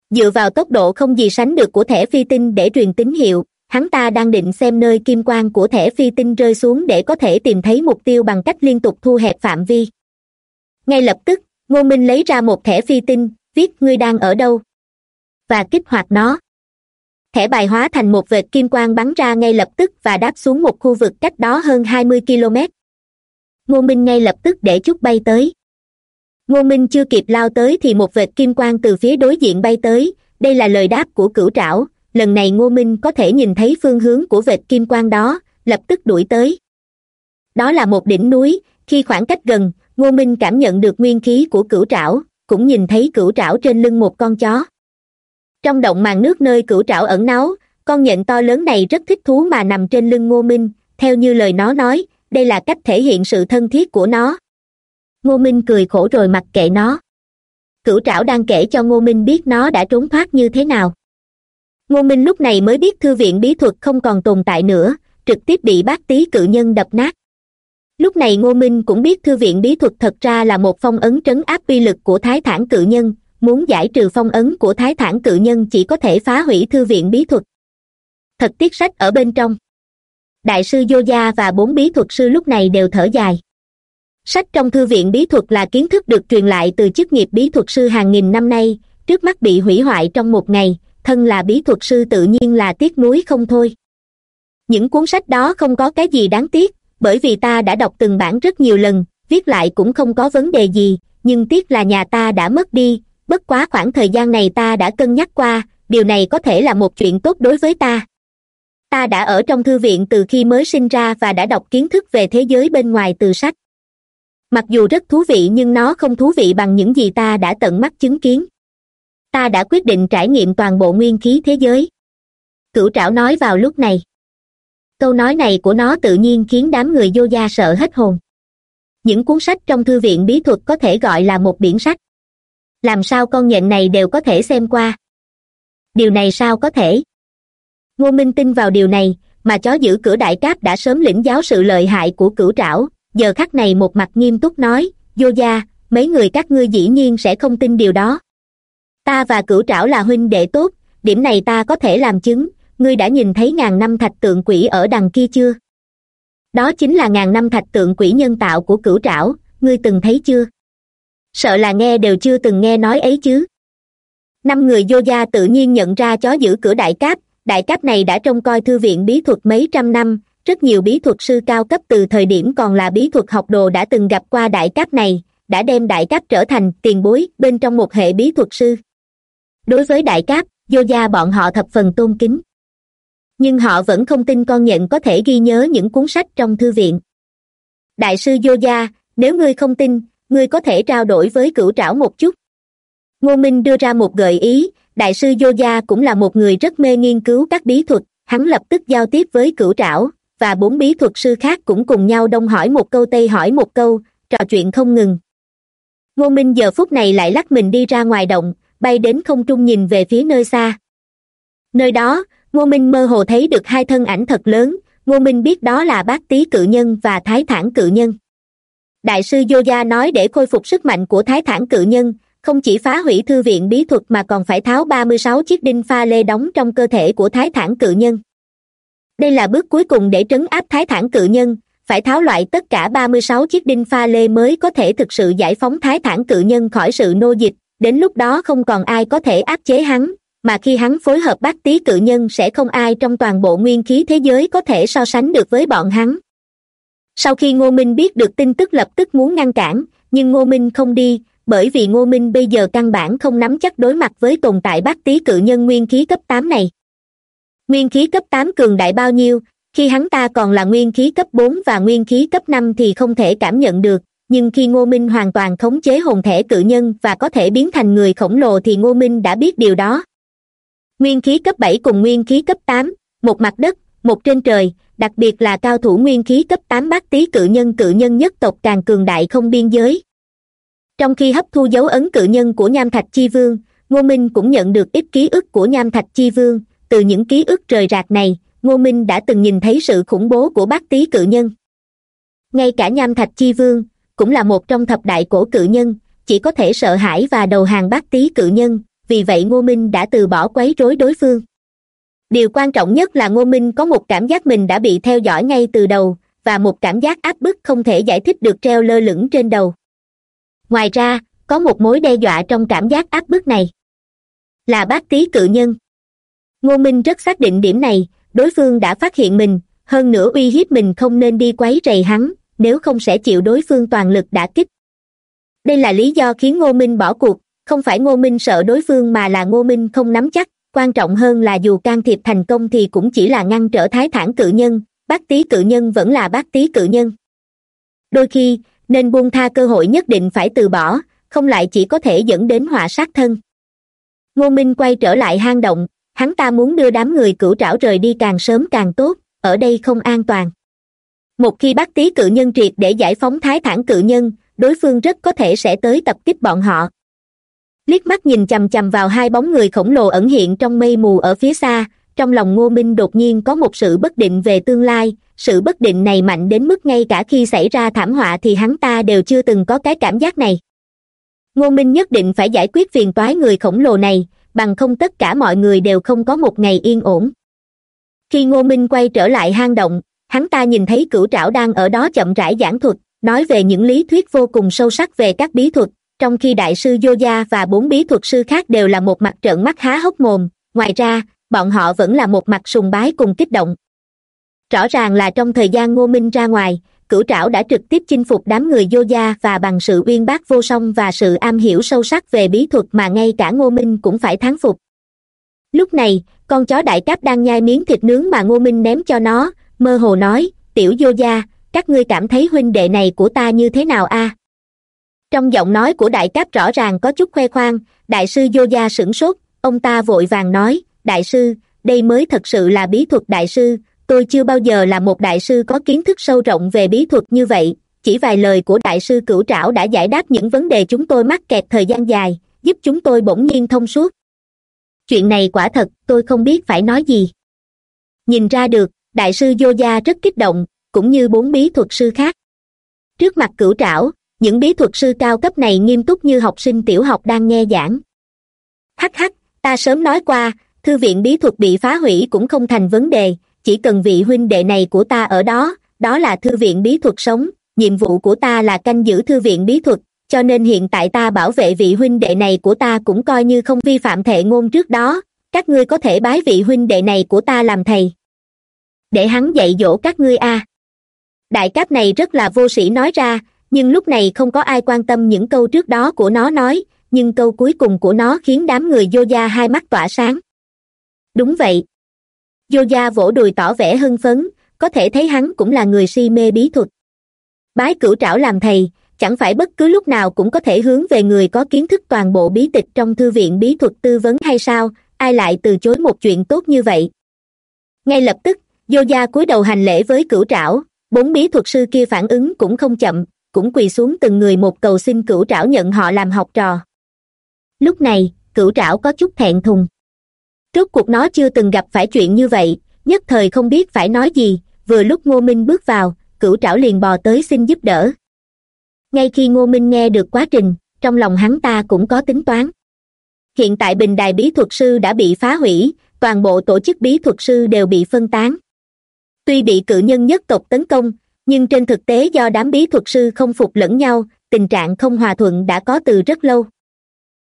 Dựa vào tốc độ không gì sánh được của thẻ phi tinh để truyền tín hiệu, hắn ta đang định xem nơi kim quang của thẻ phi tinh rơi xuống để có thể tìm thấy mục tiêu bằng cách liên tục thu hẹp phạm vi. Ngay lập tức ngô minh lấy ra một thẻ phi tinh, viết ngươi đang ở đâu? Và kích hoạt nó. Thẻ bài hóa thành một vệt kim quang bắn ra ngay lập tức và đáp xuống một khu vực cách đó hơn hai mươi km ngô minh ngay lập tức để chút bay tới. Ngô minh chưa kịp lao tới thì một vệt kim quang từ phía đối diện bay tới. Đây là lời đáp của cửu trảo. Lần này ngô minh có thể nhìn thấy phương hướng của vệt kim quang đó, lập tức đuổi tới. Đó là một đỉnh núi, khi khoảng cách gần ngô minh cảm nhận được nguyên khí của cửu trảo, cũng nhìn thấy cửu trảo trên lưng một con chó. Trong động màn nước nơi cửu trảo ẩn náu, con nhện to lớn này rất thích thú mà nằm trên lưng ngô minh, theo như lời nó nói, đây là cách thể hiện sự thân thiết của nó. Ngô minh cười khổ rồi mặc kệ nó. Cửu trảo đang kể cho ngô minh biết nó đã trốn thoát như thế nào. Ngô minh lúc này mới biết thư viện bí thuật không còn tồn tại nữa, trực tiếp bị bác tý cự nhân đập nát lúc này ngô minh cũng biết thư viện bí thuật thật ra là một phong ấn trấn áp uy lực của thái thản cự nhân. Muốn giải trừ phong ấn của thái thản cự nhân chỉ có thể phá hủy thư viện bí thuật. Thật tiếc sách ở bên trong. Đại sư vô gia và bốn bí thuật sư lúc này đều thở dài. Sách trong thư viện bí thuật là kiến thức được truyền lại từ chức nghiệp bí thuật sư hàng nghìn năm nay, trước mắt bị hủy hoại trong một ngày, thân là bí thuật sư tự nhiên là tiếc nuối không thôi. Những cuốn sách đó không có cái gì đáng tiếc bởi vì ta đã đọc từng bản rất nhiều lần, viết lại cũng không có vấn đề gì, nhưng tiếc là nhà ta đã mất đi, bất quá khoảng thời gian này ta đã cân nhắc qua, điều này có thể là một chuyện tốt đối với ta. Ta đã ở trong thư viện từ khi mới sinh ra và đã đọc kiến thức về thế giới bên ngoài từ sách. Mặc dù rất thú vị nhưng nó không thú vị bằng những gì ta đã tận mắt chứng kiến. Ta đã quyết định trải nghiệm toàn bộ nguyên khí thế giới. Cửu trảo nói vào lúc này câu nói này của nó tự nhiên khiến đám người vô gia sợ hết hồn. Những cuốn sách trong thư viện bí thuật có thể gọi là một biển sách. Làm sao con nhện này đều có thể xem qua? Điều này sao có thể? Ngô minh tin vào điều này, mà chó giữ cửa đại cáp đã sớm lĩnh giáo sự lợi hại của cửu trảo. Giờ khắc này một mặt nghiêm túc nói, vô gia, mấy người các ngươi dĩ nhiên sẽ không tin điều đó. Ta và cửu trảo là huynh đệ tốt, điểm này ta có thể làm chứng ngươi đã nhìn thấy ngàn năm thạch tượng quỷ ở đằng kia chưa? Đó chính là ngàn năm thạch tượng quỷ nhân tạo của cửu trảo, ngươi từng thấy chưa? Sợ là nghe đều chưa từng nghe nói ấy chứ. Năm người vô gia tự nhiên nhận ra chó giữ cửa đại cáp đại cáp này đã trông coi thư viện bí thuật mấy trăm năm, rất nhiều bí thuật sư cao cấp từ thời điểm còn là bí thuật học đồ đã từng gặp qua đại cáp này, đã đem đại cáp trở thành tiền bối bên trong một hệ bí thuật sư. Đối với đại cáp, vô gia bọn họ thập phần tôn kính nhưng họ vẫn không tin con nhện có thể ghi nhớ những cuốn sách trong thư viện. Đại sư vô gia nếu ngươi không tin, ngươi có thể trao đổi với cửu trảo một chút. Ngô minh đưa ra một gợi ý, đại sư vô gia cũng là một người rất mê nghiên cứu các bí thuật, hắn lập tức giao tiếp với cửu trảo, và bốn bí thuật sư khác cũng cùng nhau đông hỏi một câu tây hỏi một câu, trò chuyện không ngừng. Ngô minh giờ phút này lại lắc mình đi ra ngoài động, bay đến không trung nhìn về phía nơi xa. Nơi đó ngô minh mơ hồ thấy được hai thân ảnh thật lớn. Ngô minh biết đó là bác tý cự nhân và thái thản cự nhân. Đại sư yoga nói để khôi phục sức mạnh của thái thản cự nhân, không chỉ phá hủy thư viện bí thuật mà còn phải tháo ba mươi sáu chiếc đinh pha lê đóng trong cơ thể của thái thản cự nhân. Đây là bước cuối cùng để trấn áp thái thản cự nhân, phải tháo loại tất cả ba mươi sáu chiếc đinh pha lê mới có thể thực sự giải phóng thái thản cự nhân khỏi sự nô dịch, đến lúc đó không còn ai có thể áp chế hắn mà khi hắn phối hợp bát tý cự nhân sẽ không ai trong toàn bộ nguyên khí thế giới có thể so sánh được với bọn hắn. Sau khi ngô minh biết được tin tức lập tức muốn ngăn cản, nhưng ngô minh không đi, bởi vì ngô minh bây giờ căn bản không nắm chắc đối mặt với tồn tại bát tý cự nhân nguyên khí cấp tám này. Nguyên khí cấp tám cường đại bao nhiêu, khi hắn ta còn là nguyên khí cấp bốn và nguyên khí cấp năm thì không thể cảm nhận được, nhưng khi ngô minh hoàn toàn khống chế hồn thể cự nhân và có thể biến thành người khổng lồ thì ngô minh đã biết điều đó nguyên khí cấp bảy cùng nguyên khí cấp tám, một mặt đất, một trên trời, đặc biệt là cao thủ nguyên khí cấp tám bát tý cự nhân cự nhân nhất tộc càng cường đại không biên giới. Trong khi hấp thu dấu ấn cự nhân của nham thạch chi vương, ngô minh cũng nhận được ít ký ức của nham thạch chi vương. Từ những ký ức rời rạc này, ngô minh đã từng nhìn thấy sự khủng bố của bát tý cự nhân. Ngay cả nham thạch chi vương cũng là một trong thập đại cổ cự nhân, chỉ có thể sợ hãi và đầu hàng bát tý cự nhân vì vậy ngô minh đã từ bỏ quấy rối đối phương. Điều quan trọng nhất là ngô minh có một cảm giác mình đã bị theo dõi ngay từ đầu, và một cảm giác áp bức không thể giải thích được treo lơ lửng trên đầu. Ngoài ra, có một mối đe dọa trong cảm giác áp bức này. Là bác tý cự nhân. Ngô minh rất xác định điểm này, đối phương đã phát hiện mình, hơn nữa uy hiếp mình không nên đi quấy rầy hắn, nếu không sẽ chịu đối phương toàn lực đả kích. Đây là lý do khiến ngô minh bỏ cuộc không phải ngô minh sợ đối phương mà là ngô minh không nắm chắc, quan trọng hơn là dù can thiệp thành công thì cũng chỉ là ngăn trở thái thản cự nhân, bác tý cự nhân vẫn là bác tý cự nhân. Đôi khi, nên buông tha cơ hội nhất định phải từ bỏ, không lại chỉ có thể dẫn đến họa sát thân. Ngô minh quay trở lại hang động, hắn ta muốn đưa đám người cửu trảo rời đi càng sớm càng tốt, ở đây không an toàn. Một khi bác tý cự nhân triệt để giải phóng thái thản cự nhân, đối phương rất có thể sẽ tới tập kích bọn họ liếc mắt nhìn chằm chằm vào hai bóng người khổng lồ ẩn hiện trong mây mù ở phía xa. Trong lòng ngô minh đột nhiên có một sự bất định về tương lai. Sự bất định này mạnh đến mức ngay cả khi xảy ra thảm họa thì hắn ta đều chưa từng có cái cảm giác này. Ngô minh nhất định phải giải quyết phiền toái người khổng lồ này, bằng không tất cả mọi người đều không có một ngày yên ổn. Khi ngô minh quay trở lại hang động, hắn ta nhìn thấy cửu trảo đang ở đó chậm rãi giảng thuật, nói về những lý thuyết vô cùng sâu sắc về các bí thuật trong khi đại sư yoga và bốn bí thuật sư khác đều là một mặt trợn mắt há hốc mồm. Ngoài ra, bọn họ vẫn là một mặt sùng bái cùng kích động. Rõ ràng là trong thời gian ngô minh ra ngoài, cửu trảo đã trực tiếp chinh phục đám người yoga và bằng sự uyên bác vô song và sự am hiểu sâu sắc về bí thuật mà ngay cả ngô minh cũng phải thán phục. Lúc này, con chó đại cáp đang nhai miếng thịt nướng mà ngô minh ném cho nó, mơ hồ nói, tiểu yoga, các ngươi cảm thấy huynh đệ này của ta như thế nào a? Trong giọng nói của đại cáp rõ ràng có chút khoe khoang, đại sư yoga sửng sốt, ông ta vội vàng nói, đại sư, đây mới thật sự là bí thuật đại sư, tôi chưa bao giờ là một đại sư có kiến thức sâu rộng về bí thuật như vậy, chỉ vài lời của đại sư cửu trảo đã giải đáp những vấn đề chúng tôi mắc kẹt thời gian dài, giúp chúng tôi bỗng nhiên thông suốt. Chuyện này quả thật, tôi không biết phải nói gì. Nhìn ra được, đại sư yoga rất kích động, cũng như bốn bí thuật sư khác. Trước mặt cửu trảo những bí thuật sư cao cấp này nghiêm túc như học sinh tiểu học đang nghe giảng. Hắc hắc, ta sớm nói qua, thư viện bí thuật bị phá hủy cũng không thành vấn đề, chỉ cần vị huynh đệ này của ta ở đó đó là thư viện bí thuật sống, nhiệm vụ của ta là canh giữ thư viện bí thuật, cho nên hiện tại ta bảo vệ vị huynh đệ này của ta cũng coi như không vi phạm thệ ngôn trước đó, các ngươi có thể bái vị huynh đệ này của ta làm thầy. Để hắn dạy dỗ các ngươi a. Đại cáp này rất là vô sĩ nói ra nhưng lúc này không có ai quan tâm những câu trước đó của nó nói, nhưng câu cuối cùng của nó khiến đám người vô gia hai mắt tỏa sáng. Đúng vậy. Vô gia vỗ đùi tỏ vẻ hưng phấn, có thể thấy hắn cũng là người si mê bí thuật. Bái cửu trảo làm thầy, chẳng phải bất cứ lúc nào cũng có thể hướng về người có kiến thức toàn bộ bí tịch trong thư viện bí thuật tư vấn hay sao, ai lại từ chối một chuyện tốt như vậy? Ngay lập tức vô gia cúi đầu hành lễ với cửu trảo, bốn bí thuật sư kia phản ứng cũng không chậm cũng quỳ xuống từng người một cầu xin cửu trảo nhận họ làm học trò. Lúc này, cửu trảo có chút thẹn thùng. Rốt cuộc nó chưa từng gặp phải chuyện như vậy, nhất thời không biết phải nói gì, vừa lúc ngô minh bước vào, cửu trảo liền bò tới xin giúp đỡ. Ngay khi ngô minh nghe được quá trình, trong lòng hắn ta cũng có tính toán. Hiện tại bình đài bí thuật sư đã bị phá hủy, toàn bộ tổ chức bí thuật sư đều bị phân tán. Tuy bị cự nhân nhất tộc tấn công nhưng trên thực tế do đám bí thuật sư không phục lẫn nhau, tình trạng không hòa thuận đã có từ rất lâu.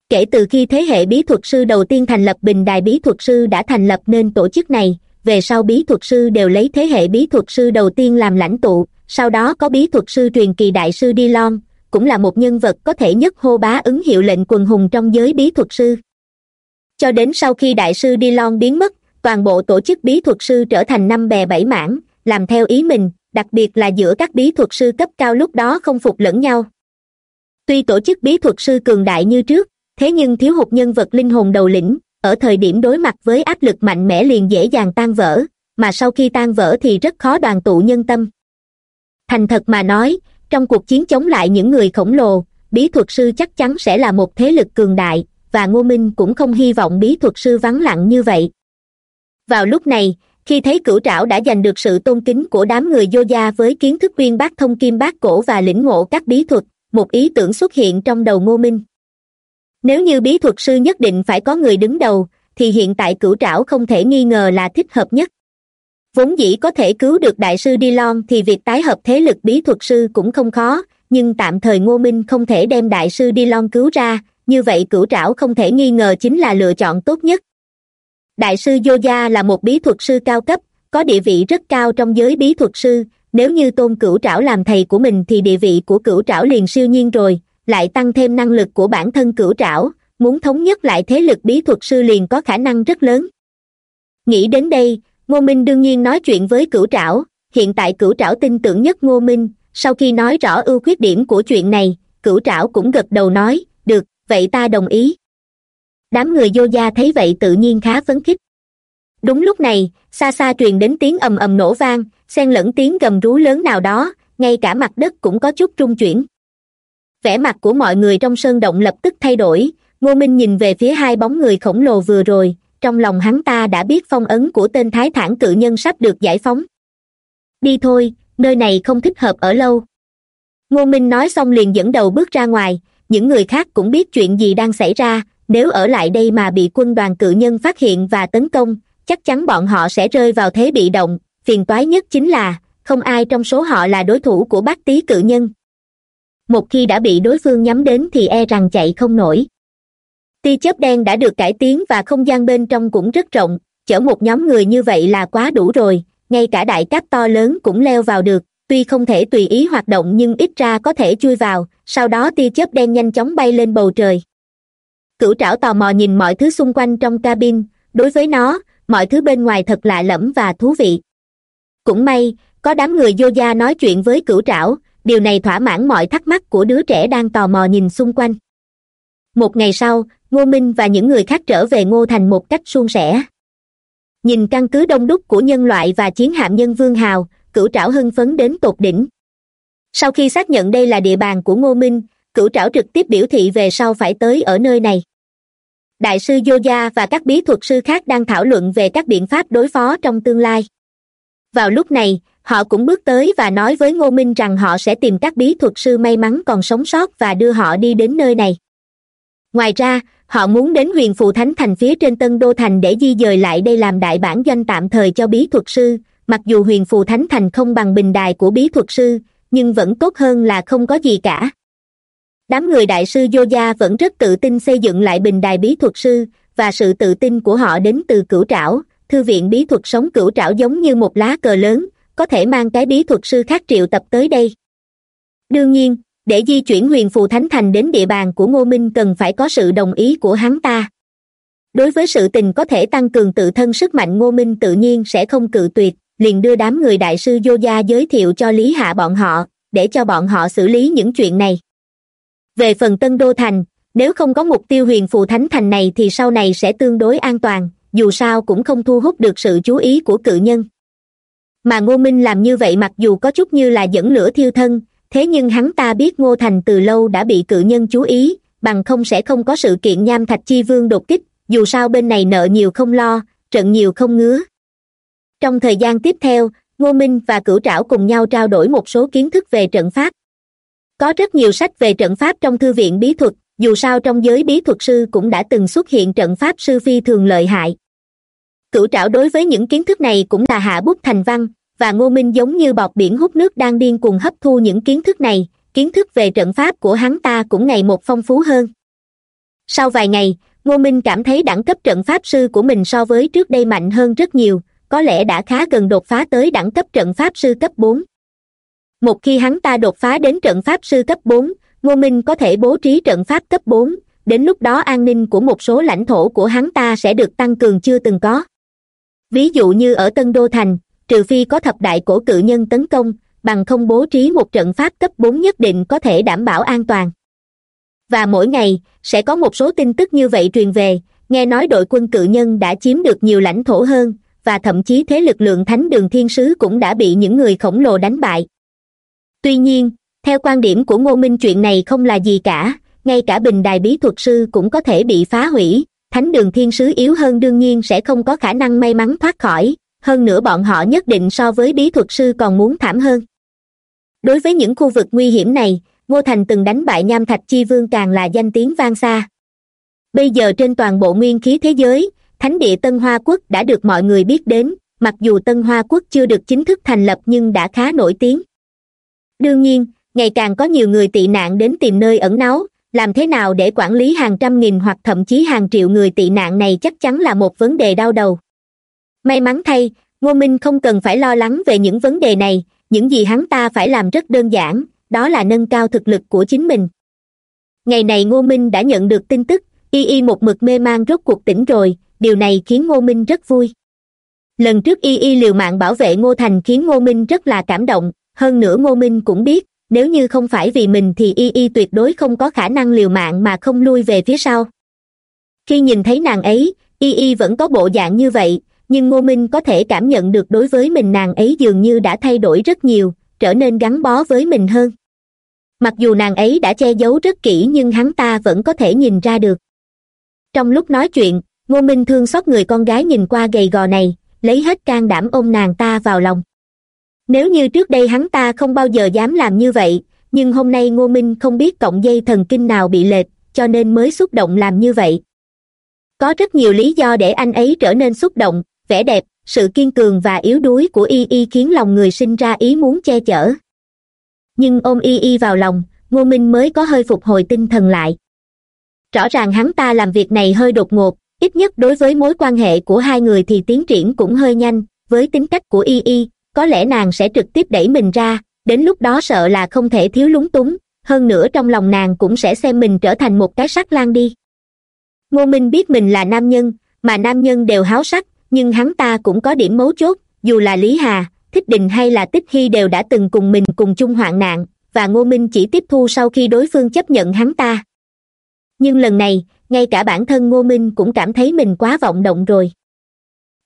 Kể từ khi thế hệ bí thuật sư đầu tiên thành lập bình đài bí thuật sư đã thành lập nên tổ chức này, về sau bí thuật sư đều lấy thế hệ bí thuật sư đầu tiên làm lãnh tụ, sau đó có bí thuật sư truyền kỳ đại sư đi lon cũng là một nhân vật có thể nhất hô bá ứng hiệu lệnh quần hùng trong giới bí thuật sư. Cho đến sau khi đại sư đi lon biến mất, toàn bộ tổ chức bí thuật sư trở thành năm bè bảy mảng, làm theo ý mình đặc biệt là giữa các bí thuật sư cấp cao lúc đó không phục lẫn nhau. Tuy tổ chức bí thuật sư cường đại như trước, thế nhưng thiếu hụt nhân vật linh hồn đầu lĩnh, ở thời điểm đối mặt với áp lực mạnh mẽ liền dễ dàng tan vỡ, mà sau khi tan vỡ thì rất khó đoàn tụ nhân tâm. Thành thật mà nói, trong cuộc chiến chống lại những người khổng lồ, bí thuật sư chắc chắn sẽ là một thế lực cường đại, và ngô minh cũng không hy vọng bí thuật sư vắng lặng như vậy. Vào lúc này khi thấy cửu trảo đã giành được sự tôn kính của đám người vô gia với kiến thức uyên bác thông kim bác cổ và lĩnh ngộ các bí thuật, một ý tưởng xuất hiện trong đầu ngô minh. Nếu như bí thuật sư nhất định phải có người đứng đầu, thì hiện tại cửu trảo không thể nghi ngờ là thích hợp nhất. Vốn dĩ có thể cứu được đại sư đi lon thì việc tái hợp thế lực bí thuật sư cũng không khó, nhưng tạm thời ngô minh không thể đem đại sư đi lon cứu ra, như vậy cửu trảo không thể nghi ngờ chính là lựa chọn tốt nhất đại sư yoga là một bí thuật sư cao cấp, có địa vị rất cao trong giới bí thuật sư. Nếu như tôn cửu trảo làm thầy của mình thì địa vị của cửu trảo liền siêu nhiên rồi, lại tăng thêm năng lực của bản thân cửu trảo, muốn thống nhất lại thế lực bí thuật sư liền có khả năng rất lớn. Nghĩ đến đây, ngô minh đương nhiên nói chuyện với cửu trảo. Hiện tại cửu trảo tin tưởng nhất ngô minh. Sau khi nói rõ ưu khuyết điểm của chuyện này, cửu trảo cũng gật đầu nói, được, vậy ta đồng ý đám người vô gia thấy vậy tự nhiên khá phấn khích. Đúng lúc này, xa xa truyền đến tiếng ầm ầm nổ vang, xen lẫn tiếng gầm rú lớn nào đó, ngay cả mặt đất cũng có chút trung chuyển. Vẻ mặt của mọi người trong sơn động lập tức thay đổi, ngô minh nhìn về phía hai bóng người khổng lồ vừa rồi, trong lòng hắn ta đã biết phong ấn của tên thái thản cự nhân sắp được giải phóng. Đi thôi, nơi này không thích hợp ở lâu. Ngô minh nói xong liền dẫn đầu bước ra ngoài, những người khác cũng biết chuyện gì đang xảy ra nếu ở lại đây mà bị quân đoàn cự nhân phát hiện và tấn công, chắc chắn bọn họ sẽ rơi vào thế bị động. Phiền toái nhất chính là, không ai trong số họ là đối thủ của bác tý cự nhân. Một khi đã bị đối phương nhắm đến thì e rằng chạy không nổi. Tia chớp đen đã được cải tiến và không gian bên trong cũng rất rộng. Chở một nhóm người như vậy là quá đủ rồi. Ngay cả đại cáp to lớn cũng leo vào được. Tuy không thể tùy ý hoạt động nhưng ít ra có thể chui vào. Sau đó tia chớp đen nhanh chóng bay lên bầu trời cửu trảo tò mò nhìn mọi thứ xung quanh trong cabin. Đối với nó, mọi thứ bên ngoài thật lạ lẫm và thú vị. Cũng may, có đám người vô gia nói chuyện với cửu trảo. Điều này thỏa mãn mọi thắc mắc của đứa trẻ đang tò mò nhìn xung quanh. Một ngày sau, ngô minh và những người khác trở về ngô thành một cách suôn sẻ. Nhìn căn cứ đông đúc của nhân loại và chiến hạm nhân vương hào, cửu trảo hưng phấn đến tột đỉnh. Sau khi xác nhận đây là địa bàn của ngô minh cửu trảo trực tiếp biểu thị về sau phải tới ở nơi này. Đại sư yoga và các bí thuật sư khác đang thảo luận về các biện pháp đối phó trong tương lai. Vào lúc này, họ cũng bước tới và nói với ngô minh rằng họ sẽ tìm các bí thuật sư may mắn còn sống sót và đưa họ đi đến nơi này. Ngoài ra, họ muốn đến huyền phù thánh thành phía trên tân đô thành để di dời lại đây làm đại bản doanh tạm thời cho bí thuật sư. Mặc dù huyền phù thánh thành không bằng bình đài của bí thuật sư, nhưng vẫn tốt hơn là không có gì cả đám người đại sư yoga vẫn rất tự tin xây dựng lại bình đài bí thuật sư, và sự tự tin của họ đến từ cửu trảo. Thư viện bí thuật sống cửu trảo giống như một lá cờ lớn, có thể mang cái bí thuật sư khác triệu tập tới đây. Đương nhiên, để di chuyển huyền phù thánh thành đến địa bàn của ngô minh cần phải có sự đồng ý của hắn ta. Đối với sự tình có thể tăng cường tự thân sức mạnh ngô minh tự nhiên sẽ không cự tuyệt, liền đưa đám người đại sư vô gia giới thiệu cho lý hạ bọn họ, để cho bọn họ xử lý những chuyện này về phần tân đô thành, nếu không có mục tiêu huyền phù thánh thành này thì sau này sẽ tương đối an toàn, dù sao cũng không thu hút được sự chú ý của cự nhân. Mà ngô minh làm như vậy mặc dù có chút như là dẫn lửa thiêu thân, thế nhưng hắn ta biết ngô thành từ lâu đã bị cự nhân chú ý, bằng không sẽ không có sự kiện nham thạch chi vương đột kích, dù sao bên này nợ nhiều không lo, trận nhiều không ngứa. Trong thời gian tiếp theo, ngô minh và cửu trảo cùng nhau trao đổi một số kiến thức về trận pháp có rất nhiều sách về trận pháp trong thư viện bí thuật, dù sao trong giới bí thuật sư cũng đã từng xuất hiện trận pháp sư phi thường lợi hại. Cửu trảo đối với những kiến thức này cũng là hạ bút thành văn, và ngô minh giống như bọt biển hút nước đang điên cuồng hấp thu những kiến thức này, kiến thức về trận pháp của hắn ta cũng ngày một phong phú hơn. Sau vài ngày, ngô minh cảm thấy đẳng cấp trận pháp sư của mình so với trước đây mạnh hơn rất nhiều, có lẽ đã khá gần đột phá tới đẳng cấp trận pháp sư cấp bốn một khi hắn ta đột phá đến trận pháp sư cấp bốn, ngô minh có thể bố trí trận pháp cấp bốn, đến lúc đó an ninh của một số lãnh thổ của hắn ta sẽ được tăng cường chưa từng có. Ví dụ như ở tân đô thành, trừ phi có thập đại cổ cự nhân tấn công, bằng không bố trí một trận pháp cấp bốn nhất định có thể đảm bảo an toàn. Và mỗi ngày, sẽ có một số tin tức như vậy truyền về, nghe nói đội quân cự nhân đã chiếm được nhiều lãnh thổ hơn, và thậm chí thế lực lượng thánh đường thiên sứ cũng đã bị những người khổng lồ đánh bại tuy nhiên, theo quan điểm của ngô minh chuyện này không là gì cả, ngay cả bình đài bí thuật sư cũng có thể bị phá hủy, thánh đường thiên sứ yếu hơn đương nhiên sẽ không có khả năng may mắn thoát khỏi, hơn nữa bọn họ nhất định so với bí thuật sư còn muốn thảm hơn. Đối với những khu vực nguy hiểm này, ngô thành từng đánh bại nham thạch chi vương càng là danh tiếng vang xa. Bây giờ trên toàn bộ nguyên khí thế giới, thánh địa tân hoa quốc đã được mọi người biết đến, mặc dù tân hoa quốc chưa được chính thức thành lập nhưng đã khá nổi tiếng đương nhiên, ngày càng có nhiều người tị nạn đến tìm nơi ẩn náu, làm thế nào để quản lý hàng trăm nghìn hoặc thậm chí hàng triệu người tị nạn này chắc chắn là một vấn đề đau đầu. May mắn thay, ngô minh không cần phải lo lắng về những vấn đề này, những gì hắn ta phải làm rất đơn giản, đó là nâng cao thực lực của chính mình. Ngày này ngô minh đã nhận được tin tức, y y một mực mê man rốt cuộc tỉnh rồi, điều này khiến ngô minh rất vui. Lần trước y y liều mạng bảo vệ ngô thành khiến ngô minh rất là cảm động hơn nữa ngô minh cũng biết, nếu như không phải vì mình thì y y tuyệt đối không có khả năng liều mạng mà không lui về phía sau. Khi nhìn thấy nàng ấy, y y vẫn có bộ dạng như vậy, nhưng ngô minh có thể cảm nhận được đối với mình nàng ấy dường như đã thay đổi rất nhiều, trở nên gắn bó với mình hơn. Mặc dù nàng ấy đã che giấu rất kỹ nhưng hắn ta vẫn có thể nhìn ra được. Trong lúc nói chuyện, ngô minh thương xót người con gái nhìn qua gầy gò này, lấy hết can đảm ôm nàng ta vào lòng nếu như trước đây hắn ta không bao giờ dám làm như vậy, nhưng hôm nay ngô minh không biết cộng dây thần kinh nào bị lệch, cho nên mới xúc động làm như vậy. Có rất nhiều lý do để anh ấy trở nên xúc động, vẻ đẹp, sự kiên cường và yếu đuối của y y khiến lòng người sinh ra ý muốn che chở. Nhưng ôm y y vào lòng, ngô minh mới có hơi phục hồi tinh thần lại. Rõ ràng hắn ta làm việc này hơi đột ngột, ít nhất đối với mối quan hệ của hai người thì tiến triển cũng hơi nhanh, với tính cách của y y có lẽ nàng sẽ trực tiếp đẩy mình ra, đến lúc đó sợ là không thể thiếu lúng túng, hơn nữa trong lòng nàng cũng sẽ xem mình trở thành một cái sắc lan đi. Ngô minh biết mình là nam nhân, mà nam nhân đều háo sắc, nhưng hắn ta cũng có điểm mấu chốt, dù là lý hà, thích đình hay là tích hy đều đã từng cùng mình cùng chung hoạn nạn, và ngô minh chỉ tiếp thu sau khi đối phương chấp nhận hắn ta. Nhưng lần này, ngay cả bản thân ngô minh cũng cảm thấy mình quá vọng động rồi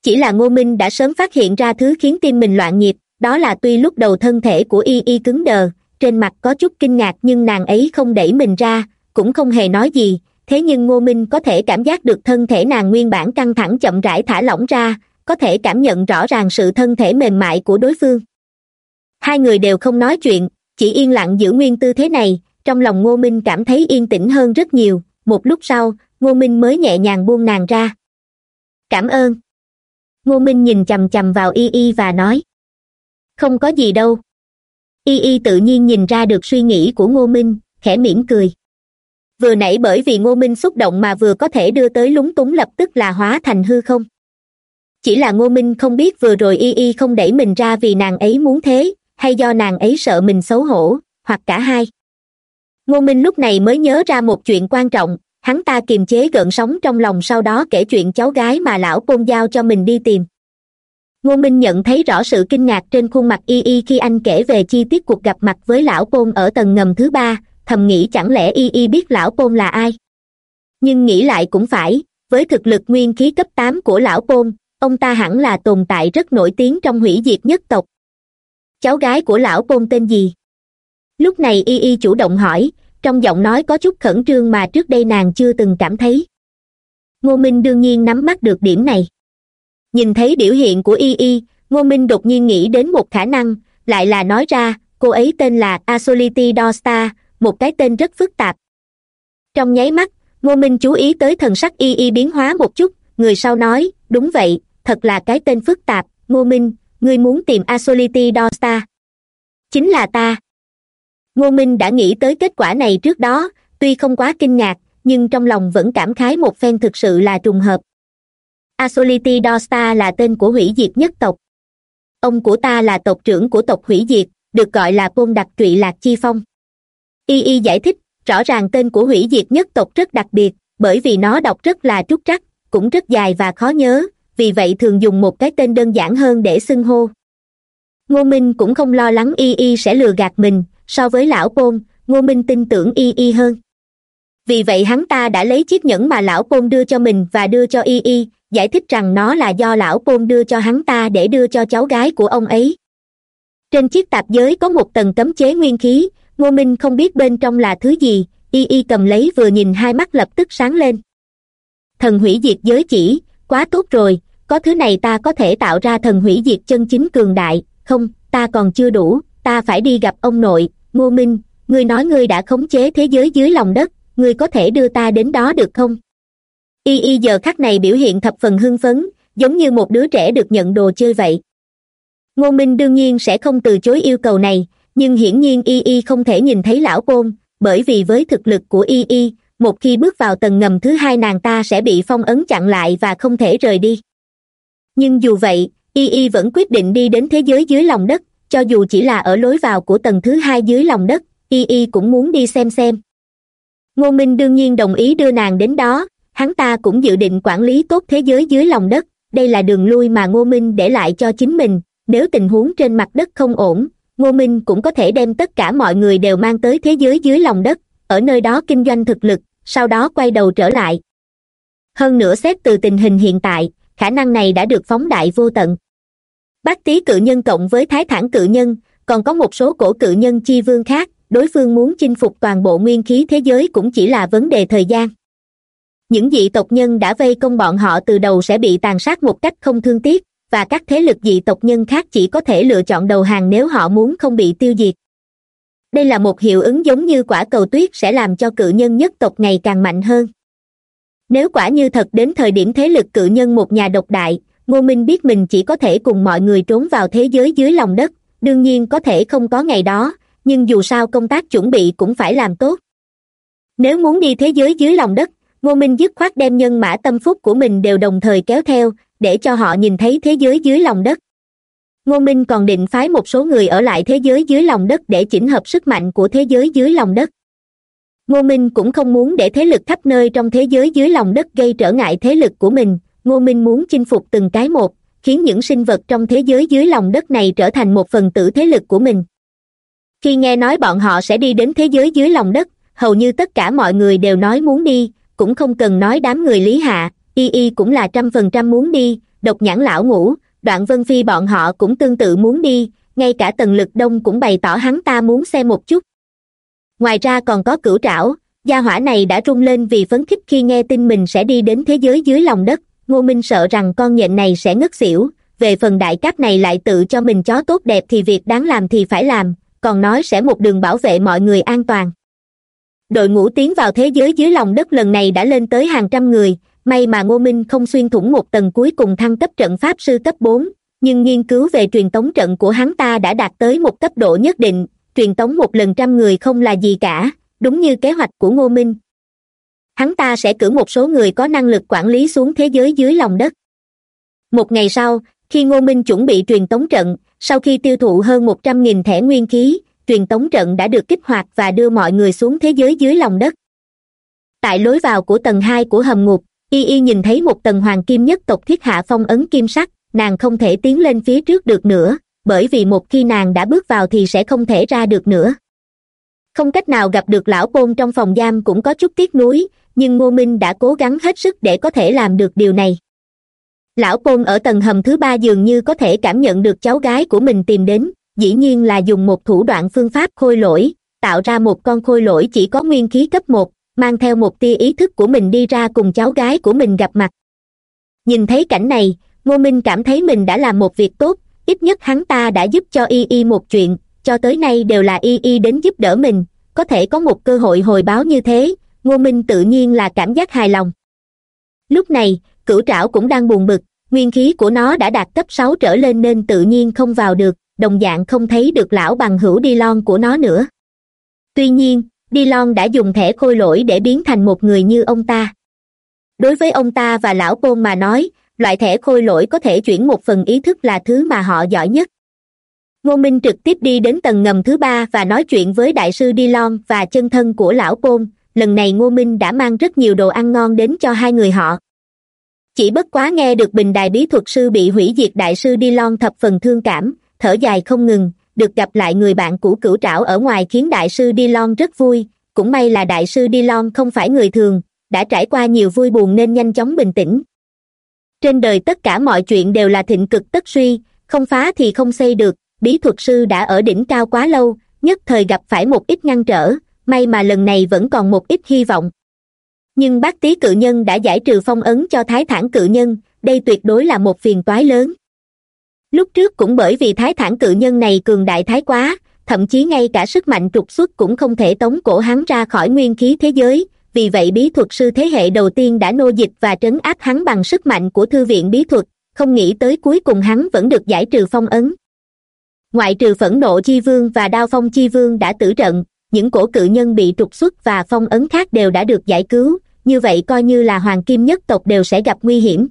chỉ là ngô minh đã sớm phát hiện ra thứ khiến tim mình loạn nhịp, đó là tuy lúc đầu thân thể của y y cứng đờ, trên mặt có chút kinh ngạc nhưng nàng ấy không đẩy mình ra, cũng không hề nói gì. Thế nhưng ngô minh có thể cảm giác được thân thể nàng nguyên bản căng thẳng chậm rãi thả lỏng ra, có thể cảm nhận rõ ràng sự thân thể mềm mại của đối phương. Hai người đều không nói chuyện, chỉ yên lặng giữ nguyên tư thế này, trong lòng ngô minh cảm thấy yên tĩnh hơn rất nhiều. Một lúc sau, ngô minh mới nhẹ nhàng buông nàng ra. Cảm ơn ngô minh nhìn chằm chằm vào y y và nói. Không có gì đâu. Y y tự nhiên nhìn ra được suy nghĩ của ngô minh, khẽ mỉm cười. Vừa nãy bởi vì ngô minh xúc động mà vừa có thể đưa tới lúng túng lập tức là hóa thành hư không? Chỉ là ngô minh không biết vừa rồi y y không đẩy mình ra vì nàng ấy muốn thế, hay do nàng ấy sợ mình xấu hổ, hoặc cả hai. Ngô minh lúc này mới nhớ ra một chuyện quan trọng hắn ta kiềm chế gợn sóng trong lòng sau đó kể chuyện cháu gái mà lão côn giao cho mình đi tìm. Ngô minh nhận thấy rõ sự kinh ngạc trên khuôn mặt y y khi anh kể về chi tiết cuộc gặp mặt với lão côn ở tầng ngầm thứ ba, thầm nghĩ chẳng lẽ y y biết lão côn là ai? Nhưng nghĩ lại cũng phải, với thực lực nguyên khí cấp tám của lão côn, ông ta hẳn là tồn tại rất nổi tiếng trong hủy diệt nhất tộc. Cháu gái của lão côn tên gì? Lúc này y y chủ động hỏi trong giọng nói có chút khẩn trương mà trước đây nàng chưa từng cảm thấy. Ngô minh đương nhiên nắm bắt được điểm này. Nhìn thấy biểu hiện của y y, ngô minh đột nhiên nghĩ đến một khả năng, lại là nói ra, cô ấy tên là asoliti dosta, một cái tên rất phức tạp. Trong nháy mắt, ngô minh chú ý tới thần sắc y y biến hóa một chút, người sau nói, đúng vậy, thật là cái tên phức tạp, ngô minh, ngươi muốn tìm asoliti dosta. Chính là ta ngô minh đã nghĩ tới kết quả này trước đó, tuy không quá kinh ngạc, nhưng trong lòng vẫn cảm khái một phen thực sự là trùng hợp. Asoliti dosta là tên của hủy diệt nhất tộc. Ông của ta là tộc trưởng của tộc hủy diệt, được gọi là côn đặc trụy lạc chi phong. Y y giải thích, rõ ràng tên của hủy diệt nhất tộc rất đặc biệt, bởi vì nó đọc rất là trúc trắc, cũng rất dài và khó nhớ, vì vậy thường dùng một cái tên đơn giản hơn để xưng hô. Ngô minh cũng không lo lắng y y sẽ lừa gạt mình so với lão côn ngô minh tin tưởng y y hơn. Vì vậy hắn ta đã lấy chiếc nhẫn mà lão côn đưa cho mình và đưa cho y y, giải thích rằng nó là do lão côn đưa cho hắn ta để đưa cho cháu gái của ông ấy. Trên chiếc tạp giới có một tầng cấm chế nguyên khí, ngô minh không biết bên trong là thứ gì, y y cầm lấy vừa nhìn hai mắt lập tức sáng lên. Thần hủy diệt giới chỉ, quá tốt rồi, có thứ này ta có thể tạo ra thần hủy diệt chân chính cường đại, không, ta còn chưa đủ, ta phải đi gặp ông nội ngô minh ngươi nói ngươi đã khống chế thế giới dưới lòng đất ngươi có thể đưa ta đến đó được không? Y y giờ khắc này biểu hiện thập phần hưng phấn, giống như một đứa trẻ được nhận đồ chơi vậy. Ngô minh đương nhiên sẽ không từ chối yêu cầu này, nhưng hiển nhiên y y không thể nhìn thấy lão côn, bởi vì với thực lực của y y, một khi bước vào tầng ngầm thứ hai nàng ta sẽ bị phong ấn chặn lại và không thể rời đi. Nhưng dù vậy, y y vẫn quyết định đi đến thế giới dưới lòng đất cho dù chỉ là ở lối vào của tầng thứ hai dưới lòng đất, y y cũng muốn đi xem xem. Ngô minh đương nhiên đồng ý đưa nàng đến đó, hắn ta cũng dự định quản lý tốt thế giới dưới lòng đất, đây là đường lui mà ngô minh để lại cho chính mình, nếu tình huống trên mặt đất không ổn, ngô minh cũng có thể đem tất cả mọi người đều mang tới thế giới dưới lòng đất, ở nơi đó kinh doanh thực lực, sau đó quay đầu trở lại. Hơn nữa xét từ tình hình hiện tại, khả năng này đã được phóng đại vô tận bác tý cự nhân cộng với thái thản cự nhân, còn có một số cổ cự nhân chi vương khác, đối phương muốn chinh phục toàn bộ nguyên khí thế giới cũng chỉ là vấn đề thời gian. Những dị tộc nhân đã vây công bọn họ từ đầu sẽ bị tàn sát một cách không thương tiếc, và các thế lực dị tộc nhân khác chỉ có thể lựa chọn đầu hàng nếu họ muốn không bị tiêu diệt. Đây là một hiệu ứng giống như quả cầu tuyết sẽ làm cho cự nhân nhất tộc ngày càng mạnh hơn. Nếu quả như thật đến thời điểm thế lực cự nhân một nhà độc đại ngô minh biết mình chỉ có thể cùng mọi người trốn vào thế giới dưới lòng đất, đương nhiên có thể không có ngày đó, nhưng dù sao công tác chuẩn bị cũng phải làm tốt. Nếu muốn đi thế giới dưới lòng đất, ngô minh dứt khoát đem nhân mã tâm phúc của mình đều đồng thời kéo theo, để cho họ nhìn thấy thế giới dưới lòng đất. Ngô minh còn định phái một số người ở lại thế giới dưới lòng đất để chỉnh hợp sức mạnh của thế giới dưới lòng đất. Ngô minh cũng không muốn để thế lực khắp nơi trong thế giới dưới lòng đất gây trở ngại thế lực của mình ngô minh muốn chinh phục từng cái một, khiến những sinh vật trong thế giới dưới lòng đất này trở thành một phần tử thế lực của mình. Khi nghe nói bọn họ sẽ đi đến thế giới dưới lòng đất, hầu như tất cả mọi người đều nói muốn đi, cũng không cần nói đám người lý hạ, y y cũng là trăm phần trăm muốn đi, độc nhãn lão ngủ đoạn vân phi bọn họ cũng tương tự muốn đi, ngay cả tần lực đông cũng bày tỏ hắn ta muốn xem một chút. Ngoài ra còn có cửu trảo, gia hỏa này đã rung lên vì phấn khích khi nghe tin mình sẽ đi đến thế giới dưới lòng đất ngô minh sợ rằng con nhện này sẽ ngất xỉu, về phần đại cáp này lại tự cho mình chó tốt đẹp thì việc đáng làm thì phải làm, còn nói sẽ một đường bảo vệ mọi người an toàn. Đội ngũ tiến vào thế giới dưới lòng đất lần này đã lên tới hàng trăm người, may mà ngô minh không xuyên thủng một tầng cuối cùng thăng cấp trận pháp sư cấp bốn, nhưng nghiên cứu về truyền tống trận của hắn ta đã đạt tới một cấp độ nhất định, truyền tống một lần trăm người không là gì cả, đúng như kế hoạch của ngô minh hắn ta sẽ cử một số người có năng lực quản lý xuống thế giới dưới lòng đất. Một ngày sau, khi ngô minh chuẩn bị truyền tống trận, sau khi tiêu thụ hơn một trăm nghìn thẻ nguyên khí, truyền tống trận đã được kích hoạt và đưa mọi người xuống thế giới dưới lòng đất. Tại lối vào của tầng hai của hầm ngục, y y nhìn thấy một tầng hoàng kim nhất tộc thiết hạ phong ấn kim sắc, nàng không thể tiến lên phía trước được nữa, bởi vì một khi nàng đã bước vào thì sẽ không thể ra được nữa. Không cách nào gặp được lão côn trong phòng giam cũng có chút tiếc nuối nhưng ngô minh đã cố gắng hết sức để có thể làm được điều này. Lão côn ở tầng hầm thứ ba dường như có thể cảm nhận được cháu gái của mình tìm đến, dĩ nhiên là dùng một thủ đoạn phương pháp khôi lỗi, tạo ra một con khôi lỗi chỉ có nguyên khí cấp một, mang theo một tia ý thức của mình đi ra cùng cháu gái của mình gặp mặt. Nhìn thấy cảnh này, ngô minh cảm thấy mình đã làm một việc tốt, ít nhất hắn ta đã giúp cho y y một chuyện, cho tới nay đều là y y đến giúp đỡ mình, có thể có một cơ hội hồi báo như thế ngô minh tự nhiên là cảm giác hài lòng. Lúc này, cửu trảo cũng đang buồn bực, nguyên khí của nó đã đạt cấp sáu trở lên nên tự nhiên không vào được, đồng dạng không thấy được lão bằng hữu đi lon của nó nữa. Tuy nhiên, đi lon đã dùng thẻ khôi lỗi để biến thành một người như ông ta. Đối với ông ta và lão côn mà nói, loại thẻ khôi lỗi có thể chuyển một phần ý thức là thứ mà họ giỏi nhất. Ngô minh trực tiếp đi đến tầng ngầm thứ ba và nói chuyện với đại sư đi lon và chân thân của lão côn lần này ngô minh đã mang rất nhiều đồ ăn ngon đến cho hai người họ. Chỉ bất quá nghe được bình đài bí thuật sư bị hủy diệt đại sư đi lon thập phần thương cảm, thở dài không ngừng, được gặp lại người bạn cũ cửu trảo ở ngoài khiến đại sư đi lon rất vui. Cũng may là đại sư đi lon không phải người thường, đã trải qua nhiều vui buồn nên nhanh chóng bình tĩnh. Trên đời tất cả mọi chuyện đều là thịnh cực tất suy, không phá thì không xây được, bí thuật sư đã ở đỉnh cao quá lâu, nhất thời gặp phải một ít ngăn trở may mà lần này vẫn còn một ít hy vọng. Nhưng bác tý cự nhân đã giải trừ phong ấn cho thái thản cự nhân, đây tuyệt đối là một phiền toái lớn. Lúc trước cũng bởi vì thái thản cự nhân này cường đại thái quá, thậm chí ngay cả sức mạnh trục xuất cũng không thể tống cổ hắn ra khỏi nguyên khí thế giới, vì vậy bí thuật sư thế hệ đầu tiên đã nô dịch và trấn áp hắn bằng sức mạnh của thư viện bí thuật, không nghĩ tới cuối cùng hắn vẫn được giải trừ phong ấn. Ngoại trừ phẫn nộ chi vương và đao phong chi vương đã tử trận những cổ cự nhân bị trục xuất và phong ấn khác đều đã được giải cứu, như vậy coi như là hoàng kim nhất tộc đều sẽ gặp nguy hiểm.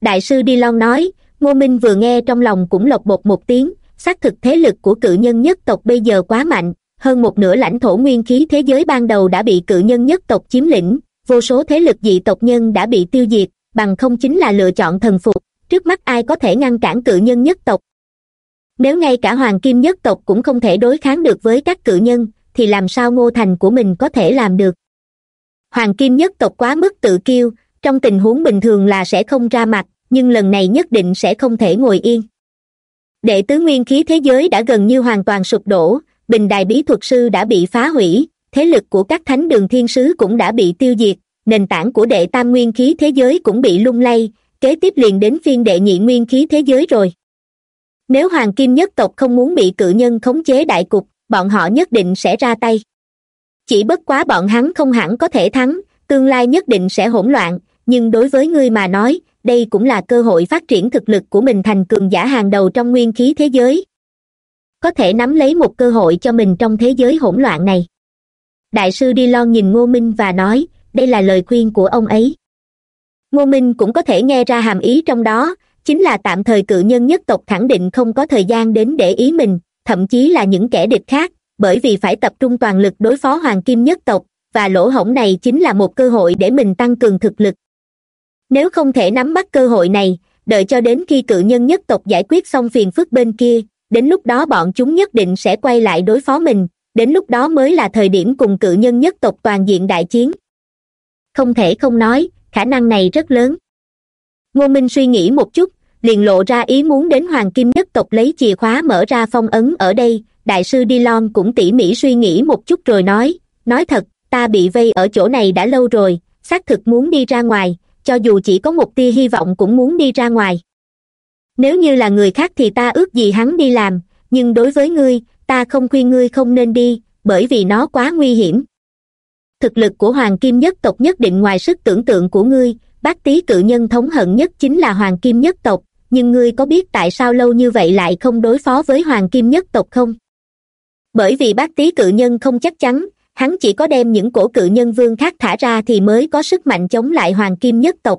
Đại sư đi lon nói, ngô minh vừa nghe trong lòng cũng lộc bột một tiếng, xác thực thế lực của cự nhân nhất tộc bây giờ quá mạnh, hơn một nửa lãnh thổ nguyên khí thế giới ban đầu đã bị cự nhân nhất tộc chiếm lĩnh, vô số thế lực dị tộc nhân đã bị tiêu diệt, bằng không chính là lựa chọn thần phục, trước mắt ai có thể ngăn cản cự nhân nhất tộc nếu ngay cả hoàng kim nhất tộc cũng không thể đối kháng được với các cự nhân, thì làm sao ngô thành của mình có thể làm được? Hoàng kim nhất tộc quá mức tự kiêu, trong tình huống bình thường là sẽ không ra mặt, nhưng lần này nhất định sẽ không thể ngồi yên. Đệ tứ nguyên khí thế giới đã gần như hoàn toàn sụp đổ, bình đài bí thuật sư đã bị phá hủy, thế lực của các thánh đường thiên sứ cũng đã bị tiêu diệt, nền tảng của đệ tam nguyên khí thế giới cũng bị lung lay, kế tiếp liền đến phiên đệ nhị nguyên khí thế giới rồi nếu hoàng kim nhất tộc không muốn bị cự nhân khống chế đại cục, bọn họ nhất định sẽ ra tay. Chỉ bất quá bọn hắn không hẳn có thể thắng, tương lai nhất định sẽ hỗn loạn, nhưng đối với ngươi mà nói, đây cũng là cơ hội phát triển thực lực của mình thành cường giả hàng đầu trong nguyên khí thế giới. Có thể nắm lấy một cơ hội cho mình trong thế giới hỗn loạn này. Đại sư đi lon nhìn ngô minh và nói, đây là lời khuyên của ông ấy. Ngô minh cũng có thể nghe ra hàm ý trong đó chính là tạm thời cự nhân nhất tộc khẳng định không có thời gian đến để ý mình, thậm chí là những kẻ địch khác, bởi vì phải tập trung toàn lực đối phó hoàng kim nhất tộc, và lỗ hổng này chính là một cơ hội để mình tăng cường thực lực. Nếu không thể nắm bắt cơ hội này, đợi cho đến khi cự nhân nhất tộc giải quyết xong phiền phức bên kia, đến lúc đó bọn chúng nhất định sẽ quay lại đối phó mình, đến lúc đó mới là thời điểm cùng cự nhân nhất tộc toàn diện đại chiến. Không thể không nói, khả năng này rất lớn. Ngô minh suy nghĩ một chút liền lộ ra ý muốn đến hoàng kim nhất tộc lấy chìa khóa mở ra phong ấn ở đây. Đại sư d lon cũng tỉ mỉ suy nghĩ một chút rồi nói nói thật, ta bị vây ở chỗ này đã lâu rồi, xác thực muốn đi ra ngoài, cho dù chỉ có một tia hy vọng cũng muốn đi ra ngoài. Nếu như là người khác thì ta ước gì hắn đi làm, nhưng đối với ngươi, ta không khuyên ngươi không nên đi, bởi vì nó quá nguy hiểm. Thực lực của hoàng kim nhất tộc nhất định ngoài sức tưởng tượng của ngươi bác tý cự nhân thống hận nhất chính là hoàng kim nhất tộc, nhưng ngươi có biết tại sao lâu như vậy lại không đối phó với hoàng kim nhất tộc không? Bởi vì bác tý cự nhân không chắc chắn, hắn chỉ có đem những cổ cự nhân vương khác thả ra thì mới có sức mạnh chống lại hoàng kim nhất tộc.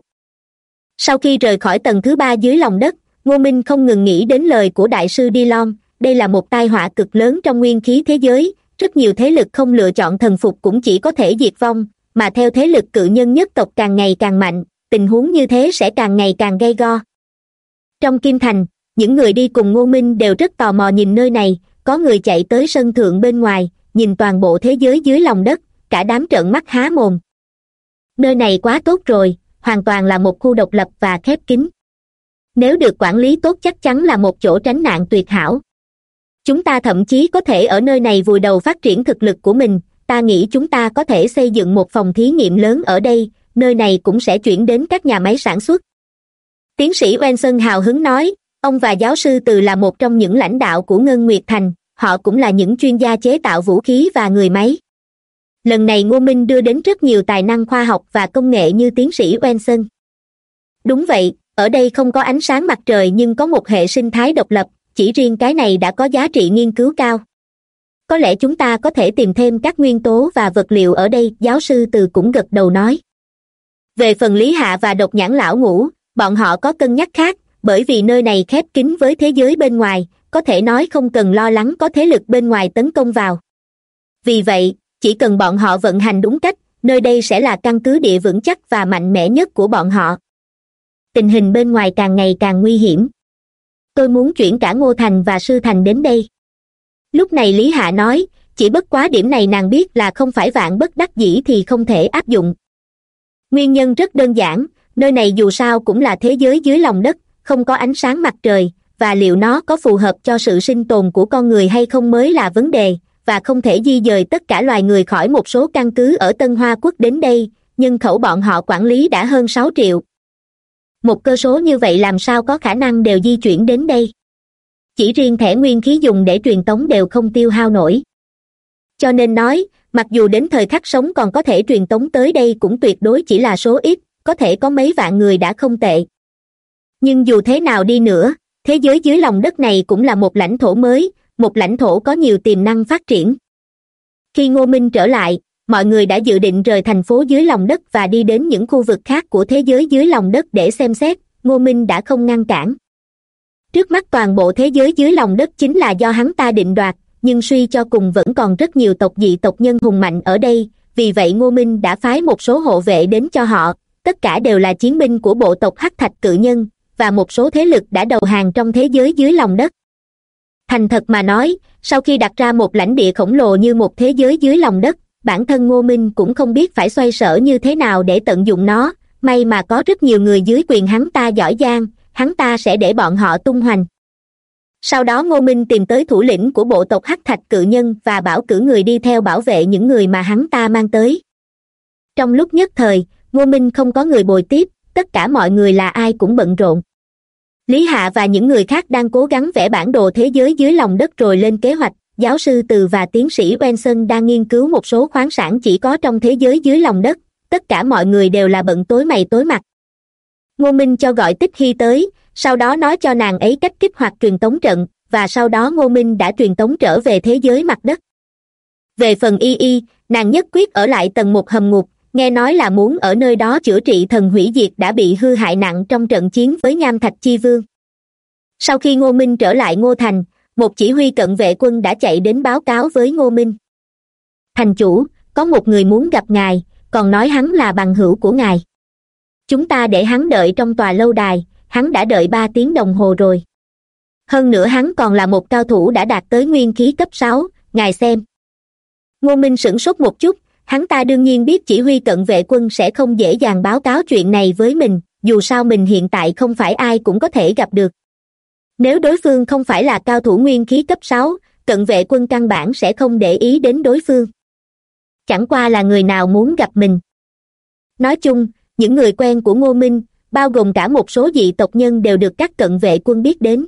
Sau khi rời khỏi tầng thứ ba dưới lòng đất, ngô minh không ngừng nghĩ đến lời của đại sư d lon đây là một tai họa cực lớn trong nguyên khí thế giới, rất nhiều thế lực không lựa chọn thần phục cũng chỉ có thể diệt vong mà theo thế lực cự nhân nhất tộc càng ngày càng mạnh, tình huống như thế sẽ càng ngày càng gay go. Trong kim thành, những người đi cùng ngô minh đều rất tò mò nhìn nơi này, có người chạy tới sân thượng bên ngoài, nhìn toàn bộ thế giới dưới lòng đất, cả đám trợn mắt há mồm. Nơi này quá tốt rồi, hoàn toàn là một khu độc lập và khép kín. Nếu được quản lý tốt chắc chắn là một chỗ tránh nạn tuyệt hảo. Chúng ta thậm chí có thể ở nơi này vùi đầu phát triển thực lực của mình ta nghĩ chúng ta có thể xây dựng một phòng thí nghiệm lớn ở đây, nơi này cũng sẽ chuyển đến các nhà máy sản xuất. Tiến sĩ wenson hào hứng nói, ông và giáo sư từ là một trong những lãnh đạo của ngân nguyệt thành, họ cũng là những chuyên gia chế tạo vũ khí và người máy. Lần này ngô minh đưa đến rất nhiều tài năng khoa học và công nghệ như tiến sĩ wenson. Đúng vậy, ở đây không có ánh sáng mặt trời nhưng có một hệ sinh thái độc lập, chỉ riêng cái này đã có giá trị nghiên cứu cao có lẽ chúng ta có thể tìm thêm các nguyên tố và vật liệu ở đây, giáo sư từ cũng gật đầu nói. Về phần lý hạ và độc nhãn lão ngũ, bọn họ có cân nhắc khác, bởi vì nơi này khép kín với thế giới bên ngoài, có thể nói không cần lo lắng có thế lực bên ngoài tấn công vào. Vì vậy, chỉ cần bọn họ vận hành đúng cách, nơi đây sẽ là căn cứ địa vững chắc và mạnh mẽ nhất của bọn họ. Tình hình bên ngoài càng ngày càng nguy hiểm. Tôi muốn chuyển cả ngô thành và sư thành đến đây lúc này lý hạ nói, chỉ bất quá điểm này nàng biết là không phải vạn bất đắc dĩ thì không thể áp dụng. Nguyên nhân rất đơn giản, nơi này dù sao cũng là thế giới dưới lòng đất, không có ánh sáng mặt trời, và liệu nó có phù hợp cho sự sinh tồn của con người hay không mới là vấn đề, và không thể di dời tất cả loài người khỏi một số căn cứ ở tân hoa quốc đến đây nhân khẩu bọn họ quản lý đã hơn sáu triệu. Một cơ số như vậy làm sao có khả năng đều di chuyển đến đây? Chỉ riêng thẻ nguyên khí dùng để truyền tống đều không tiêu hao nổi. Cho nên nói, mặc dù đến thời khắc sống còn có thể truyền tống tới đây cũng tuyệt đối chỉ là số ít, có thể có mấy vạn người đã không tệ. Nhưng dù thế nào đi nữa, thế giới dưới lòng đất này cũng là một lãnh thổ mới, một lãnh thổ có nhiều tiềm năng phát triển. Khi ngô minh trở lại, mọi người đã dự định rời thành phố dưới lòng đất và đi đến những khu vực khác của thế giới dưới lòng đất để xem xét, ngô minh đã không ngăn cản trước mắt toàn bộ thế giới dưới lòng đất chính là do hắn ta định đoạt, nhưng suy cho cùng vẫn còn rất nhiều tộc dị tộc nhân hùng mạnh ở đây, vì vậy ngô minh đã phái một số hộ vệ đến cho họ. Tất cả đều là chiến binh của bộ tộc hắc thạch cự nhân, và một số thế lực đã đầu hàng trong thế giới dưới lòng đất. Thành thật mà nói, sau khi đặt ra một lãnh địa khổng lồ như một thế giới dưới lòng đất, bản thân ngô minh cũng không biết phải xoay sở như thế nào để tận dụng nó. May mà có rất nhiều người dưới quyền hắn ta giỏi giang hắn ta sẽ để bọn họ tung hoành. Sau đó ngô minh tìm tới thủ lĩnh của bộ tộc hắc thạch cự nhân và bảo cử người đi theo bảo vệ những người mà hắn ta mang tới. Trong lúc nhất thời, ngô minh không có người bồi tiếp, tất cả mọi người là ai cũng bận rộn. Lý hạ và những người khác đang cố gắng vẽ bản đồ thế giới dưới lòng đất rồi lên kế hoạch, giáo sư từ và tiến sĩ benson đang nghiên cứu một số khoáng sản chỉ có trong thế giới dưới lòng đất, tất cả mọi người đều là bận tối mày tối mặt ngô minh cho gọi tích hy tới, sau đó nói cho nàng ấy cách kích hoạt truyền tống trận, và sau đó ngô minh đã truyền tống trở về thế giới mặt đất. Về phần y y, nàng nhất quyết ở lại tầng một hầm ngục, nghe nói là muốn ở nơi đó chữa trị thần hủy diệt đã bị hư hại nặng trong trận chiến với nham thạch chi vương. Sau khi ngô minh trở lại ngô thành, một chỉ huy cận vệ quân đã chạy đến báo cáo với ngô minh. Thành chủ, có một người muốn gặp ngài, còn nói hắn là bằng hữu của ngài chúng ta để hắn đợi trong tòa lâu đài, hắn đã đợi ba tiếng đồng hồ rồi. Hơn nữa hắn còn là một cao thủ đã đạt tới nguyên khí cấp sáu, ngài xem. Ngô minh sửng sốt một chút, hắn ta đương nhiên biết chỉ huy cận vệ quân sẽ không dễ dàng báo cáo chuyện này với mình, dù sao mình hiện tại không phải ai cũng có thể gặp được. Nếu đối phương không phải là cao thủ nguyên khí cấp sáu, cận vệ quân căn bản sẽ không để ý đến đối phương. Chẳng qua là người nào muốn gặp mình. Nói chung những người quen của ngô minh, bao gồm cả một số dị tộc nhân đều được các cận vệ quân biết đến.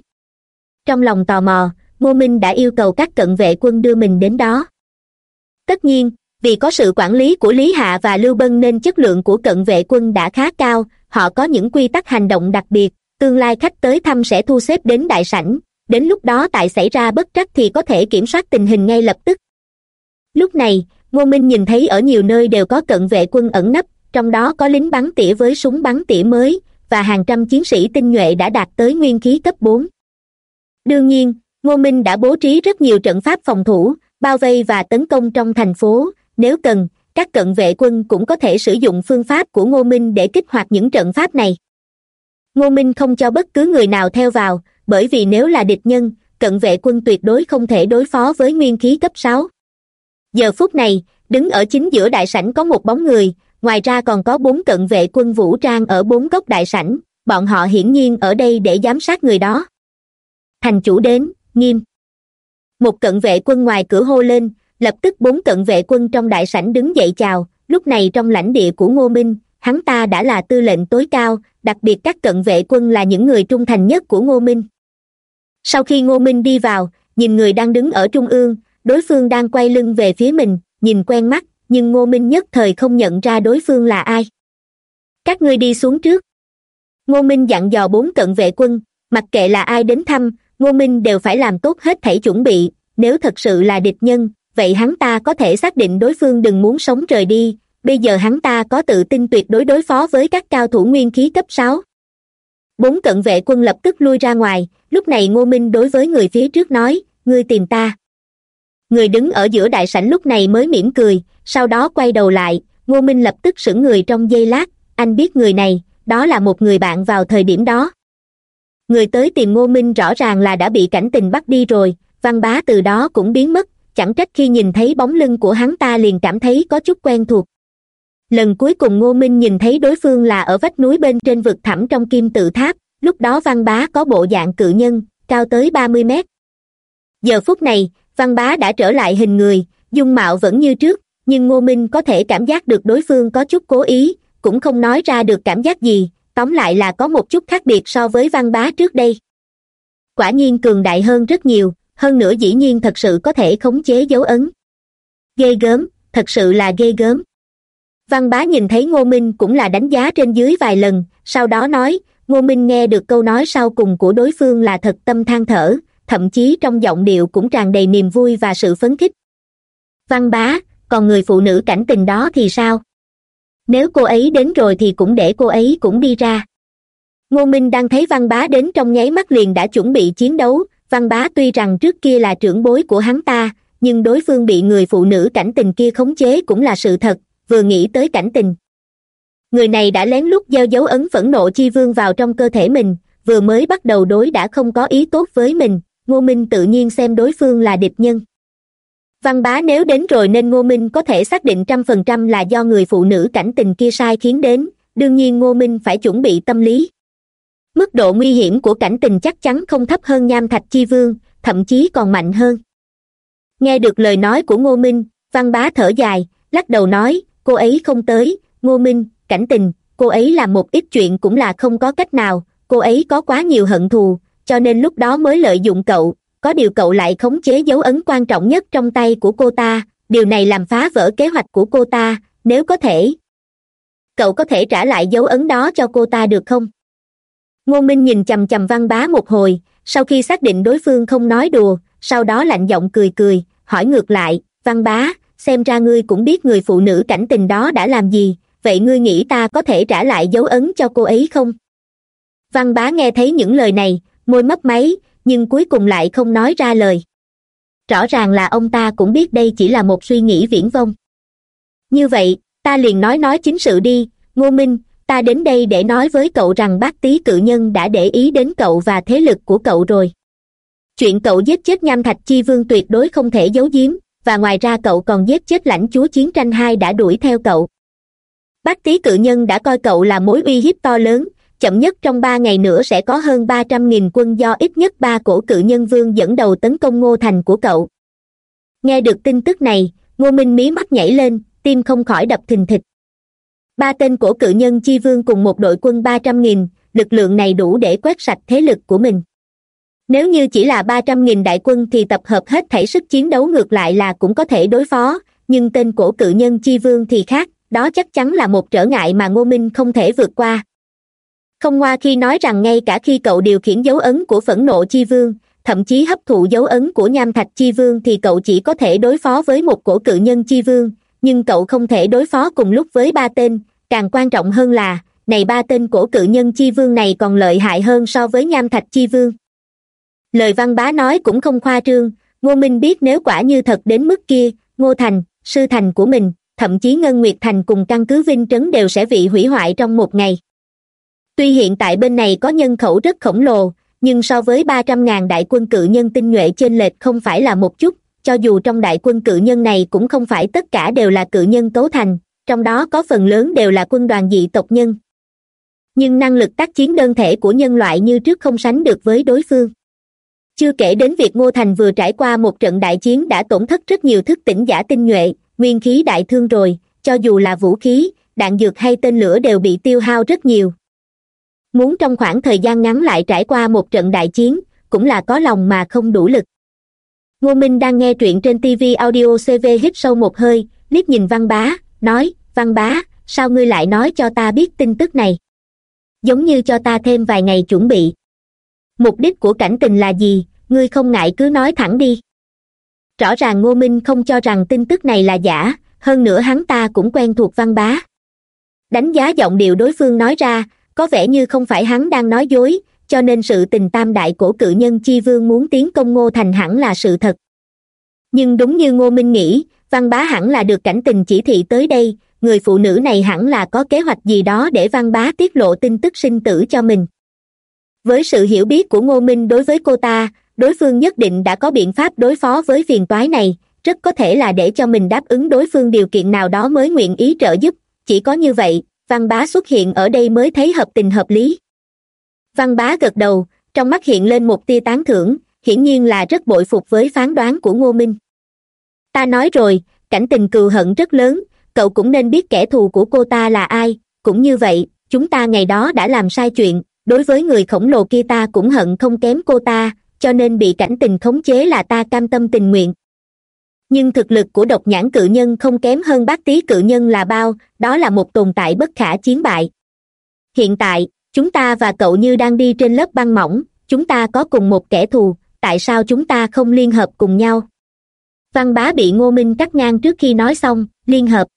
Trong lòng tò mò, ngô minh đã yêu cầu các cận vệ quân đưa mình đến đó. Tất nhiên, vì có sự quản lý của lý hạ và lưu bân nên chất lượng của cận vệ quân đã khá cao, họ có những quy tắc hành động đặc biệt, tương lai khách tới thăm sẽ thu xếp đến đại sảnh, đến lúc đó tại xảy ra bất trắc thì có thể kiểm soát tình hình ngay lập tức. Lúc này, ngô minh nhìn thấy ở nhiều nơi đều có cận vệ quân ẩn nấp trong đó có lính bắn tỉa với súng bắn tỉa mới và hàng trăm chiến sĩ tinh nhuệ đã đạt tới nguyên khí cấp bốn. Đương nhiên, ngô minh đã bố trí rất nhiều trận pháp phòng thủ, bao vây và tấn công trong thành phố. Nếu cần, các cận vệ quân cũng có thể sử dụng phương pháp của ngô minh để kích hoạt những trận pháp này. Ngô minh không cho bất cứ người nào theo vào, bởi vì nếu là địch nhân, cận vệ quân tuyệt đối không thể đối phó với nguyên khí cấp sáu. Giờ phút này, đứng ở chính giữa đại sảnh có một bóng người ngoài ra còn có bốn cận vệ quân vũ trang ở bốn góc đại sảnh, bọn họ hiển nhiên ở đây để giám sát người đó. Thành chủ đến, nghiêm. Một cận vệ quân ngoài cửa hô lên, lập tức bốn cận vệ quân trong đại sảnh đứng dậy chào, lúc này trong lãnh địa của ngô minh, hắn ta đã là tư lệnh tối cao, đặc biệt các cận vệ quân là những người trung thành nhất của ngô minh. Sau khi ngô minh đi vào, nhìn người đang đứng ở trung ương, đối phương đang quay lưng về phía mình, nhìn quen mắt nhưng ngô minh nhất thời không nhận ra đối phương là ai. Các ngươi đi xuống trước. Ngô minh dặn dò bốn cận vệ quân, mặc kệ là ai đến thăm, ngô minh đều phải làm tốt hết thảy chuẩn bị, nếu thật sự là địch nhân, vậy hắn ta có thể xác định đối phương đừng muốn sống rời đi, bây giờ hắn ta có tự tin tuyệt đối đối phó với các cao thủ nguyên khí cấp sáu. Bốn cận vệ quân lập tức lui ra ngoài, lúc này ngô minh đối với người phía trước nói, ngươi tìm ta. Người đứng ở giữa đại sảnh lúc này mới mỉm cười sau đó quay đầu lại, ngô minh lập tức sững người trong giây lát, anh biết người này, đó là một người bạn vào thời điểm đó. Người tới tìm ngô minh rõ ràng là đã bị cảnh tình bắt đi rồi, văn bá từ đó cũng biến mất, chẳng trách khi nhìn thấy bóng lưng của hắn ta liền cảm thấy có chút quen thuộc. Lần cuối cùng ngô minh nhìn thấy đối phương là ở vách núi bên trên vực thẳm trong kim tự tháp, lúc đó văn bá có bộ dạng cự nhân, cao tới ba mươi mét. Giờ phút này, văn bá đã trở lại hình người, dung mạo vẫn như trước nhưng ngô minh có thể cảm giác được đối phương có chút cố ý, cũng không nói ra được cảm giác gì, tóm lại là có một chút khác biệt so với văn bá trước đây. Quả nhiên cường đại hơn rất nhiều, hơn nữa dĩ nhiên thật sự có thể khống chế dấu ấn. Ghê gớm, thật sự là ghê gớm. Văn bá nhìn thấy ngô minh cũng là đánh giá trên dưới vài lần, sau đó nói, ngô minh nghe được câu nói sau cùng của đối phương là thật tâm than thở, thậm chí trong giọng điệu cũng tràn đầy niềm vui và sự phấn khích. Văn bá còn người phụ nữ cảnh tình đó thì sao? Nếu cô ấy đến rồi thì cũng để cô ấy cũng đi ra. Ngô minh đang thấy văn bá đến trong nháy mắt liền đã chuẩn bị chiến đấu. Văn bá tuy rằng trước kia là trưởng bối của hắn ta, nhưng đối phương bị người phụ nữ cảnh tình kia khống chế cũng là sự thật, vừa nghĩ tới cảnh tình. Người này đã lén lút gieo dấu ấn phẫn nộ chi vương vào trong cơ thể mình, vừa mới bắt đầu đối đã không có ý tốt với mình. Ngô minh tự nhiên xem đối phương là địch nhân văn bá nếu đến rồi nên ngô minh có thể xác định trăm phần trăm là do người phụ nữ cảnh tình kia sai khiến đến, đương nhiên ngô minh phải chuẩn bị tâm lý. Mức độ nguy hiểm của cảnh tình chắc chắn không thấp hơn nham thạch chi vương, thậm chí còn mạnh hơn. Nghe được lời nói của ngô minh, văn bá thở dài, lắc đầu nói, cô ấy không tới, ngô minh, cảnh tình, cô ấy làm một ít chuyện cũng là không có cách nào, cô ấy có quá nhiều hận thù, cho nên lúc đó mới lợi dụng cậu có điều cậu lại khống chế dấu ấn quan trọng nhất trong tay của cô ta. Điều này làm phá vỡ kế hoạch của cô ta, nếu có thể. Cậu có thể trả lại dấu ấn đó cho cô ta được không? Ngô minh nhìn chằm chằm văn bá một hồi, sau khi xác định đối phương không nói đùa, sau đó lạnh giọng cười cười, hỏi ngược lại, văn bá, xem ra ngươi cũng biết người phụ nữ cảnh tình đó đã làm gì, vậy ngươi nghĩ ta có thể trả lại dấu ấn cho cô ấy không? Văn bá nghe thấy những lời này, môi mấp máy nhưng cuối cùng lại không nói ra lời. Rõ ràng là ông ta cũng biết đây chỉ là một suy nghĩ viễn vông. Như vậy, ta liền nói nói chính sự đi, ngô minh, ta đến đây để nói với cậu rằng bác tý cự nhân đã để ý đến cậu và thế lực của cậu rồi. Chuyện cậu giết chết nham thạch chi vương tuyệt đối không thể giấu giếm, và ngoài ra cậu còn giết chết lãnh chúa chiến tranh hai đã đuổi theo cậu. Bác tý cự nhân đã coi cậu là mối uy hiếp to lớn chậm nhất trong ba ngày nữa sẽ có hơn ba trăm nghìn quân do ít nhất ba cổ cự nhân vương dẫn đầu tấn công ngô thành của cậu. Nghe được tin tức này, ngô minh mí mắt nhảy lên, tim không khỏi đập thình thịch. Ba tên cổ cự nhân chi vương cùng một đội quân ba trăm nghìn, lực lượng này đủ để quét sạch thế lực của mình. Nếu như chỉ là ba trăm nghìn đại quân thì tập hợp hết thảy sức chiến đấu ngược lại là cũng có thể đối phó, nhưng tên cổ cự nhân chi vương thì khác, đó chắc chắn là một trở ngại mà ngô minh không thể vượt qua không ngoa khi nói rằng ngay cả khi cậu điều khiển dấu ấn của phẫn nộ chi vương, thậm chí hấp thụ dấu ấn của nham thạch chi vương thì cậu chỉ có thể đối phó với một cổ cự nhân chi vương, nhưng cậu không thể đối phó cùng lúc với ba tên. Càng quan trọng hơn là, này ba tên cổ cự nhân chi vương này còn lợi hại hơn so với nham thạch chi vương. Lời văn bá nói cũng không khoa trương, ngô minh biết nếu quả như thật đến mức kia, ngô thành, sư thành của mình, thậm chí ngân nguyệt thành cùng căn cứ vinh trấn đều sẽ bị hủy hoại trong một ngày tuy hiện tại bên này có nhân khẩu rất khổng lồ, nhưng so với ba trăm ngàn đại quân cự nhân tinh nhuệ trên lệch không phải là một chút, cho dù trong đại quân cự nhân này cũng không phải tất cả đều là cự nhân cấu thành, trong đó có phần lớn đều là quân đoàn dị tộc nhân. Nhưng năng lực tác chiến đơn thể của nhân loại như trước không sánh được với đối phương. Chưa kể đến việc ngô thành vừa trải qua một trận đại chiến đã tổn thất rất nhiều thức tỉnh giả tinh nhuệ, nguyên khí đại thương rồi, cho dù là vũ khí, đạn dược hay tên lửa đều bị tiêu hao rất nhiều muốn trong khoảng thời gian ngắn lại trải qua một trận đại chiến, cũng là có lòng mà không đủ lực. Ngô minh đang nghe truyện trên tv audio cv hít sâu một hơi, liếc nhìn văn bá, nói, văn bá, sao ngươi lại nói cho ta biết tin tức này? Giống như cho ta thêm vài ngày chuẩn bị. Mục đích của cảnh tình là gì? Ngươi không ngại cứ nói thẳng đi. Rõ ràng ngô minh không cho rằng tin tức này là giả, hơn nữa hắn ta cũng quen thuộc văn bá. Đánh giá giọng điệu đối phương nói ra có vẻ như không phải hắn đang nói dối, cho nên sự tình tam đại của cự nhân chi vương muốn tiến công ngô thành hẳn là sự thật. Nhưng đúng như ngô minh nghĩ, văn bá hẳn là được cảnh tình chỉ thị tới đây, người phụ nữ này hẳn là có kế hoạch gì đó để văn bá tiết lộ tin tức sinh tử cho mình. Với sự hiểu biết của ngô minh đối với cô ta, đối phương nhất định đã có biện pháp đối phó với phiền toái này, rất có thể là để cho mình đáp ứng đối phương điều kiện nào đó mới nguyện ý trợ giúp, chỉ có như vậy văn bá xuất hiện ở đây mới thấy hợp tình hợp lý. Văn bá gật đầu, trong mắt hiện lên một tia tán thưởng, hiển nhiên là rất bội phục với phán đoán của ngô minh. Ta nói rồi, cảnh tình cừu hận rất lớn, cậu cũng nên biết kẻ thù của cô ta là ai, cũng như vậy, chúng ta ngày đó đã làm sai chuyện, đối với người khổng lồ kia ta cũng hận không kém cô ta, cho nên bị cảnh tình khống chế là ta cam tâm tình nguyện nhưng thực lực của độc nhãn cự nhân không kém hơn bác tý cự nhân là bao, đó là một tồn tại bất khả chiến bại. Hiện tại, chúng ta và cậu như đang đi trên lớp băng mỏng, chúng ta có cùng một kẻ thù, tại sao chúng ta không liên hợp cùng nhau? Văn bá bị ngô minh cắt ngang trước khi nói xong, liên hợp.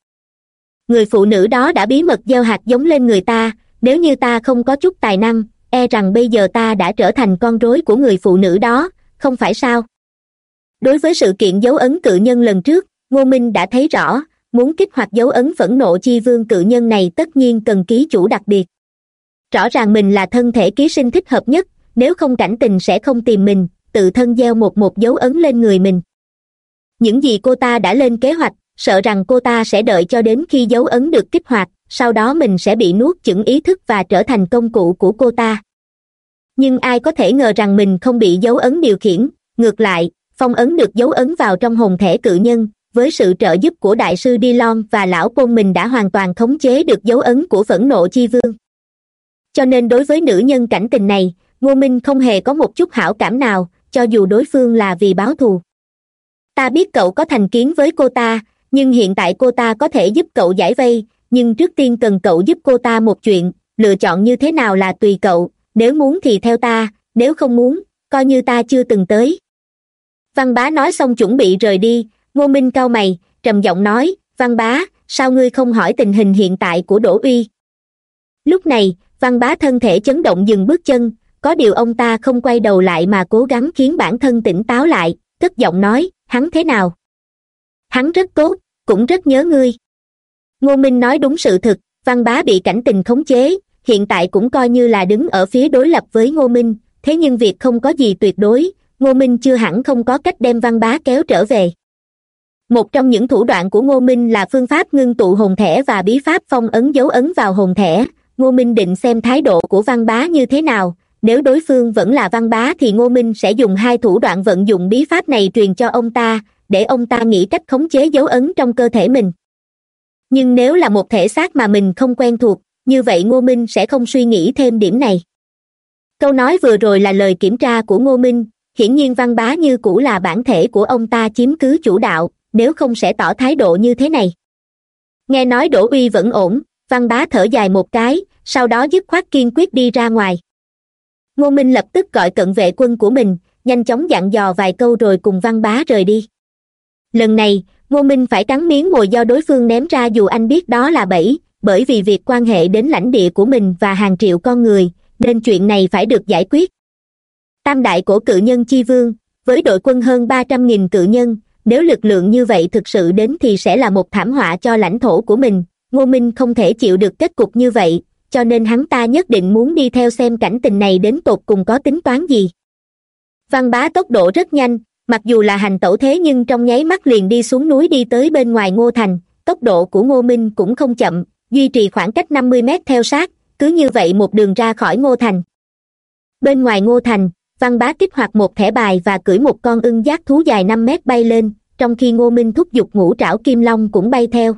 Người phụ nữ đó đã bí mật gieo hạt giống lên người ta, nếu như ta không có chút tài năng e rằng bây giờ ta đã trở thành con rối của người phụ nữ đó, không phải sao? Đối với sự kiện dấu ấn cự nhân lần trước, ngô minh đã thấy rõ, muốn kích hoạt dấu ấn phẫn nộ chi vương cự nhân này tất nhiên cần ký chủ đặc biệt. Rõ ràng mình là thân thể ký sinh thích hợp nhất, nếu không cảnh tình sẽ không tìm mình, tự thân gieo một một dấu ấn lên người mình. Những gì cô ta đã lên kế hoạch, sợ rằng cô ta sẽ đợi cho đến khi dấu ấn được kích hoạt, sau đó mình sẽ bị nuốt chửng ý thức và trở thành công cụ của cô ta. Nhưng ai có thể ngờ rằng mình không bị dấu ấn điều khiển, ngược lại phong ấn được dấu ấn vào trong hồn thể cự nhân, với sự trợ giúp của đại sư Dillon và lão côn mình đã hoàn toàn khống chế được dấu ấn của phẫn nộ chi vương. Cho nên đối với nữ nhân cảnh tình này, ngô minh không hề có một chút hảo cảm nào, cho dù đối phương là vì báo thù. Ta biết cậu có thành kiến với cô ta, nhưng hiện tại cô ta có thể giúp cậu giải vây, nhưng trước tiên cần cậu giúp cô ta một chuyện, lựa chọn như thế nào là tùy cậu, nếu muốn thì theo ta, nếu không muốn, coi như ta chưa từng tới văn bá nói xong chuẩn bị rời đi. Ngô minh cau mày, trầm giọng nói, văn bá, sao ngươi không hỏi tình hình hiện tại của đỗ uy? Lúc này, văn bá thân thể chấn động dừng bước chân. Có điều ông ta không quay đầu lại mà cố gắng khiến bản thân tỉnh táo lại, cất giọng nói, hắn thế nào? Hắn rất tốt, cũng rất nhớ ngươi. Ngô minh nói đúng sự thực, văn bá bị cảnh tình khống chế, hiện tại cũng coi như là đứng ở phía đối lập với ngô minh, thế nhưng việc không có gì tuyệt đối ngô minh chưa hẳn không có cách đem văn bá kéo trở về. Một trong những thủ đoạn của ngô minh là phương pháp ngưng tụ hồn thẻ và bí pháp phong ấn dấu ấn vào hồn thẻ. Ngô minh định xem thái độ của văn bá như thế nào. Nếu đối phương vẫn là văn bá thì ngô minh sẽ dùng hai thủ đoạn vận dụng bí pháp này truyền cho ông ta, để ông ta nghĩ cách khống chế dấu ấn trong cơ thể mình. Nhưng nếu là một thể xác mà mình không quen thuộc, như vậy ngô minh sẽ không suy nghĩ thêm điểm này. Câu nói vừa rồi là lời kiểm tra của ngô minh hiển nhiên văn bá như cũ là bản thể của ông ta chiếm cứ chủ đạo, nếu không sẽ tỏ thái độ như thế này. Nghe nói đỗ uy vẫn ổn, văn bá thở dài một cái, sau đó dứt khoát kiên quyết đi ra ngoài. Ngô minh lập tức gọi cận vệ quân của mình, nhanh chóng dặn dò vài câu rồi cùng văn bá rời đi. Lần này, ngô minh phải cắn miếng mồi do đối phương ném ra dù anh biết đó là bẫy, bởi vì việc quan hệ đến lãnh địa của mình và hàng triệu con người, nên chuyện này phải được giải quyết tam đại cổ cự nhân chi vương, với đội quân hơn ba trăm nghìn cự nhân, nếu lực lượng như vậy thực sự đến thì sẽ là một thảm họa cho lãnh thổ của mình. Ngô minh không thể chịu được kết cục như vậy, cho nên hắn ta nhất định muốn đi theo xem cảnh tình này đến tột cùng có tính toán gì. Văn bá tốc độ rất nhanh, mặc dù là hành tẩu thế nhưng trong nháy mắt liền đi xuống núi đi tới bên ngoài ngô thành, tốc độ của ngô minh cũng không chậm, duy trì khoảng cách năm mươi mét theo sát, cứ như vậy một đường ra khỏi ngô thành. Bên ngoài ngô thành văn bá kích hoạt một thẻ bài và cưỡi một con ưng giác thú dài năm mét bay lên, trong khi ngô minh thúc giục ngũ trảo kim long cũng bay theo.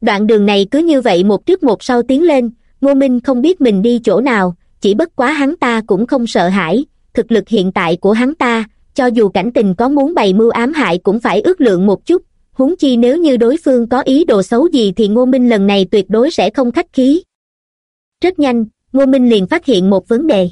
Đoạn đường này cứ như vậy một trước một sau tiến lên, ngô minh không biết mình đi chỗ nào, chỉ bất quá hắn ta cũng không sợ hãi, thực lực hiện tại của hắn ta, cho dù cảnh tình có muốn bày mưu ám hại cũng phải ước lượng một chút, huống chi nếu như đối phương có ý đồ xấu gì thì ngô minh lần này tuyệt đối sẽ không khách khí. Rất nhanh, ngô minh liền phát hiện một vấn đề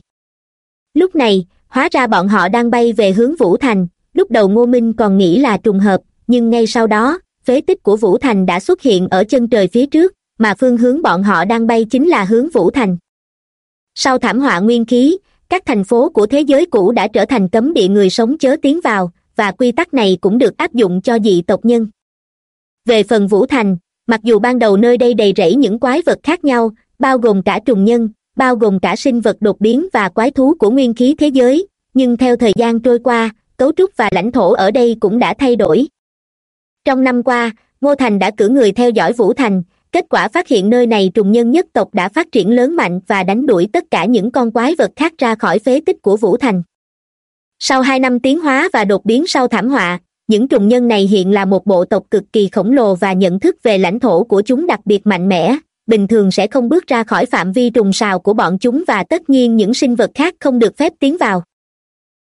lúc này, hóa ra bọn họ đang bay về hướng vũ thành. Lúc đầu ngô minh còn nghĩ là trùng hợp, nhưng ngay sau đó, phế tích của vũ thành đã xuất hiện ở chân trời phía trước, mà phương hướng bọn họ đang bay chính là hướng vũ thành. Sau thảm họa nguyên khí, các thành phố của thế giới cũ đã trở thành cấm địa người sống chớ tiến vào, và quy tắc này cũng được áp dụng cho dị tộc nhân. Về phần vũ thành, mặc dù ban đầu nơi đây đầy rẫy những quái vật khác nhau, bao gồm cả trùng nhân bao gồm cả sinh vật đột biến và quái thú của nguyên khí thế giới, nhưng theo thời gian trôi qua, cấu trúc và lãnh thổ ở đây cũng đã thay đổi. Trong năm qua, ngô thành đã cử người theo dõi vũ thành, kết quả phát hiện nơi này trùng nhân nhất tộc đã phát triển lớn mạnh và đánh đuổi tất cả những con quái vật khác ra khỏi phế tích của vũ thành. Sau hai năm tiến hóa và đột biến sau thảm họa, những trùng nhân này hiện là một bộ tộc cực kỳ khổng lồ và nhận thức về lãnh thổ của chúng đặc biệt mạnh mẽ bình thường sẽ không bước ra khỏi phạm vi trùng sào của bọn chúng và tất nhiên những sinh vật khác không được phép tiến vào.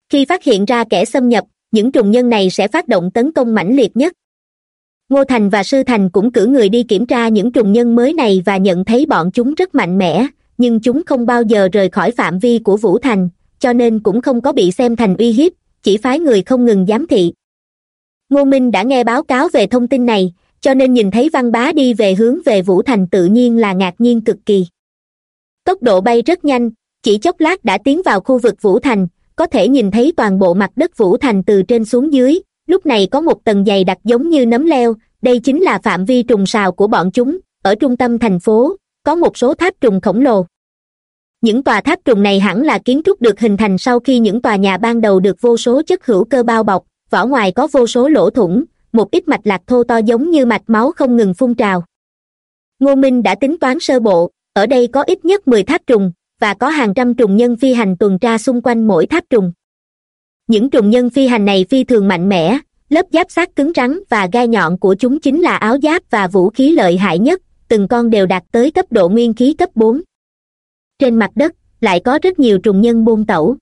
Khi phát hiện ra kẻ xâm nhập, những trùng nhân này sẽ phát động tấn công mãnh liệt nhất. Ngô thành và sư thành cũng cử người đi kiểm tra những trùng nhân mới này và nhận thấy bọn chúng rất mạnh mẽ, nhưng chúng không bao giờ rời khỏi phạm vi của vũ thành, cho nên cũng không có bị xem thành uy hiếp, chỉ phái người không ngừng giám thị. Ngô minh đã nghe báo cáo về thông tin này cho nên nhìn thấy văn bá đi về hướng về vũ thành tự nhiên là ngạc nhiên cực kỳ. Tốc độ bay rất nhanh, chỉ chốc lát đã tiến vào khu vực vũ thành, có thể nhìn thấy toàn bộ mặt đất vũ thành từ trên xuống dưới, lúc này có một tầng dày đặc giống như nấm leo, đây chính là phạm vi trùng sào của bọn chúng, ở trung tâm thành phố, có một số tháp trùng khổng lồ. Những tòa tháp trùng này hẳn là kiến trúc được hình thành sau khi những tòa nhà ban đầu được vô số chất hữu cơ bao bọc, vỏ ngoài có vô số lỗ thủng một ít mạch lạc thô to giống như mạch máu không ngừng phun trào. Ngô minh đã tính toán sơ bộ, ở đây có ít nhất mười tháp trùng, và có hàng trăm trùng nhân phi hành tuần tra xung quanh mỗi tháp trùng. Những trùng nhân phi hành này phi thường mạnh mẽ, lớp giáp sát cứng rắn và gai nhọn của chúng chính là áo giáp và vũ khí lợi hại nhất, từng con đều đạt tới cấp độ nguyên khí cấp bốn. Trên mặt đất, lại có rất nhiều trùng nhân buôn tẩu.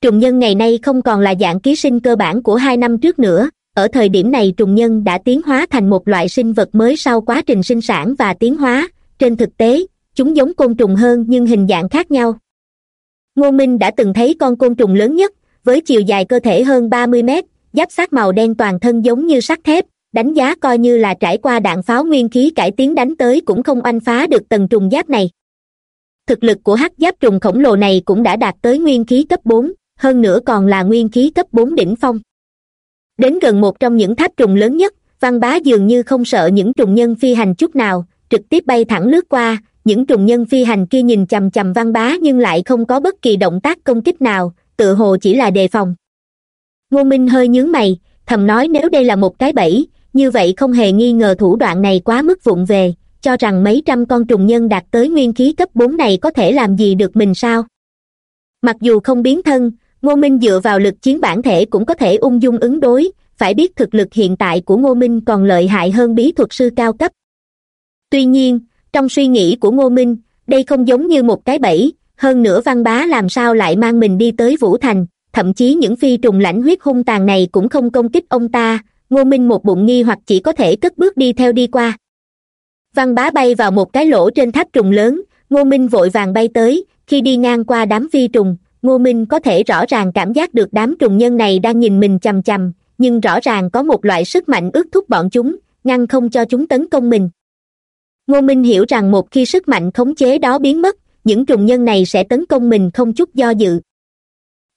Trùng nhân ngày nay không còn là dạng ký sinh cơ bản của hai năm trước nữa ở thời điểm này trùng nhân đã tiến hóa thành một loại sinh vật mới sau quá trình sinh sản và tiến hóa. Trên thực tế, chúng giống côn trùng hơn nhưng hình dạng khác nhau. Ngô minh đã từng thấy con côn trùng lớn nhất, với chiều dài cơ thể hơn ba mươi mét, giáp sát màu đen toàn thân giống như sắt thép, đánh giá coi như là trải qua đạn pháo nguyên khí cải tiến đánh tới cũng không oanh phá được tầng trùng giáp này. Thực lực của hắc giáp trùng khổng lồ này cũng đã đạt tới nguyên khí cấp bốn, hơn nữa còn là nguyên khí cấp bốn đỉnh phong đến gần một trong những tháp trùng lớn nhất, văn bá dường như không sợ những trùng nhân phi hành chút nào, trực tiếp bay thẳng lướt qua, những trùng nhân phi hành kia nhìn chằm chằm văn bá nhưng lại không có bất kỳ động tác công kích nào tự hồ chỉ là đề phòng. Ngô minh hơi nhướng mày, thầm nói nếu đây là một cái bẫy, như vậy không hề nghi ngờ thủ đoạn này quá mức vụng về, cho rằng mấy trăm con trùng nhân đạt tới nguyên khí cấp bốn này có thể làm gì được mình sao? Mặc dù không biến thân ngô minh dựa vào lực chiến bản thể cũng có thể ung dung ứng đối. Phải biết thực lực hiện tại của ngô minh còn lợi hại hơn bí thuật sư cao cấp. Tuy nhiên, trong suy nghĩ của ngô minh, đây không giống như một cái bẫy. Hơn nữa văn bá làm sao lại mang mình đi tới vũ thành, thậm chí những phi trùng lãnh huyết hung tàn này cũng không công kích ông ta. Ngô minh một bụng nghi hoặc chỉ có thể cất bước đi theo đi qua. Văn bá bay vào một cái lỗ trên tháp trùng lớn. Ngô minh vội vàng bay tới, khi đi ngang qua đám phi trùng ngô minh có thể rõ ràng cảm giác được đám trùng nhân này đang nhìn mình chằm chằm, nhưng rõ ràng có một loại sức mạnh ước thúc bọn chúng, ngăn không cho chúng tấn công mình. Ngô minh hiểu rằng một khi sức mạnh khống chế đó biến mất, những trùng nhân này sẽ tấn công mình không chút do dự.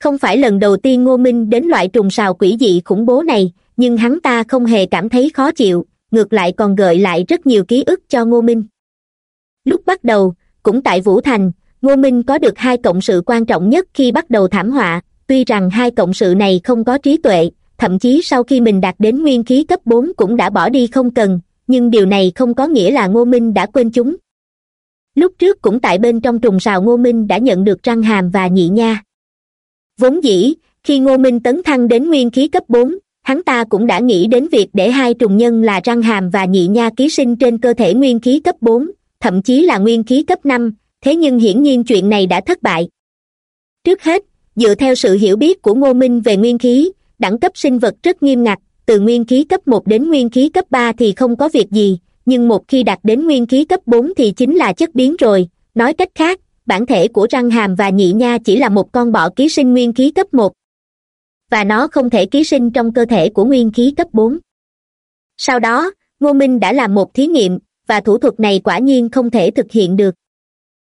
Không phải lần đầu tiên ngô minh đến loại trùng sào quỷ dị khủng bố này, nhưng hắn ta không hề cảm thấy khó chịu, ngược lại còn gợi lại rất nhiều ký ức cho ngô minh. Lúc bắt đầu, cũng tại vũ thành ngô minh có được hai cộng sự quan trọng nhất khi bắt đầu thảm họa. Tuy rằng hai cộng sự này không có trí tuệ, thậm chí sau khi mình đạt đến nguyên khí cấp bốn cũng đã bỏ đi không cần, nhưng điều này không có nghĩa là ngô minh đã quên chúng. Lúc trước cũng tại bên trong trùng sào ngô minh đã nhận được răng hàm và nhị nha. Vốn dĩ, khi ngô minh tấn thăng đến nguyên khí cấp bốn, hắn ta cũng đã nghĩ đến việc để hai trùng nhân là răng hàm và nhị nha ký sinh trên cơ thể nguyên khí cấp bốn, thậm chí là nguyên khí cấp năm thế nhưng hiển nhiên chuyện này đã thất bại. Trước hết, dựa theo sự hiểu biết của ngô minh về nguyên khí, đẳng cấp sinh vật rất nghiêm ngặt, từ nguyên khí cấp một đến nguyên khí cấp ba thì không có việc gì, nhưng một khi đạt đến nguyên khí cấp bốn thì chính là chất biến rồi. Nói cách khác, bản thể của răng hàm và nhị nha chỉ là một con bọ ký sinh nguyên khí cấp một. Và nó không thể ký sinh trong cơ thể của nguyên khí cấp bốn. Sau đó, ngô minh đã làm một thí nghiệm, và thủ thuật này quả nhiên không thể thực hiện được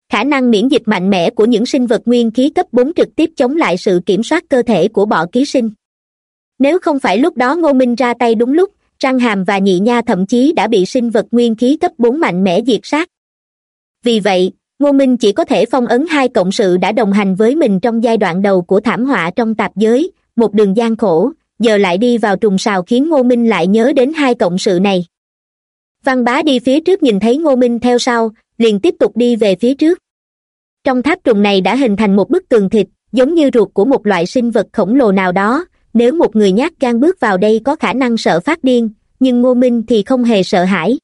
khả năng miễn dịch mạnh mẽ của những sinh vật nguyên khí cấp bốn trực tiếp chống lại sự kiểm soát cơ thể của bọ ký sinh. Nếu không phải lúc đó ngô minh ra tay đúng lúc răng hàm và nhị nha thậm chí đã bị sinh vật nguyên khí cấp bốn mạnh mẽ diệt sát. Vì vậy, ngô minh chỉ có thể phong ấn hai cộng sự đã đồng hành với mình trong giai đoạn đầu của thảm họa trong tạp giới, một đường gian khổ, giờ lại đi vào trùng sào khiến ngô minh lại nhớ đến hai cộng sự này. Văn bá đi phía trước nhìn thấy ngô minh theo sau liền tiếp tục đi về phía trước. Trong tháp trùng này đã hình thành một bức tường thịt, giống như ruột của một loại sinh vật khổng lồ nào đó. Nếu một người nhát gan bước vào đây có khả năng sợ phát điên, nhưng ngô minh thì không hề sợ hãi.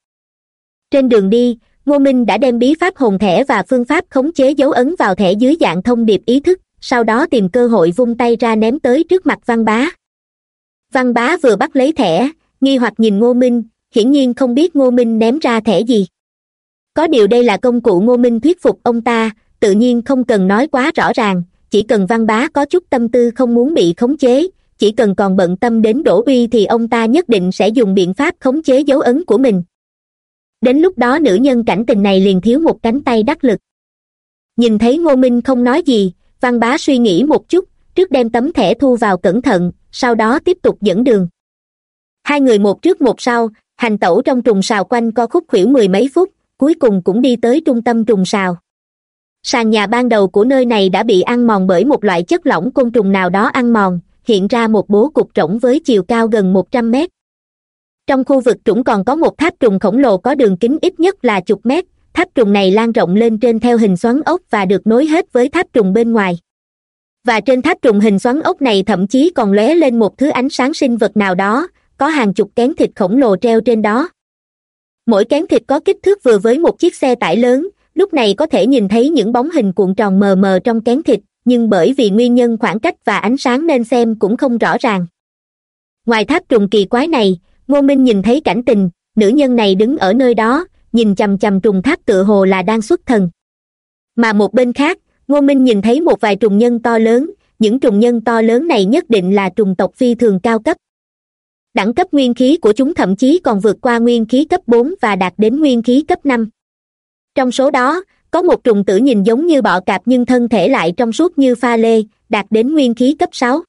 Trên đường đi, ngô minh đã đem bí pháp hồn thẻ và phương pháp khống chế dấu ấn vào thẻ dưới dạng thông điệp ý thức, sau đó tìm cơ hội vung tay ra ném tới trước mặt văn bá. Văn bá vừa bắt lấy thẻ, nghi hoặc nhìn ngô minh, hiển nhiên không biết ngô minh ném ra thẻ gì có điều đây là công cụ ngô minh thuyết phục ông ta, tự nhiên không cần nói quá rõ ràng, chỉ cần văn bá có chút tâm tư không muốn bị khống chế, chỉ cần còn bận tâm đến đỗ uy thì ông ta nhất định sẽ dùng biện pháp khống chế dấu ấn của mình. Đến lúc đó nữ nhân cảnh tình này liền thiếu một cánh tay đắc lực. Nhìn thấy ngô minh không nói gì, văn bá suy nghĩ một chút, trước đem tấm thẻ thu vào cẩn thận, sau đó tiếp tục dẫn đường. Hai người một trước một sau, hành tẩu trong trùng xào quanh co khúc khuỷu mười mấy phút cuối cùng cũng đi tới trung tâm trùng sào. Sàn nhà ban đầu của nơi này đã bị ăn mòn bởi một loại chất lỏng côn trùng nào đó ăn mòn, hiện ra một bố cục rỗng với chiều cao gần một trăm mét. Trong khu vực trũng còn có một tháp trùng khổng lồ có đường kính ít nhất là chục mét, tháp trùng này lan rộng lên trên theo hình xoắn ốc và được nối hết với tháp trùng bên ngoài. Và trên tháp trùng hình xoắn ốc này thậm chí còn lóe lên một thứ ánh sáng sinh vật nào đó, có hàng chục kén thịt khổng lồ treo trên đó mỗi kén thịt có kích thước vừa với một chiếc xe tải lớn, lúc này có thể nhìn thấy những bóng hình cuộn tròn mờ mờ trong kén thịt, nhưng bởi vì nguyên nhân khoảng cách và ánh sáng nên xem cũng không rõ ràng. Ngoài tháp trùng kỳ quái này, ngô minh nhìn thấy cảnh tình, nữ nhân này đứng ở nơi đó, nhìn chằm chằm trùng tháp tựa hồ là đang xuất thần. Mà một bên khác, ngô minh nhìn thấy một vài trùng nhân to lớn, những trùng nhân to lớn này nhất định là trùng tộc phi thường cao cấp đẳng cấp nguyên khí của chúng thậm chí còn vượt qua nguyên khí cấp bốn và đạt đến nguyên khí cấp năm. Trong số đó, có một trùng tử nhìn giống như bọ cạp nhưng thân thể lại trong suốt như pha lê, đạt đến nguyên khí cấp sáu.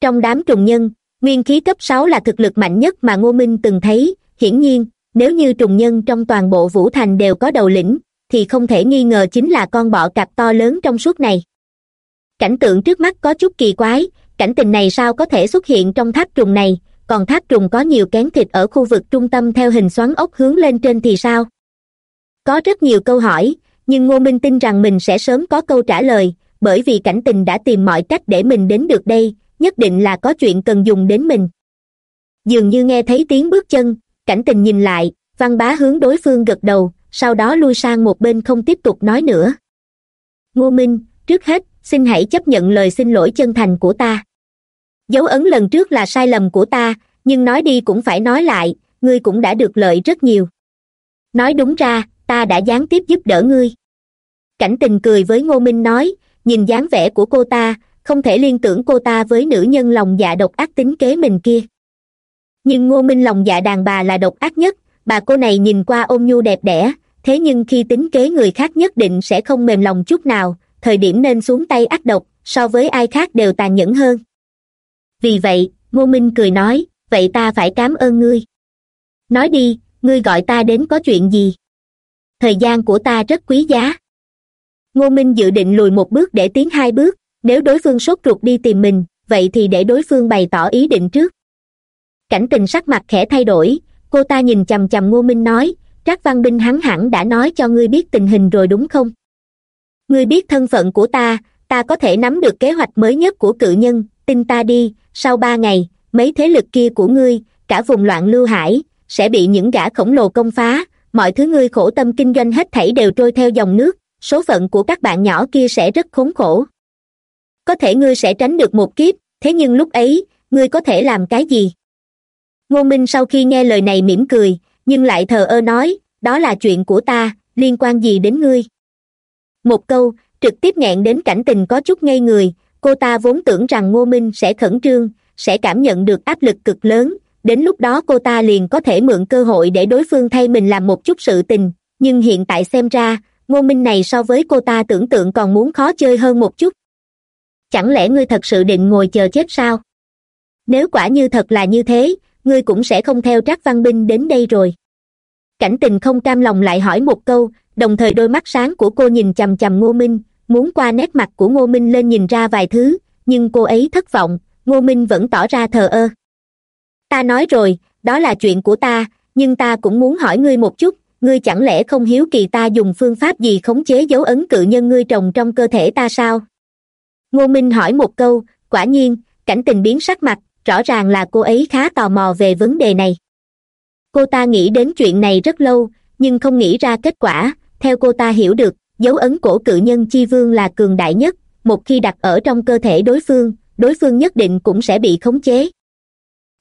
Trong đám trùng nhân, nguyên khí cấp sáu là thực lực mạnh nhất mà ngô minh từng thấy. Hiển nhiên, nếu như trùng nhân trong toàn bộ vũ thành đều có đầu lĩnh, thì không thể nghi ngờ chính là con bọ cạp to lớn trong suốt này. Cảnh tượng trước mắt có chút kỳ quái, cảnh tình này sao có thể xuất hiện trong tháp trùng này? Còn tháp trùng có nhiều kén thịt ở khu vực trung tâm theo hình xoắn ốc hướng lên trên thì sao? Có rất nhiều câu hỏi, nhưng ngô minh tin rằng mình sẽ sớm có câu trả lời, bởi vì cảnh tình đã tìm mọi cách để mình đến được đây, nhất định là có chuyện cần dùng đến mình. Dường như nghe thấy tiếng bước chân, cảnh tình nhìn lại, văn bá hướng đối phương gật đầu, sau đó lui sang một bên không tiếp tục nói nữa. Ngô minh, trước hết, xin hãy chấp nhận lời xin lỗi chân thành của ta dấu ấn lần trước là sai lầm của ta, nhưng nói đi cũng phải nói lại, ngươi cũng đã được lợi rất nhiều. Nói đúng ra, ta đã gián tiếp giúp đỡ ngươi. Cảnh tình cười với ngô minh nói, nhìn dáng vẻ của cô ta, không thể liên tưởng cô ta với nữ nhân lòng dạ độc ác tính kế mình kia. Nhưng ngô minh lòng dạ đàn bà là độc ác nhất, bà cô này nhìn qua ôm nhu đẹp đẽ, thế nhưng khi tính kế người khác nhất định sẽ không mềm lòng chút nào, thời điểm nên xuống tay ác độc, so với ai khác đều tàn nhẫn hơn vì vậy, ngô minh cười nói, vậy ta phải cám ơn ngươi. Nói đi, ngươi gọi ta đến có chuyện gì? Thời gian của ta rất quý giá. Ngô minh dự định lùi một bước để tiến hai bước, nếu đối phương sốt ruột đi tìm mình, vậy thì để đối phương bày tỏ ý định trước. Cảnh tình sắc mặt khẽ thay đổi, cô ta nhìn chằm chằm ngô minh nói, trác văn binh hắn hẳn đã nói cho ngươi biết tình hình rồi đúng không? Ngươi biết thân phận của ta ta có thể nắm được kế hoạch mới nhất của cự nhân, tin ta đi sau ba ngày, mấy thế lực kia của ngươi, cả vùng loạn lưu hải, sẽ bị những gã khổng lồ công phá. Mọi thứ ngươi khổ tâm kinh doanh hết thảy đều trôi theo dòng nước. Số phận của các bạn nhỏ kia sẽ rất khốn khổ. Có thể ngươi sẽ tránh được một kiếp, thế nhưng lúc ấy, ngươi có thể làm cái gì? Ngô minh sau khi nghe lời này mỉm cười, nhưng lại thờ ơ nói, đó là chuyện của ta, liên quan gì đến ngươi? Một câu, trực tiếp nghẹn đến cảnh tình có chút ngây người cô ta vốn tưởng rằng ngô minh sẽ khẩn trương, sẽ cảm nhận được áp lực cực lớn. Đến lúc đó cô ta liền có thể mượn cơ hội để đối phương thay mình làm một chút sự tình. Nhưng hiện tại xem ra, ngô minh này so với cô ta tưởng tượng còn muốn khó chơi hơn một chút. Chẳng lẽ ngươi thật sự định ngồi chờ chết sao? Nếu quả như thật là như thế, ngươi cũng sẽ không theo trác văn binh đến đây rồi. Cảnh tình không cam lòng lại hỏi một câu, đồng thời đôi mắt sáng của cô nhìn chằm chằm ngô minh muốn qua nét mặt của ngô minh lên nhìn ra vài thứ, nhưng cô ấy thất vọng, ngô minh vẫn tỏ ra thờ ơ. Ta nói rồi, đó là chuyện của ta, nhưng ta cũng muốn hỏi ngươi một chút, ngươi chẳng lẽ không hiếu kỳ ta dùng phương pháp gì khống chế dấu ấn cự nhân ngươi trồng trong cơ thể ta sao? Ngô minh hỏi một câu, quả nhiên, cảnh tình biến sắc mặt, rõ ràng là cô ấy khá tò mò về vấn đề này. Cô ta nghĩ đến chuyện này rất lâu, nhưng không nghĩ ra kết quả, theo cô ta hiểu được dấu ấn cổ cự nhân chi vương là cường đại nhất, một khi đặt ở trong cơ thể đối phương đối phương nhất định cũng sẽ bị khống chế.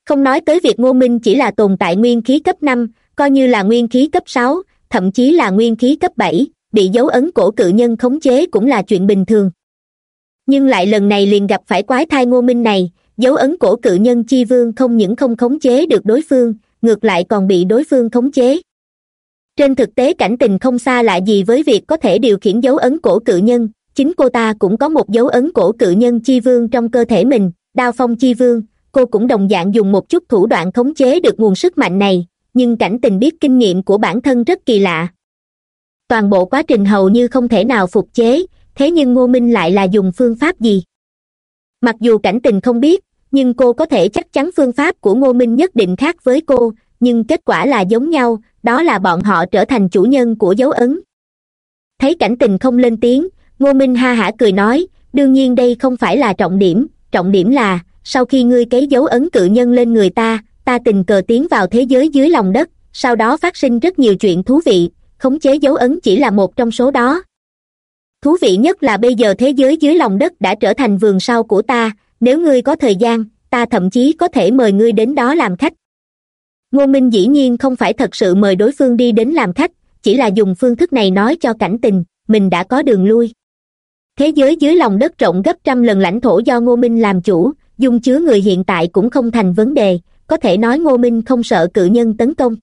Không nói tới việc ngô minh chỉ là tồn tại nguyên khí cấp năm, coi như là nguyên khí cấp sáu, thậm chí là nguyên khí cấp bảy, bị dấu ấn cổ cự nhân khống chế cũng là chuyện bình thường. Nhưng lại lần này liền gặp phải quái thai ngô minh này, dấu ấn cổ cự nhân chi vương không những không khống chế được đối phương, ngược lại còn bị đối phương khống chế trên thực tế cảnh tình không xa lạ gì với việc có thể điều khiển dấu ấn cổ cự nhân, chính cô ta cũng có một dấu ấn cổ cự nhân chi vương trong cơ thể mình, đao phong chi vương. Cô cũng đồng dạng dùng một chút thủ đoạn khống chế được nguồn sức mạnh này, nhưng cảnh tình biết kinh nghiệm của bản thân rất kỳ lạ. Toàn bộ quá trình hầu như không thể nào phục chế, thế nhưng ngô minh lại là dùng phương pháp gì? Mặc dù cảnh tình không biết, nhưng cô có thể chắc chắn phương pháp của ngô minh nhất định khác với cô, nhưng kết quả là giống nhau đó là bọn họ trở thành chủ nhân của dấu ấn. Thấy cảnh tình không lên tiếng, ngô minh ha hả cười nói, đương nhiên đây không phải là trọng điểm trọng điểm là, sau khi ngươi cấy dấu ấn cự nhân lên người ta ta tình cờ tiến vào thế giới dưới lòng đất, sau đó phát sinh rất nhiều chuyện thú vị, khống chế dấu ấn chỉ là một trong số đó. Thú vị nhất là bây giờ thế giới dưới lòng đất đã trở thành vườn sau của ta, nếu ngươi có thời gian, ta thậm chí có thể mời ngươi đến đó làm khách ngô minh dĩ nhiên không phải thật sự mời đối phương đi đến làm khách, chỉ là dùng phương thức này nói cho cảnh tình, mình đã có đường lui. Thế giới dưới lòng đất rộng gấp trăm lần lãnh thổ do ngô minh làm chủ, dung chứa người hiện tại cũng không thành vấn đề, có thể nói ngô minh không sợ cự nhân tấn công.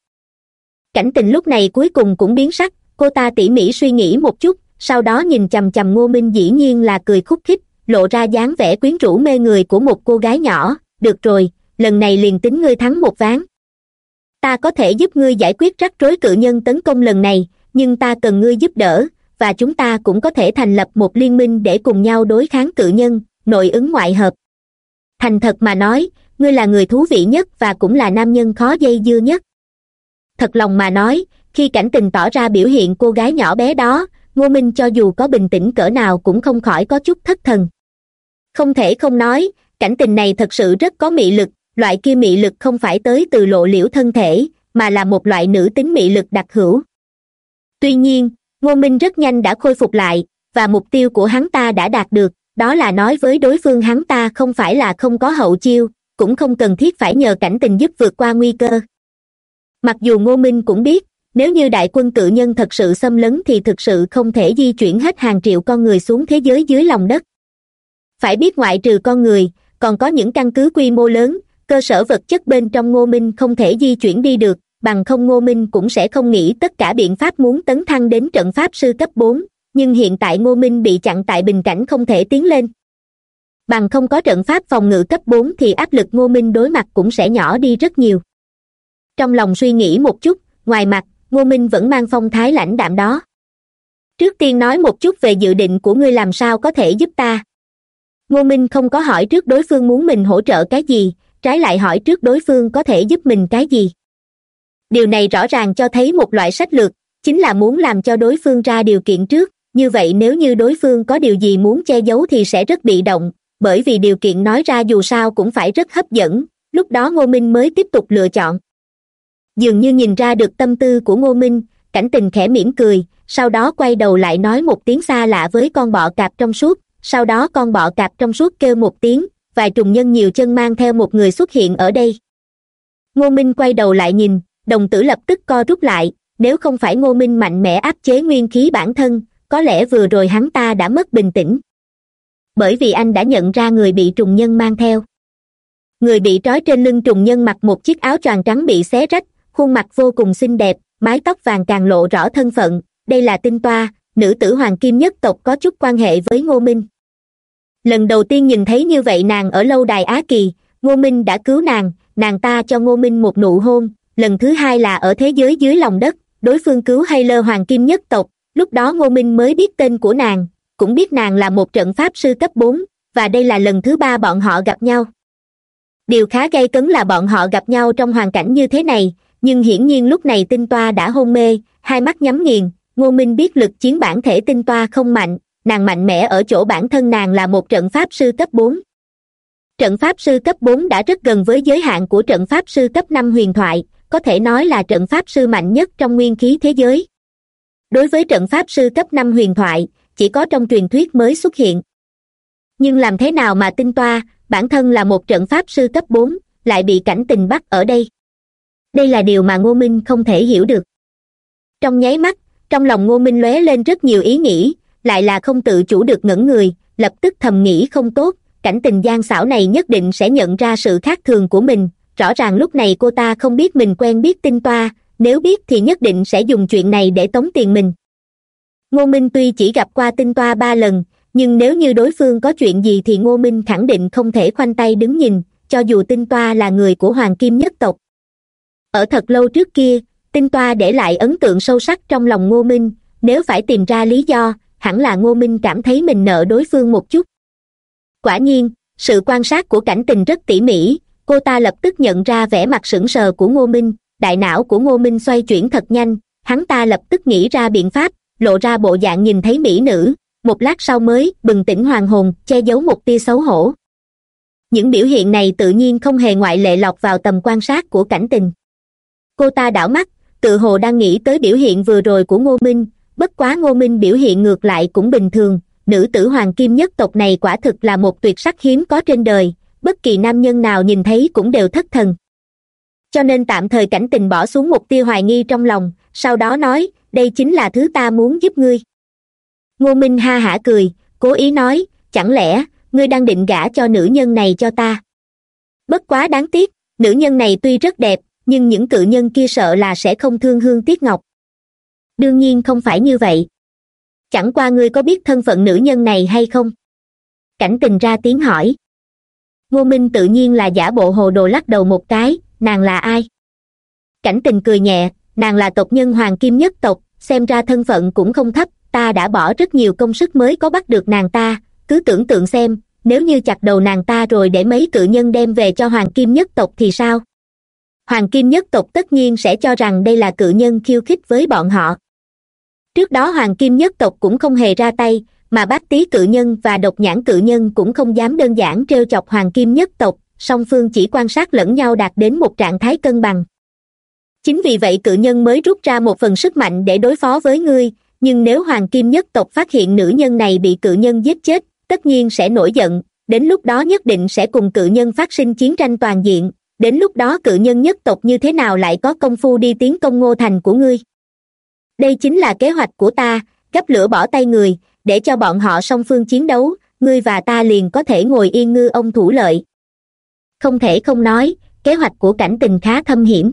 Cảnh tình lúc này cuối cùng cũng biến sắc, cô ta tỉ mỉ suy nghĩ một chút, sau đó nhìn chằm chằm ngô minh dĩ nhiên là cười khúc khích, lộ ra dáng vẻ quyến rũ mê người của một cô gái nhỏ, được rồi, lần này liền tính ngươi thắng một ván ta có thể giúp ngươi giải quyết rắc rối cự nhân tấn công lần này, nhưng ta cần ngươi giúp đỡ, và chúng ta cũng có thể thành lập một liên minh để cùng nhau đối kháng cự nhân, nội ứng ngoại hợp. Thành thật mà nói, ngươi là người thú vị nhất và cũng là nam nhân khó dây dưa nhất. Thật lòng mà nói, khi cảnh tình tỏ ra biểu hiện cô gái nhỏ bé đó, ngô minh cho dù có bình tĩnh cỡ nào cũng không khỏi có chút thất thần. Không thể không nói, cảnh tình này thật sự rất có mị lực loại kia mị lực không phải tới từ lộ liễu thân thể, mà là một loại nữ tính mị lực đặc hữu. Tuy nhiên, ngô minh rất nhanh đã khôi phục lại, và mục tiêu của hắn ta đã đạt được, đó là nói với đối phương hắn ta không phải là không có hậu chiêu, cũng không cần thiết phải nhờ cảnh tình giúp vượt qua nguy cơ. Mặc dù ngô minh cũng biết, nếu như đại quân cự nhân thật sự xâm lấn thì thực sự không thể di chuyển hết hàng triệu con người xuống thế giới dưới lòng đất. Phải biết ngoại trừ con người, còn có những căn cứ quy mô lớn cơ sở vật chất bên trong ngô minh không thể di chuyển đi được, bằng không ngô minh cũng sẽ không nghĩ tất cả biện pháp muốn tấn thăng đến trận pháp sư cấp bốn, nhưng hiện tại ngô minh bị chặn tại bình cảnh không thể tiến lên. Bằng không có trận pháp phòng ngự cấp bốn thì áp lực ngô minh đối mặt cũng sẽ nhỏ đi rất nhiều. Trong lòng suy nghĩ một chút, ngoài mặt, ngô minh vẫn mang phong thái lãnh đạm đó. Trước tiên nói một chút về dự định của ngươi làm sao có thể giúp ta. Ngô minh không có hỏi trước đối phương muốn mình hỗ trợ cái gì trái lại hỏi trước đối phương có thể giúp mình cái gì. Điều này rõ ràng cho thấy một loại sách lược, chính là muốn làm cho đối phương ra điều kiện trước. Như vậy nếu như đối phương có điều gì muốn che giấu thì sẽ rất bị động, bởi vì điều kiện nói ra dù sao cũng phải rất hấp dẫn. Lúc đó ngô minh mới tiếp tục lựa chọn. Dường như nhìn ra được tâm tư của ngô minh, cảnh tình khẽ mỉm cười, sau đó quay đầu lại nói một tiếng xa lạ với con bọ cạp trong suốt, sau đó con bọ cạp trong suốt kêu một tiếng vài trùng nhân nhiều chân mang theo một người xuất hiện ở đây. Ngô minh quay đầu lại nhìn, đồng tử lập tức co rút lại, nếu không phải ngô minh mạnh mẽ áp chế nguyên khí bản thân, có lẽ vừa rồi hắn ta đã mất bình tĩnh. Bởi vì anh đã nhận ra người bị trùng nhân mang theo. Người bị trói trên lưng trùng nhân mặc một chiếc áo choàng trắng bị xé rách, khuôn mặt vô cùng xinh đẹp, mái tóc vàng càng lộ rõ thân phận, đây là tinh toa, nữ tử hoàng kim nhất tộc có chút quan hệ với ngô minh lần đầu tiên nhìn thấy như vậy nàng ở lâu đài á kỳ, ngô minh đã cứu nàng nàng ta cho ngô minh một nụ hôn. Lần thứ hai là ở thế giới dưới lòng đất, đối phương cứu hay lơ hoàng kim nhất tộc. Lúc đó ngô minh mới biết tên của nàng, cũng biết nàng là một trận pháp sư cấp bốn, và đây là lần thứ ba bọn họ gặp nhau. Điều khá gây cấn là bọn họ gặp nhau trong hoàn cảnh như thế này, nhưng hiển nhiên lúc này tinh toa đã hôn mê, hai mắt nhắm nghiền, ngô minh biết lực chiến bản thể tinh toa không mạnh nàng mạnh mẽ ở chỗ bản thân nàng là một trận pháp sư cấp bốn. Trận pháp sư cấp bốn đã rất gần với giới hạn của trận pháp sư cấp năm huyền thoại, có thể nói là trận pháp sư mạnh nhất trong nguyên khí thế giới. Đối với trận pháp sư cấp năm huyền thoại, chỉ có trong truyền thuyết mới xuất hiện. Nhưng làm thế nào mà tinh toa, bản thân là một trận pháp sư cấp bốn, lại bị cảnh tình bắt ở đây? Đây là điều mà ngô minh không thể hiểu được. Trong nháy mắt, trong lòng ngô minh lóe lên rất nhiều ý nghĩ lại là không tự chủ được ngẩn người, lập tức thầm nghĩ không tốt, cảnh tình gian xảo này nhất định sẽ nhận ra sự khác thường của mình. Rõ ràng lúc này cô ta không biết mình quen biết tinh toa, nếu biết thì nhất định sẽ dùng chuyện này để tống tiền mình. Ngô minh tuy chỉ gặp qua tinh toa ba lần, nhưng nếu như đối phương có chuyện gì thì ngô minh khẳng định không thể khoanh tay đứng nhìn, cho dù tinh toa là người của hoàng kim nhất tộc. Ở thật lâu trước kia, tinh toa để lại ấn tượng sâu sắc trong lòng ngô minh, nếu phải tìm ra lý do hẳn là ngô minh cảm thấy mình nợ đối phương một chút. Quả nhiên, sự quan sát của cảnh tình rất tỉ mỉ, cô ta lập tức nhận ra vẻ mặt sững sờ của ngô minh, đại não của ngô minh xoay chuyển thật nhanh, hắn ta lập tức nghĩ ra biện pháp, lộ ra bộ dạng nhìn thấy mỹ nữ, một lát sau mới bừng tỉnh hoàng hồn, che giấu một tia xấu hổ. Những biểu hiện này tự nhiên không hề ngoại lệ lọt vào tầm quan sát của cảnh tình. Cô ta đảo mắt, tự hồ đang nghĩ tới biểu hiện vừa rồi của ngô minh bất quá ngô minh biểu hiện ngược lại cũng bình thường, nữ tử hoàng kim nhất tộc này quả thực là một tuyệt sắc hiếm có trên đời, bất kỳ nam nhân nào nhìn thấy cũng đều thất thần. Cho nên tạm thời cảnh tình bỏ xuống một tia hoài nghi trong lòng, sau đó nói, đây chính là thứ ta muốn giúp ngươi. Ngô minh ha hả cười, cố ý nói, chẳng lẽ, ngươi đang định gả cho nữ nhân này cho ta? Bất quá đáng tiếc, nữ nhân này tuy rất đẹp, nhưng những cự nhân kia sợ là sẽ không thương hương tiếc ngọc đương nhiên không phải như vậy. Chẳng qua ngươi có biết thân phận nữ nhân này hay không? Cảnh tình ra tiếng hỏi. Ngô minh tự nhiên là giả bộ hồ đồ lắc đầu một cái, nàng là ai? Cảnh tình cười nhẹ, nàng là tộc nhân hoàng kim nhất tộc, xem ra thân phận cũng không thấp, ta đã bỏ rất nhiều công sức mới có bắt được nàng ta, cứ tưởng tượng xem, nếu như chặt đầu nàng ta rồi để mấy cự nhân đem về cho hoàng kim nhất tộc thì sao? Hoàng kim nhất tộc tất nhiên sẽ cho rằng đây là cự nhân khiêu khích với bọn họ trước đó hoàng kim nhất tộc cũng không hề ra tay, mà bác tý cự nhân và độc nhãn cự nhân cũng không dám đơn giản trêu chọc hoàng kim nhất tộc, song phương chỉ quan sát lẫn nhau đạt đến một trạng thái cân bằng. Chính vì vậy cự nhân mới rút ra một phần sức mạnh để đối phó với ngươi, nhưng nếu hoàng kim nhất tộc phát hiện nữ nhân này bị cự nhân giết chết, tất nhiên sẽ nổi giận, đến lúc đó nhất định sẽ cùng cự nhân phát sinh chiến tranh toàn diện, đến lúc đó cự nhân nhất tộc như thế nào lại có công phu đi tiến công ngô thành của ngươi? Đây chính là kế hoạch của ta, gấp lửa bỏ tay người, để cho bọn họ song phương chiến đấu, ngươi và ta liền có thể ngồi yên ngư ông thủ lợi. Không thể không nói, kế hoạch của cảnh tình khá thâm hiểm.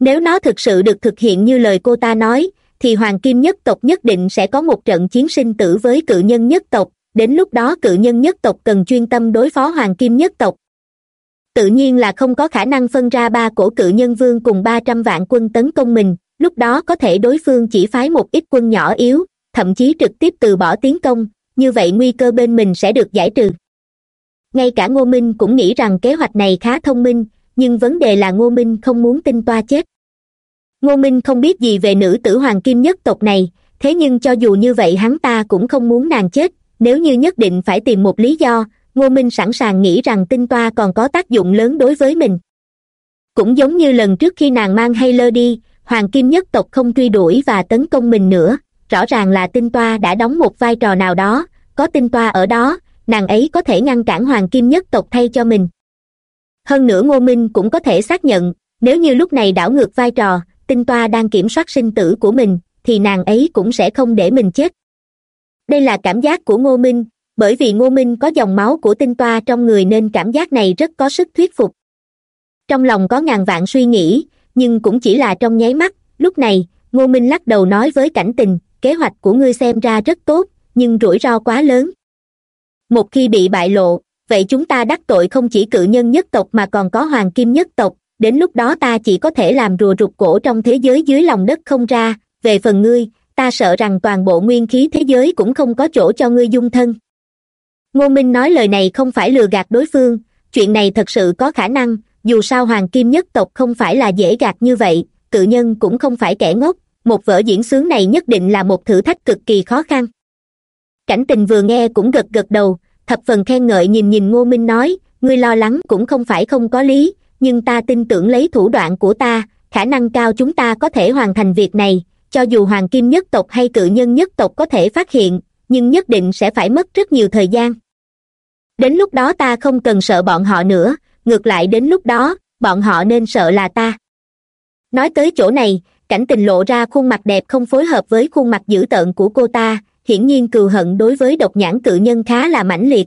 Nếu nó thực sự được thực hiện như lời cô ta nói, thì hoàng kim nhất tộc nhất định sẽ có một trận chiến sinh tử với cự nhân nhất tộc, đến lúc đó cự nhân nhất tộc cần chuyên tâm đối phó hoàng kim nhất tộc. Tự nhiên là không có khả năng phân ra ba cổ cự nhân vương cùng ba trăm vạn quân tấn công mình lúc đó có thể đối phương chỉ phái một ít quân nhỏ yếu, thậm chí trực tiếp từ bỏ tiến công, như vậy nguy cơ bên mình sẽ được giải trừ. Ngay cả ngô minh cũng nghĩ rằng kế hoạch này khá thông minh, nhưng vấn đề là ngô minh không muốn tin toa chết. Ngô minh không biết gì về nữ tử hoàng kim nhất tộc này, thế nhưng cho dù như vậy hắn ta cũng không muốn nàng chết, nếu như nhất định phải tìm một lý do, ngô minh sẵn sàng nghĩ rằng tinh toa còn có tác dụng lớn đối với mình. Cũng giống như lần trước khi nàng mang hay lơ đi hoàng kim nhất tộc không truy đuổi và tấn công mình nữa. Rõ ràng là tinh toa đã đóng một vai trò nào đó. Có tinh toa ở đó, nàng ấy có thể ngăn cản hoàng kim nhất tộc thay cho mình. Hơn nữa ngô minh cũng có thể xác nhận, nếu như lúc này đảo ngược vai trò, tinh toa đang kiểm soát sinh tử của mình, thì nàng ấy cũng sẽ không để mình chết. Đây là cảm giác của ngô minh, bởi vì ngô minh có dòng máu của tinh toa trong người nên cảm giác này rất có sức thuyết phục. Trong lòng có ngàn vạn suy nghĩ nhưng cũng chỉ là trong nháy mắt, lúc này, ngô minh lắc đầu nói với cảnh tình, kế hoạch của ngươi xem ra rất tốt, nhưng rủi ro quá lớn. Một khi bị bại lộ, vậy chúng ta đắc tội không chỉ cự nhân nhất tộc mà còn có hoàng kim nhất tộc, đến lúc đó ta chỉ có thể làm rùa rụt cổ trong thế giới dưới lòng đất không ra. Về phần ngươi, ta sợ rằng toàn bộ nguyên khí thế giới cũng không có chỗ cho ngươi dung thân. Ngô minh nói lời này không phải lừa gạt đối phương, chuyện này thật sự có khả năng dù sao hoàng kim nhất tộc không phải là dễ gạt như vậy, cự nhân cũng không phải kẻ ngốc, một vở diễn sướng này nhất định là một thử thách cực kỳ khó khăn. Cảnh tình vừa nghe cũng gật gật đầu, thập phần khen ngợi nhìn nhìn ngô minh nói, ngươi lo lắng cũng không phải không có lý, nhưng ta tin tưởng lấy thủ đoạn của ta, khả năng cao chúng ta có thể hoàn thành việc này, cho dù hoàng kim nhất tộc hay cự nhân nhất tộc có thể phát hiện, nhưng nhất định sẽ phải mất rất nhiều thời gian. Đến lúc đó ta không cần sợ bọn họ nữa ngược lại đến lúc đó, bọn họ nên sợ là ta. Nói tới chỗ này, cảnh tình lộ ra khuôn mặt đẹp không phối hợp với khuôn mặt dữ tợn của cô ta, hiển nhiên cừu hận đối với độc nhãn cự nhân khá là mãnh liệt.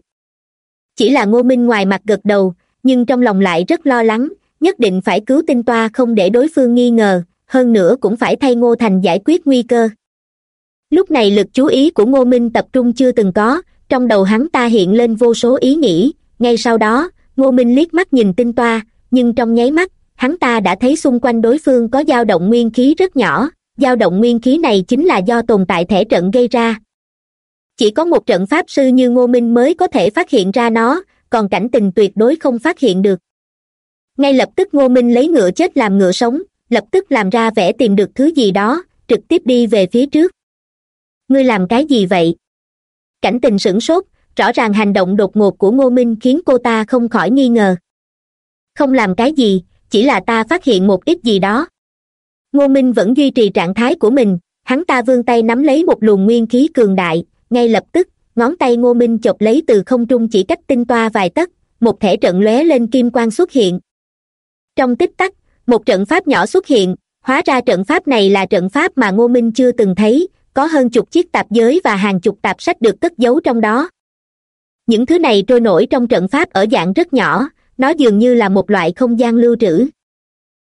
Chỉ là ngô minh ngoài mặt gật đầu, nhưng trong lòng lại rất lo lắng, nhất định phải cứu tinh toa không để đối phương nghi ngờ, hơn nữa cũng phải thay ngô thành giải quyết nguy cơ. Lúc này lực chú ý của ngô minh tập trung chưa từng có, trong đầu hắn ta hiện lên vô số ý nghĩ, ngay sau đó ngô minh liếc mắt nhìn tinh toa, nhưng trong nháy mắt, hắn ta đã thấy xung quanh đối phương có dao động nguyên khí rất nhỏ. Dao động nguyên khí này chính là do tồn tại thể trận gây ra. Chỉ có một trận pháp sư như ngô minh mới có thể phát hiện ra nó, còn cảnh tình tuyệt đối không phát hiện được. Ngay lập tức ngô minh lấy ngựa chết làm ngựa sống, lập tức làm ra vẻ tìm được thứ gì đó, trực tiếp đi về phía trước. Ngươi làm cái gì vậy? Cảnh tình sửng sốt rõ ràng hành động đột ngột của ngô minh khiến cô ta không khỏi nghi ngờ. Không làm cái gì, chỉ là ta phát hiện một ít gì đó. Ngô minh vẫn duy trì trạng thái của mình, hắn ta vươn tay nắm lấy một luồng nguyên khí cường đại, ngay lập tức, ngón tay ngô minh chộp lấy từ không trung chỉ cách tinh toa vài tấc, một thể trận lóe lên kim quang xuất hiện. Trong tích tắc, một trận pháp nhỏ xuất hiện, hóa ra trận pháp này là trận pháp mà ngô minh chưa từng thấy, có hơn chục chiếc tạp giới và hàng chục tạp sách được cất giấu trong đó những thứ này trôi nổi trong trận pháp ở dạng rất nhỏ, nó dường như là một loại không gian lưu trữ.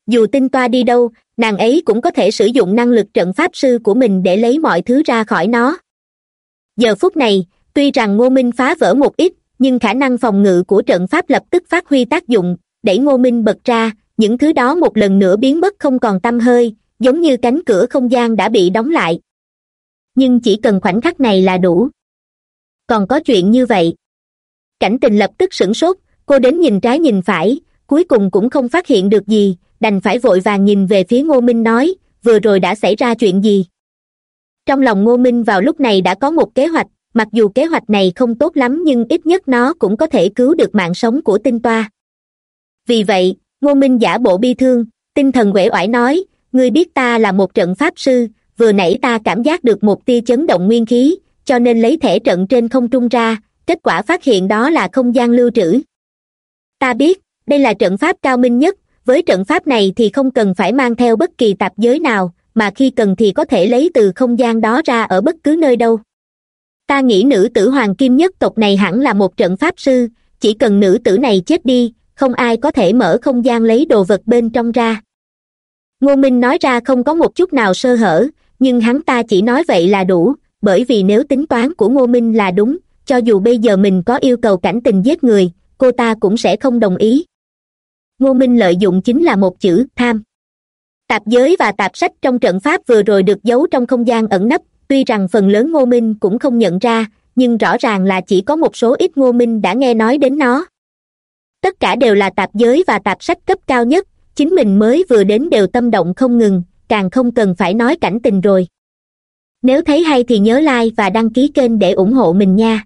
Dù tinh toa đi đâu, nàng ấy cũng có thể sử dụng năng lực trận pháp sư của mình để lấy mọi thứ ra khỏi nó. Giờ phút này, tuy rằng ngô minh phá vỡ một ít, nhưng khả năng phòng ngự của trận pháp lập tức phát huy tác dụng, đẩy ngô minh bật ra, những thứ đó một lần nữa biến mất không còn t hơi, giống như cánh cửa không gian đã bị đóng lại. Nhưng chỉ cần khoảnh khắc này là đủ. Còn có chuyện như vậy cảnh tình lập tức sửng sốt, cô đến nhìn trái nhìn phải, cuối cùng cũng không phát hiện được gì, đành phải vội vàng nhìn về phía ngô minh nói, vừa rồi đã xảy ra chuyện gì? Trong lòng ngô minh vào lúc này đã có một kế hoạch, mặc dù kế hoạch này không tốt lắm nhưng ít nhất nó cũng có thể cứu được mạng sống của tinh toa. Vì vậy, ngô minh giả bộ bi thương, tinh thần uể oải nói, ngươi biết ta là một trận pháp sư, vừa nãy ta cảm giác được một tia chấn động nguyên khí, cho nên lấy thể trận trên không trung ra kết quả phát hiện đó là không gian lưu trữ. Ta biết, đây là trận pháp cao minh nhất, với trận pháp này thì không cần phải mang theo bất kỳ tạp giới nào, mà khi cần thì có thể lấy từ không gian đó ra ở bất cứ nơi đâu. Ta nghĩ nữ tử hoàng kim nhất tộc này hẳn là một trận pháp sư, chỉ cần nữ tử này chết đi, không ai có thể mở không gian lấy đồ vật bên trong ra. Ngô minh nói ra không có một chút nào sơ hở, nhưng hắn ta chỉ nói vậy là đủ, bởi vì nếu tính toán của ngô minh là đúng cho dù bây giờ mình có yêu cầu cảnh tình giết người, cô ta cũng sẽ không đồng ý. Ngô minh lợi dụng chính là một chữ, tham. Tạp giới và tạp sách trong trận pháp vừa rồi được giấu trong không gian ẩn nấp, tuy rằng phần lớn ngô minh cũng không nhận ra, nhưng rõ ràng là chỉ có một số ít ngô minh đã nghe nói đến nó. Tất cả đều là tạp giới và tạp sách cấp cao nhất, chính mình mới vừa đến đều tâm động không ngừng, càng không cần phải nói cảnh tình rồi. Nếu thấy hay thì nhớ like và đăng ký kênh để ủng hộ mình nha.